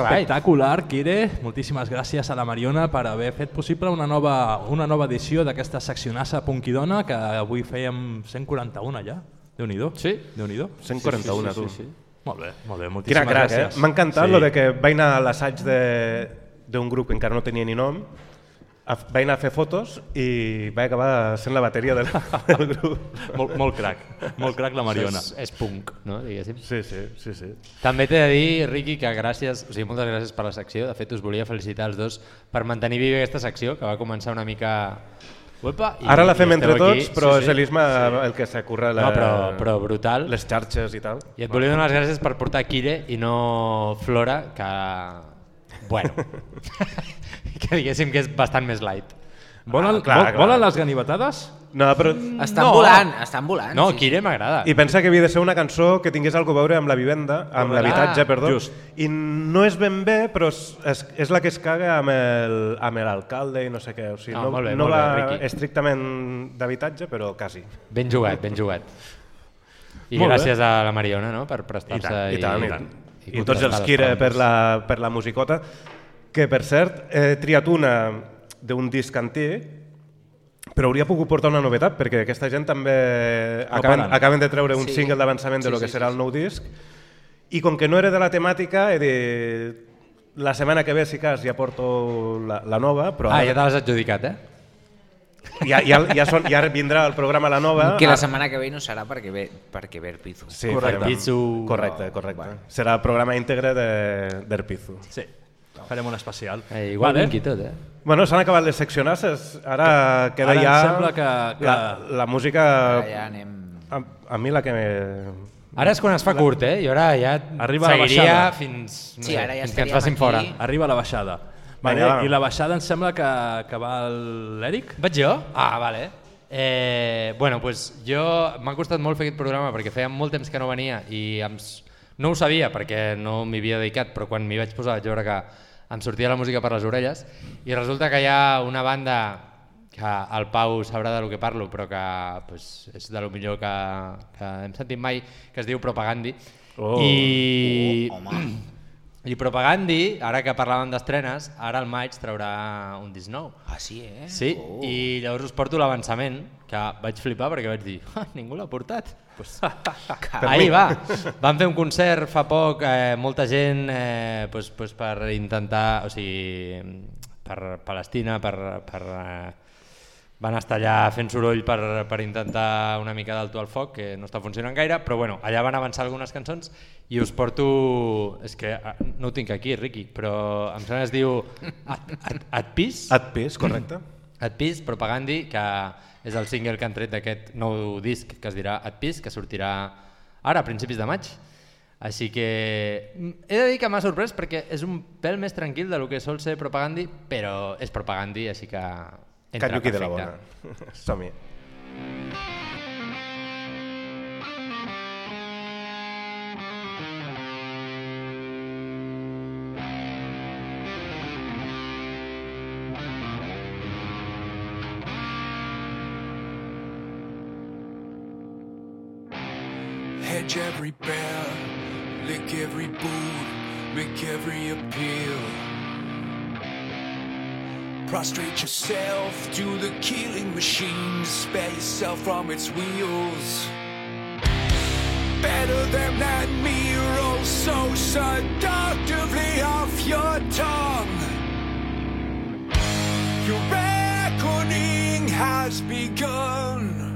C: All right.
B: espectacular, Kire. Moltíssimes gràcies a la Mariona per haver fet possible una nova, una nova edició d'aquesta seccionassa Punkidona que avui fèiem 141 ja. Déu-n'hi-do.
C: Sí.
B: Déu-n'hi-do.
E: 141, tu.
B: Molt bé, molt bé,
E: Quina
B: moltíssimes
E: crac, eh?
B: gràcies.
E: M'ha encantat
B: Sí.
E: lo de que vaig anar a l'assaig de- d'un grup que encara no tenia ni nom, vaig anar a fer fotos i vaig acabar sent la bateria del, del grup.
B: molt, molt crac, molt crac la Mariona.
C: És, és punk, no? Diguéssim.
E: Sí, sí, sí. sí.
C: També t'he de dir, Riqui, que gràcies, o sigui, moltes gràcies per la secció. De fet, us volia felicitar els dos per mantenir viva aquesta secció, que va començar una mica... Uepa, i-
E: Ara la fem entre tots,
C: aquí.
E: però
C: Sí,
E: és
C: sí.
E: l'Isma el que s'ha currat la...
C: No, però, però brutal.
E: les xarxes i tal.
C: I et volia donar les gràcies per portar Kire i no Flora, que... Bueno, que diguéssim que és bastant més light.
B: Volen,
E: Ah, clar,
B: vol,
E: clar.
B: volen les ganivetades?
E: No, però...
D: Estan
C: No.
D: volant, estan volant.
C: No,
D: sí, sí.
C: Kire m'agrada.
E: I pensa que havia de ser una cançó que tingués alguna a veure amb la vivenda, amb
C: Correcte.
E: l'habitatge,
C: Ah,
E: perdó.
B: just.
E: I no és ben bé, però és, és, és la que es caga amb el- amb l'alcalde i no sé què. O sigui,
C: Ah,
E: no,
C: molt bé,
E: no
C: bé,
E: va
C: Riqui.
E: estrictament d'habitatge, però quasi.
C: Ben jugat, ben jugat. I
B: Molt bé.
C: gràcies a la Mariona no? per
E: I
C: prestar-se
E: tant, i, tant, i, tant. I, tots
C: contrastar
E: els Kira per la, per la musicota, que per cert he triat una d'un disc antic, però hauria pogut portar una novetat, perquè aquesta gent també
B: No
E: acaben,
B: paren.
E: acaben de treure un
D: Sí.
E: single d'avançament de
D: Sí,
E: lo que
D: sí,
E: serà
D: sí,
E: el nou disc, i com que no era de la temàtica, he dit, la setmana que ve, si cas, ja porto la, la nova, però
C: Ah, ja te l'has adjudicat, eh?
E: ja, ja, ja, son, ja vindrà el programa la nova.
D: Que la
E: Ah,
D: setmana que ve no serà perquè ve, perquè ve Erpizu.
E: Sí,
B: Correcte.
C: Pizzu.
E: Correcte, correcte. Serà el programa íntegre de- d'Erpizu.
B: Sí, farem un especial.
C: eh igual
B: Vale.
C: vale. tot, eh?
E: Bueno, s'han acabat les seccionasses, ara queda
B: Ara
E: ja
B: sembla que- que-
E: La, la música...
D: Ara ja anem...
E: A, a mi la que me...
C: Ara és quan es fa curt, eh? I ara ja
B: Arriba la
C: seguiria
B: baixada.
C: fins, no
D: Sí,
C: sé,
D: ara ja
C: fins que ens facin
D: aquí.
C: fora.
B: Arriba la baixada. Vale,
E: Vinga, va.
B: I la baixada em sembla que, que va l'Eric?
C: Vaig jo? Ah, vale. Eh, bueno, pues jo m'ha costat molt fer aquest programa perquè feia molt temps que no venia i em, no ho sabia perquè no m'hi havia dedicat, però quan m'hi vaig posar vaig veure que em sortia la música per les orelles i resulta que hi ha una banda que el Pau sabrà de lo que parlo, però que pues, és de lo millor que, que hem sentit mai, que es diu Propagandi.
E: Oh.
C: I,
D: Oh, home.
C: I Propagandi, ara que parlàvem d'estrenes, ara al maig traurà un disc nou.
D: Ah, sí, eh?
C: Sí,
D: Oh.
C: i llavors us porto l'avançament, que vaig flipar perquè vaig dir, ah, ningú l'ha portat. Pues, ahir va, van fer un concert fa poc, eh, molta gent eh, pues, pues per intentar, o sigui, per Palestina, per, per, eh, van estar allà fent soroll per, per intentar una mica d'alto al foc, que no està funcionant gaire, però bueno, allà van avançar algunes cançons i us porto... És que ah, no ho tinc aquí, Riqui, però em sembla que es diu At, at, at Pis.
E: At Pis, correcte.
C: At Pis, Propagandi, que és el single que han tret d'aquest nou disc que es dirà At Pis, que sortirà ara, a principis de maig. Així que mm, he de dir que m'ha sorprès perquè és un pèl més tranquil de lo que sol ser Propagandi, però és Propagandi, així que
E: Canyuqui de la
C: perfecte.
E: bona. Som-hi.
P: Hedge every bear, Yourself to the killing machine, spare yourself from its wheels. Better than me, roll so seductively off your tongue. Your reckoning has begun.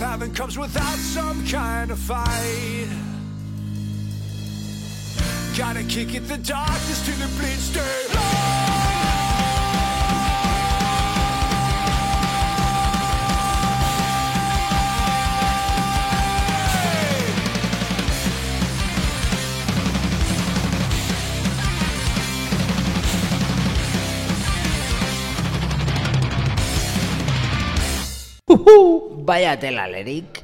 P: if heaven comes without some kind of fight. Gotta kick it the darkness to the blistered.
D: Vaya tela, l'Eric.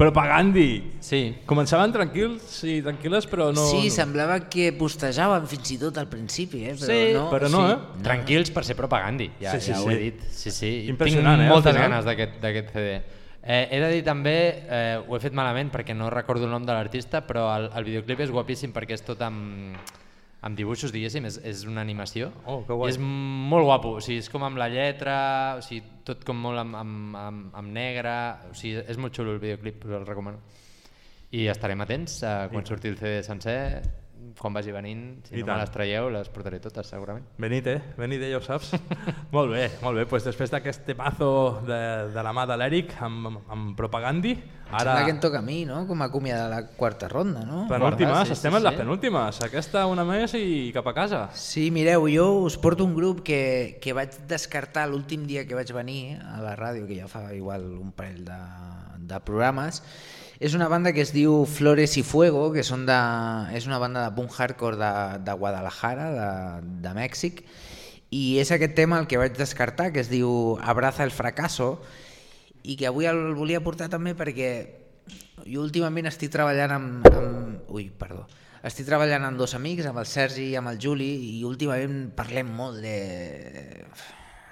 B: Propagandi.
C: Sí.
B: Començaven tranquils i tranquil·les, però no...
D: sí,
B: no.
D: semblava que postejaven fins i tot al principi, eh? però
C: Sí,
D: no.
B: però no,
C: sí.
B: eh?
C: Tranquils per ser propagandi, ja,
B: Sí, sí,
C: ja ho
B: sí.
C: he dit. Sí, sí.
B: Impressionant,
C: Tinc
B: eh,
C: moltes ganes d'aquest d'aquest CD. Eh, he de dir també, eh, ho he fet malament perquè no recordo el nom de l'artista, però el, el videoclip és guapíssim perquè és tot amb, amb dibuixos, diguéssim, és, és una animació.
B: Oh, que guai.
C: I és molt guapo, o sigui, és com amb la lletra, o sigui, tot com molt amb, amb, amb, amb negre, o sigui, és molt xulo el videoclip, us el recomano. I estarem atents a quan surti el CD sencer, quan vagi venint, si
B: I
C: no
B: tant.
C: me les traieu, les portaré totes, segurament.
B: Benit, eh? Benit, eh, ja ho saps. molt bé, molt bé. Pues després d'aquest temazo de, de la mà de l'Eric amb, amb Propagandi,
D: Ara... Sembla que em toca a mi, no? Com a acomiadar la quarta ronda, no?
B: penúltimes,
D: Sí,
B: estem
D: sí,
B: en les
D: sí.
B: penúltimes. Aquesta una més i cap a casa.
D: Sí, mireu, jo us porto un grup que, que vaig descartar l'últim dia que vaig venir a la ràdio, que ja fa igual un parell de, de programes. És una banda que es diu Flores y Fuego, que són de, és una banda de punk hardcore de, de Guadalajara, de, de Mèxic, i és aquest tema el que vaig descartar, que es diu Abraza el fracaso, i que avui el volia portar també perquè jo últimament estic treballant amb, amb... Ui, perdó. Estic treballant amb dos amics, amb el Sergi i amb el Juli, i últimament parlem molt de,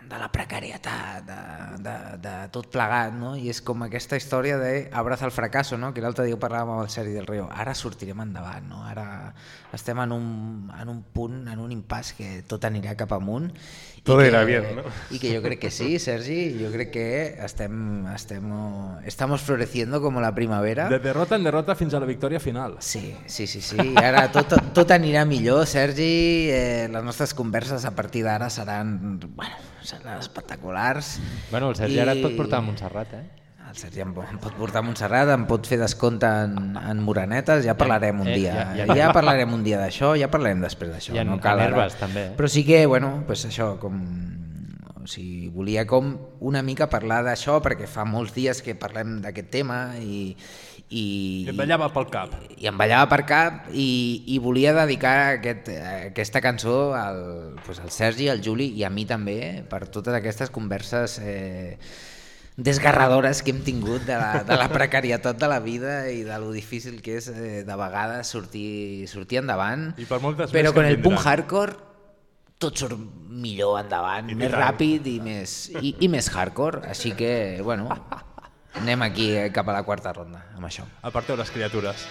D: de la precarietat, de, de, de tot plegat, no? I és com aquesta història de abraza el fracasso, no? Que l'altre dia parlàvem amb el Sergi del Rio. Ara sortirem endavant, no? Ara estem en un, en un punt, en un impàs que tot anirà cap amunt. I
E: Todo
D: que-
E: irá bien, ¿no?
D: I que jo crec que sí, Sergi, jo crec que estem, estem, estamos floreciendo como la primavera.
B: De derrota en derrota fins a la victòria final.
D: Sí, sí, sí, sí. Ara tot, tot anirà millor, Sergi. Eh, les nostres converses a partir d'ara seran, bueno, seran espectaculars.
C: Bueno, el Sergi ara et pot portar a Montserrat, eh?
D: El Sergi em, em pot portar a Montserrat, em pot fer descompte en, en moranetes, ja parlarem un
C: Eh,
D: dia.
C: ja-
D: Ja,
C: ja-
D: ja, parlarem un dia d'això, ja parlarem després d'això.
C: I en-
D: no
C: en
D: cal ara.
C: herbes, també, eh?
D: Però sí que, bueno, pues això, com... O sigui, volia com una mica parlar d'això perquè fa molts dies que parlem d'aquest tema i, i,
B: I et ballava pel cap.
D: i em ballava per cap i, i volia dedicar aquest, aquesta cançó al, pues, al Sergi, al Juli i a mi també per totes aquestes converses eh, desgarradores que hem tingut de la, de la precarietat de la vida i de lo difícil que és eh, de vegades sortir, sortir endavant
B: I per moltes
D: però con el punk hardcore tot surt millor endavant,
B: I
D: més ràpid i més, i, i més hardcore, així que, bueno, anem aquí eh, cap a la quarta ronda amb això.
B: Aparteu les criatures.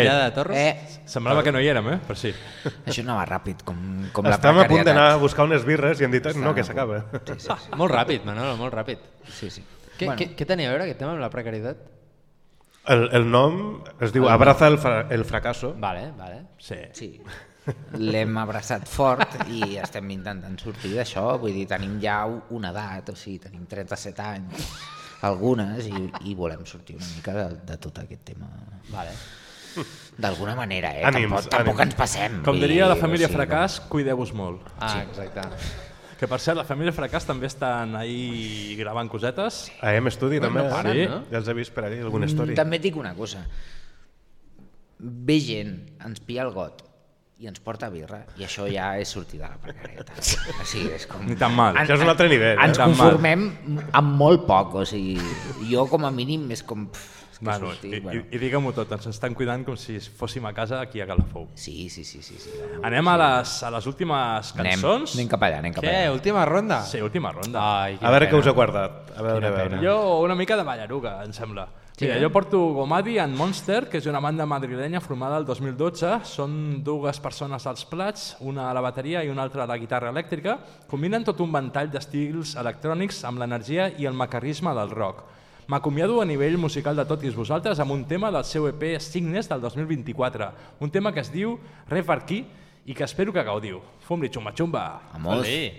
C: Pillada de torros.
D: Eh,
B: Semblava que no hi érem, eh? Però sí.
D: Això anava ràpid, com, com la
E: Estàvem a punt
D: precarietat.
E: d'anar a buscar unes birres i hem dit, no,
D: Estàvem
E: que
D: a
E: s'acaba.
D: Sí, sí, sí.
C: Molt ràpid, Manolo, molt ràpid.
D: Sí, sí.
C: Què,
D: Bueno.
C: què, què tenia a veure aquest tema amb la precarietat?
E: El, el nom es diu
C: El.
E: Abraza el, fra el fracasso.
C: Vale, vale.
B: Sí.
D: Sí. L'hem abraçat fort i estem intentant sortir d'això, vull dir, tenim ja una edat, o sigui, tenim 37 anys, algunes, i, i volem sortir una mica de, de tot aquest tema.
C: Vale.
D: D'alguna manera, eh?
E: Ànims,
D: tampoc, tampoc
E: ànims.
D: ens passem.
B: Com diria la família
D: o sigui,
B: Fracàs, cuideu-vos molt.
C: Ah, exacte.
B: Que per cert, la família Fracàs també estan ahí gravant cosetes.
E: A M Estudi també,
B: no paren,
E: sí.
B: no?
E: ja els he vist per ahí, alguna història.
D: També et dic una cosa. Ve gent, ens pilla el got i ens porta birra, i això ja és sortir de la precarietat. O sigui, és com...
B: Ni tan mal.
E: Això és un altre nivell, eh?
D: Ens
B: mal.
D: conformem amb molt poc, o sigui, jo com a mínim és com... pff, que
B: Bueno,
D: sortir,
B: i,
D: bueno.
B: i, i diguem-ho tot, ens estan cuidant com si fóssim a casa aquí a Calafou.
D: Sí, sí, sí. sí, sí.
B: Anem a les, a les últimes
D: Anem,
B: cançons.
D: anem cap allà, anem cap
C: Què,
D: allà.
C: última ronda?
B: Sí, última ronda.
C: Ai,
E: A veure què us he guardat. A veure, a veure.
B: Jo una mica de ballaruga, em sembla.
C: Sí,
B: Mira,
C: eh?
B: jo porto Gomadi and Monster, que és una banda madrilenya formada el 2012. Són dues persones als plats, una a la bateria i una altra a la guitarra elèctrica. Combinen tot un ventall d'estils electrònics amb l'energia i el macarrisme del rock. M'acomiado a nivell musical de tots vosaltres amb un tema del seu EP Signes del 2024. Un tema que es diu Refarquí i que espero que gaudiu. Fum-li xumba-xumba.
D: Vamos.
C: Oli.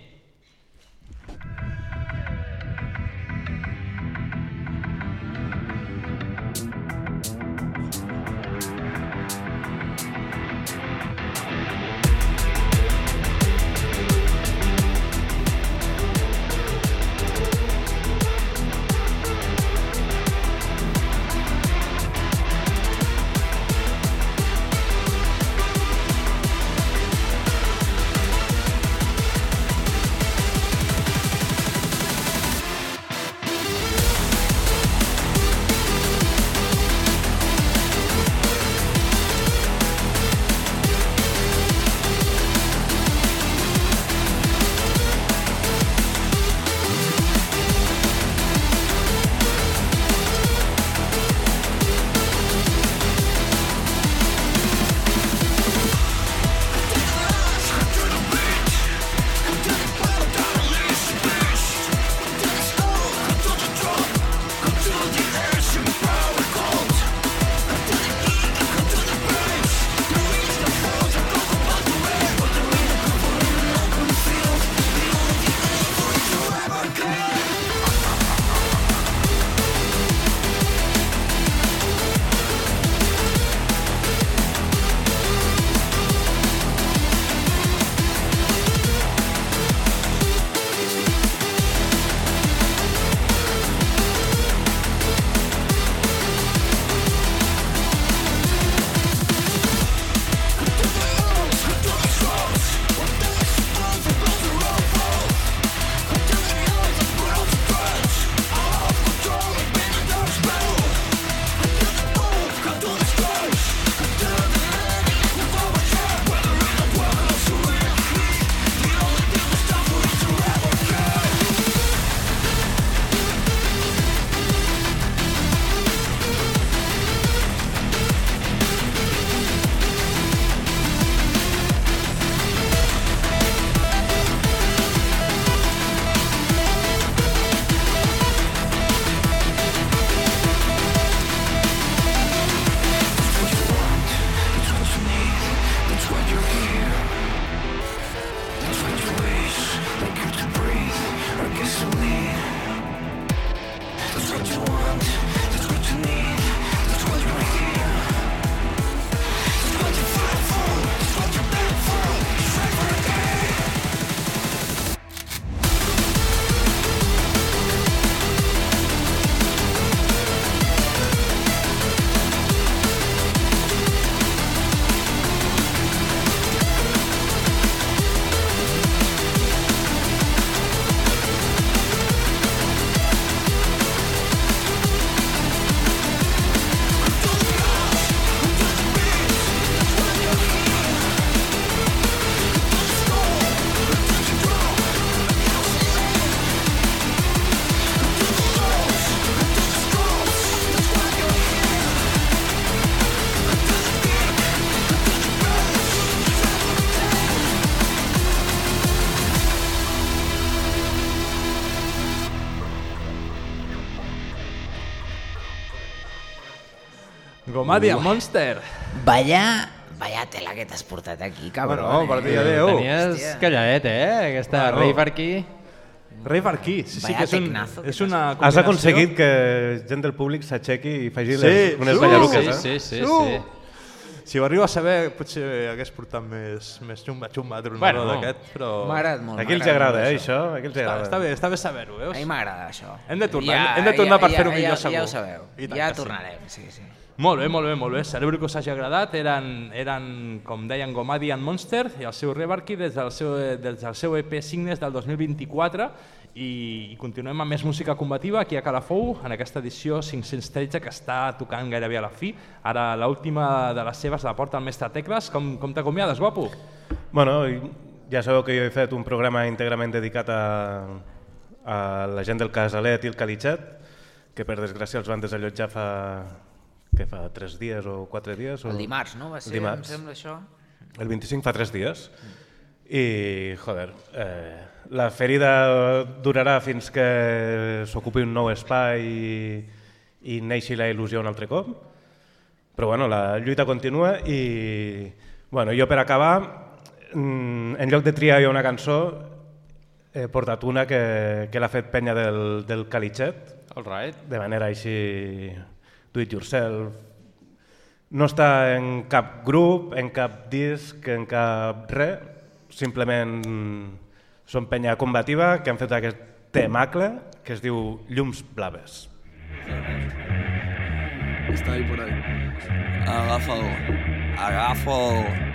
B: And Monster.
D: Vaya, vaya tela que t'has portat aquí, cabrón.
B: Bueno, per dir adéu.
C: Tenies
D: Hòstia.
C: calladet, eh? Aquesta
B: Bueno.
C: rave aquí.
B: Rave Arquí, sí, sí,
D: Vaya
B: que és, un,
D: tecnazo que
B: és una
E: Has
B: combinació-
E: aconseguit que gent del públic s'aixequi i faci
B: Sí,
E: les, unes
B: sí,
E: ballaruques,
C: sí,
E: eh?
C: sí, sí,
B: Uh!
C: sí.
B: Si ho arribo a saber, potser hagués portat més, més xumba-xumba tronador
C: Bueno.
B: d'aquest, però...
D: M'ha agradat molt.
E: Aquí els agrada, eh, això? Aquí els
B: Està,
E: agrada.
B: està bé, està bé saber-ho,
D: A mi
B: veus?
D: m'agrada això.
B: Hem de tornar, hem de tornar per fer-ho millor,
D: ja,
B: segur.
D: Ja ho sabeu,
B: I tant
D: ja
B: que sí.
D: tornarem, sí, sí.
B: Molt bé, molt bé, molt bé. Celebro que us hagi agradat. Eren, eren com deien, Gomadi and Monster i el seu Rebarky des del seu, des del seu EP Signes del 2024 i, i continuem amb més música combativa aquí a Calafou en aquesta edició 513 que està tocant gairebé a la fi. Ara l'última de les seves la porta el mestre Tecles. Com, com t'acomiades, guapo?
E: Bueno, ja sabeu que jo he fet un programa íntegrament dedicat a, a la gent del Casalet i el Calitxet, que per desgràcia els van desallotjar fa, que fa tres dies o quatre dies. O...
D: El dimarts, no? Va
E: El
D: ser, em
E: dimarts.
D: sembla, això.
E: El 25 fa tres dies. I, joder, eh, la ferida durarà fins que s'ocupi un nou espai i, i neixi la il·lusió un altre cop. Però bueno, la lluita continua i bueno, jo per acabar, mm, en lloc de triar jo una cançó, he portat una que, que l'ha fet penya del, del Calitxet,
C: All right.
E: de manera així do it yourself. No està en cap grup, en cap disc, en cap res, simplement són penya combativa que han fet aquest temacle que es diu Llums Blaves.
S: Está ahí por ahí. Agafa'l. Agafa'l.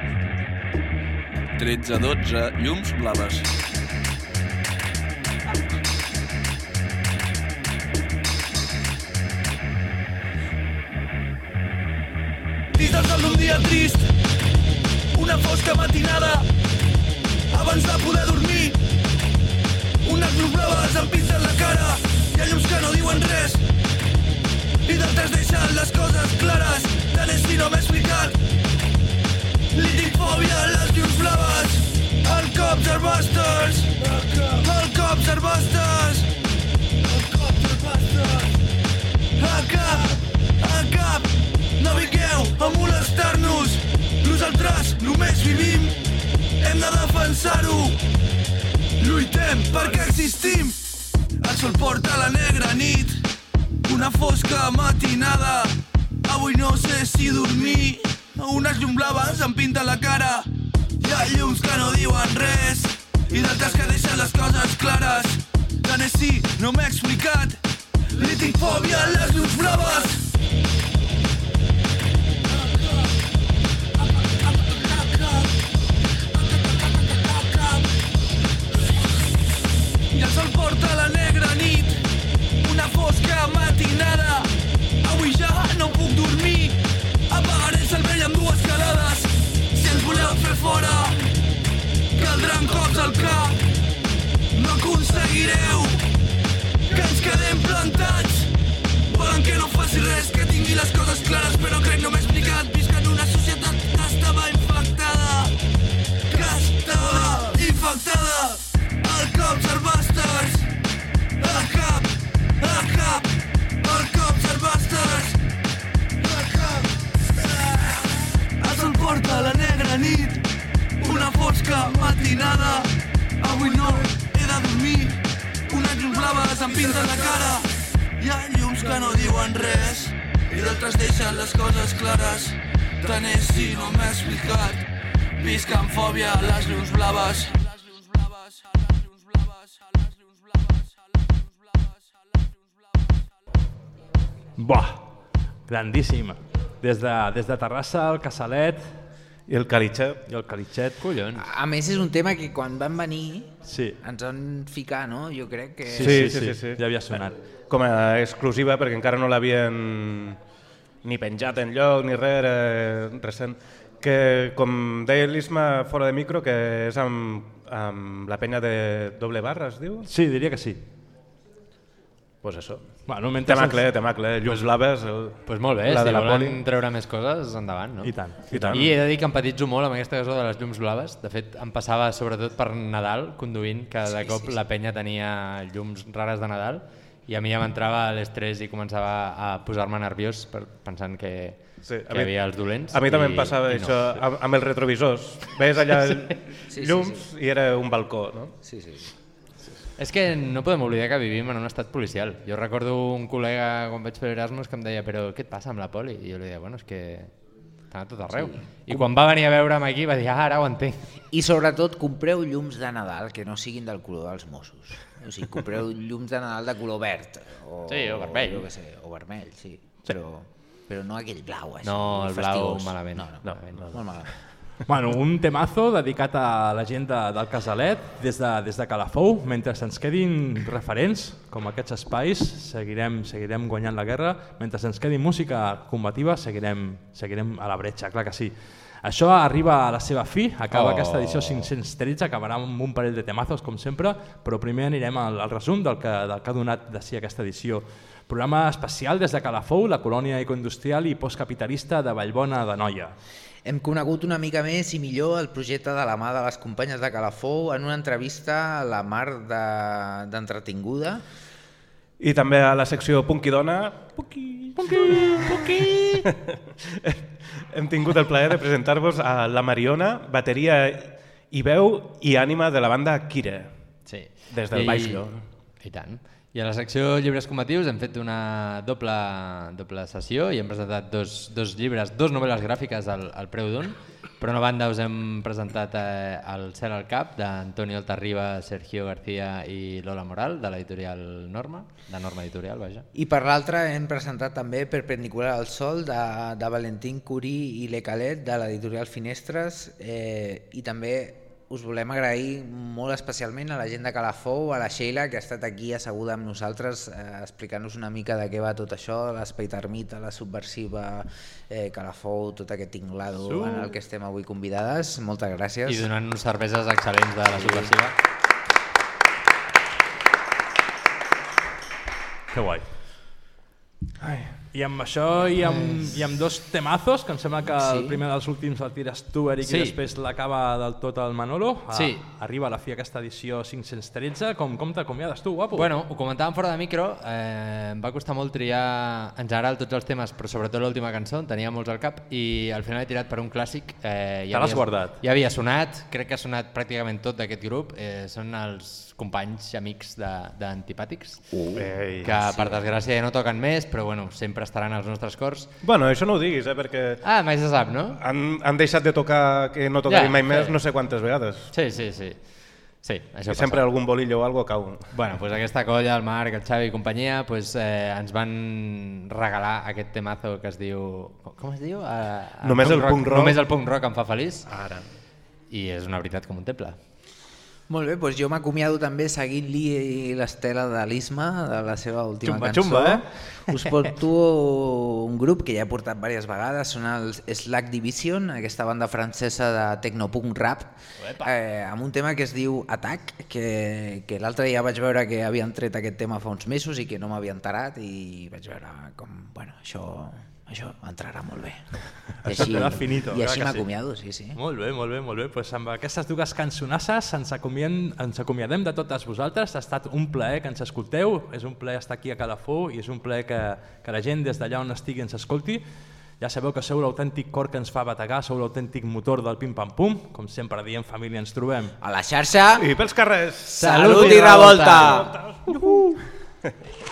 S: 13, 12, llums blaves.
O: Dites d'un dia trist, una fosca matinada, abans de poder dormir. Unes llums blaves em pinten la cara, hi ha llums que no diuen res, i d'altres deixen les coses clares, tant és si no m'he explicat. Li tinc fòbia a les llums blaves, el cops arbustes, el cops arbustes, el cops arbustes. A cap, a cap, no vingueu a molestar-nos. Nosaltres només vivim, hem de defensar-ho. Lluitem perquè existim. El sol porta la negra nit, una fosca matinada. Avui no sé si dormir, unes llum blaves em pinta la cara. Hi ha llums que no diuen res, i d'altres que deixen les coses clares. Si no m'he explicat, li tinc fòbia a les llums blaves. I el sol porta la negra nit, una fosca matinada. Avui ja no puc dormir, apagaré el cervell amb dues calades. Si ens voleu fer fora, caldran cops al cap. No aconseguireu que ens quedem plantats. Volen que no faci res, que tingui les coses clares, però crec no m'he explicat. Visc en una societat que estava infectada, que estava infectada. El cops arbustes, fosca matinada. Avui no he de dormir, unes llums blaves em pinten la cara. Hi ha llums que no diuen res i d'altres deixen les coses clares. Tant és si no m'he explicat. Visc amb fòbia a les llums blaves.
B: Buah, grandíssima. Des de, des de Terrassa, el Casalet...
E: I el Calitxet.
B: I el Calitxet.
C: Collons.
D: A més, és un tema que quan van venir
B: sí.
D: ens van ficar, no? Jo crec que...
E: Sí, sí, sí, sí, sí.
B: Ja havia sonat.
E: Com a exclusiva, perquè encara no l'havien ni penjat en lloc ni res, era recent. Que, com deia l'Isma fora de micro, que és amb, amb la penya de doble barra, es diu?
B: Sí, diria que sí.
E: Pues això.
B: Bueno, mentre
E: temacle, temacle, llums blaves. El,
C: Pues molt bé,
E: la
C: si
E: de la
C: volen
E: poli.
C: treure més coses, endavant, no?
B: I tant.
E: I tant.
C: I he de dir que empatitzo molt amb aquesta cançó de les llums blaves. De fet, em passava sobretot per Nadal, conduint, que de
D: Sí,
C: cop
D: sí, sí.
C: la penya tenia llums rares de Nadal i a mi ja m'entrava l'estrès i començava a posar-me nerviós per, pensant que,
E: Sí,
C: que hi havia els dolents.
E: A mi també
C: i-
E: em passava
C: i no.
E: això amb, amb els retrovisors. Ves allà
D: Sí, sí,
E: llums
D: sí.
E: i era un balcó, no?
D: Sí, sí.
C: És que no podem oblidar que vivim en un estat policial. Jo recordo un col·lega quan vaig fer Erasmus que em deia però què et passa amb la poli? I jo li deia, bueno, és que estan a tot arreu.
D: Sí.
C: I quan va venir a veure'm aquí va dir, ah, ara ho entenc.
D: I sobretot compreu llums de Nadal que no siguin del color dels Mossos. O sigui, compreu llums de Nadal de color verd. O,
C: Sí, o vermell.
D: O, sé, o vermell, sí. Però però no aquell blau així.
C: No, el blau
D: fastigós.
C: malament.
D: No, no,
C: No,
D: malament,
C: no, no.
D: molt malament.
B: Bueno, un temazo dedicat a la gent de, del Casalet des de, des de Calafou. Mentre ens quedin referents, com aquests espais, seguirem, seguirem guanyant la guerra. Mentre ens quedi música combativa, seguirem, seguirem a la bretxa, clar que sí. Això arriba a la seva fi, acaba
C: Oh.
B: aquesta edició 513, acabarà amb un parell de temazos, com sempre, però primer anirem al, al resum del que, del que ha donat de si aquesta edició. Programa especial des de Calafou, la colònia ecoindustrial i postcapitalista de Vallbona de Noia.
D: Hem conegut una mica més i millor el projecte de la mà de les companyes de Calafou en una entrevista a la Mar de- d'entretinguda.
E: I també a la secció Punky Dona Punky, Punky, Punky. hem tingut el plaer de presentar-vos a la Mariona, bateria i veu i ànima de la banda Kire.
C: Sí.
E: Des del
C: I,
E: Baix Llor.
C: I tant. I a la secció llibres combatius hem fet una doble, doble sessió i hem presentat dos, dos llibres, dos novel·les gràfiques al, al preu d'un. Per una banda us hem presentat eh, El cel al cap d'Antonio Altarriba, Sergio García i Lola Moral de l'editorial Norma, de Norma Editorial, vaja.
D: I per l'altra hem presentat també Perpendicular al sol de, de Valentín Curí i Le Calet de l'editorial Finestres eh, i també us volem agrair molt especialment a la gent de Calafou, a la Sheila, que ha estat aquí asseguda amb nosaltres eh, explicant-nos una mica de què va tot això, l'espai termita, la subversiva, eh, Calafou, tot aquest tinglado
C: Su.
D: en el que estem avui convidades. Moltes gràcies.
C: I donant-nos cerveses excel·lents de la subversiva.
B: Que guai. Ai. I amb això i amb, i amb dos temazos, que em sembla que sí. el
D: Sí.
B: primer dels últims el tires tu, Eric,
C: Sí.
B: i després l'acaba del tot el Manolo. Ah,
C: Sí.
B: Arriba a la fi aquesta edició 513. Com, com t'acomiades tu, guapo?
C: Bueno, ho comentàvem fora de micro, eh, em va costar molt triar en general tots els temes, però sobretot l'última cançó, en tenia molts al cap, i al final he tirat per un clàssic. Eh,
B: Te l'has guardat?
C: Ja havia sonat, crec que ha sonat pràcticament tot d'aquest grup, eh, són els companys i amics de- d'Antipàtics,
E: Uh. Ei,
C: que
E: sí.
C: per desgràcia ja no toquen més, però bueno, sempre estaran als nostres cors.
E: Bueno, això no ho diguis, eh, perquè
C: Ah, mai se sap, no?
E: han, han deixat de tocar que no tocarin
C: Ja,
E: mai més
C: sí.
E: no sé quantes vegades.
C: Sí, sí, sí. Sí, això
E: I sempre algun bolillo o algo cau.
C: Bueno, pues aquesta colla, el Marc, el Xavi i companyia, pues, eh, ens van regalar aquest temazo que es diu... Com es diu? Eh,
E: Només el punk rock.
C: Només el punk rock em fa feliç.
E: Ara.
C: I és una veritat com un temple.
D: Molt bé, doncs jo m'acomiado també seguint-li l'estela de l'Isma, de la seva última
B: Xumba,
D: cançó.
B: xumba, eh?
D: Us porto un grup que ja he portat diverses vegades, són els Slack Division, aquesta banda francesa de tecnopunk rap, eh, amb un tema que es diu Attack, que, que l'altre dia vaig veure que havien tret aquest tema fa uns mesos i que no m'havia enterat i vaig veure com, bueno, això, això entrarà molt bé. I
B: Això
D: així,
B: finito,
D: i així
B: que sí.
D: m'acomiado, sí, sí.
B: Molt bé, molt bé, molt bé. Pues amb aquestes dues cançonasses ens, acomien, ens acomiadem de totes vosaltres. Ha estat un plaer que ens escolteu, és un plaer estar aquí a Calafou i és un plaer que, que la gent des d'allà on estigui ens escolti. Ja sabeu que sou l'autèntic cor que ens fa bategar, sou l'autèntic motor del pim-pam-pum. Com sempre diem, família, ens trobem.
D: A la xarxa...
E: I pels carrers.
D: Salut i revolta!
B: Merci,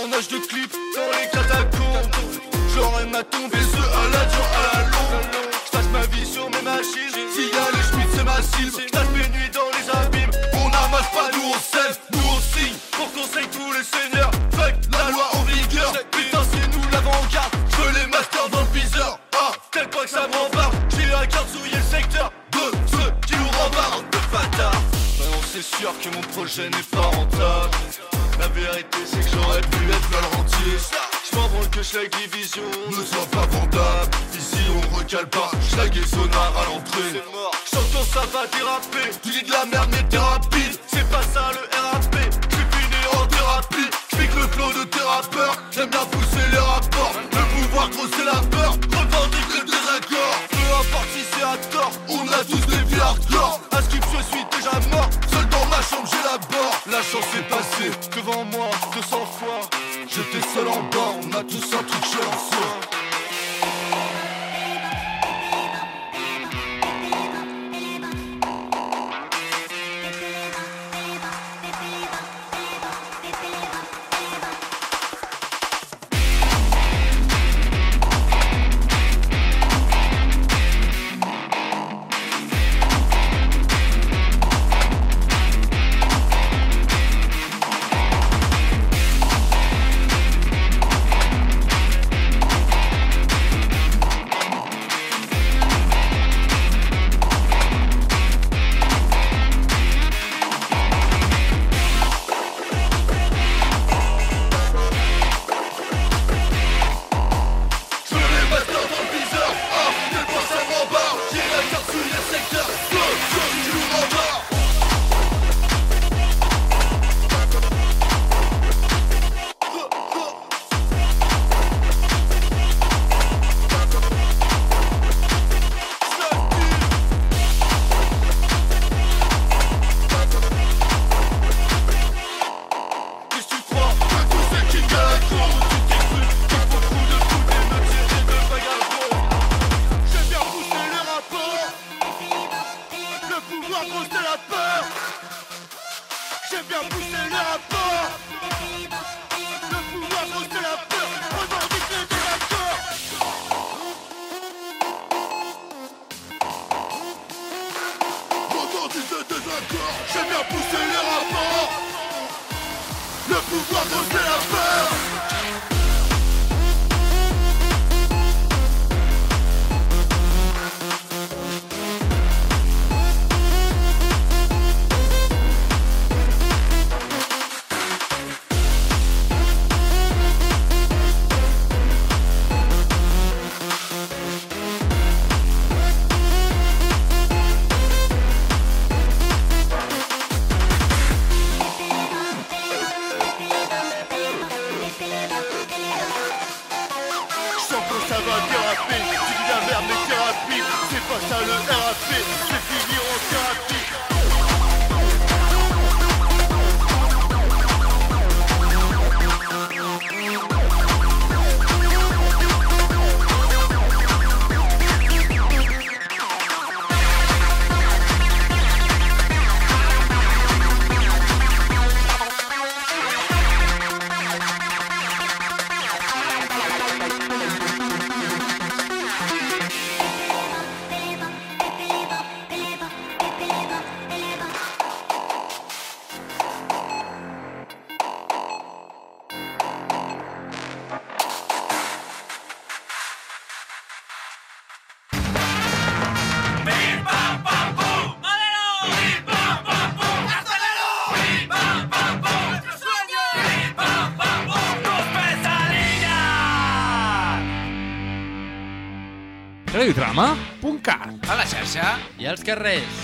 T: tournage de clip dans les catacombes. J'aurais ma tombe et ce à la dure à la longue. J'passe ma vie sur mes machines. S'il y a les schmitts c'est ma cible. J'tape mes nuits dans les abîmes. On n'amasse pas nous on sème Nous on signe. Pour conseil tous les seigneurs. Fuck la loi en vigueur. Putain c'est nous l'avant-garde. Je veux les masters dans le viseur. Ah tel pas que ça me rembarre J'ai la carte souiller le secteur De ceux qui nous rembardent de bâtards Non c'est sûr que mon projet n'est pas rentable La vérité c'est que j'aurais pu être mal rentier Je m'en branle que chaque division ne soit pas vendable. Ici on recale pas, schlag et sonar à l'entrée. J'entends ça va déraper, tu dis de la merde mais t'es rapide C'est pas ça le RAP, j'suis fini en thérapie. J'pique le flow de tes rappeurs, j'aime bien pousser les rapports. Le pouvoir gros c'est la peur, revendique le désaccord. Peu importe si c'est à tort, on a tous des vies hardcore. À je suis déjà mort, seul dans ma chambre j'ai la bord La chance est passée,
M: carrers.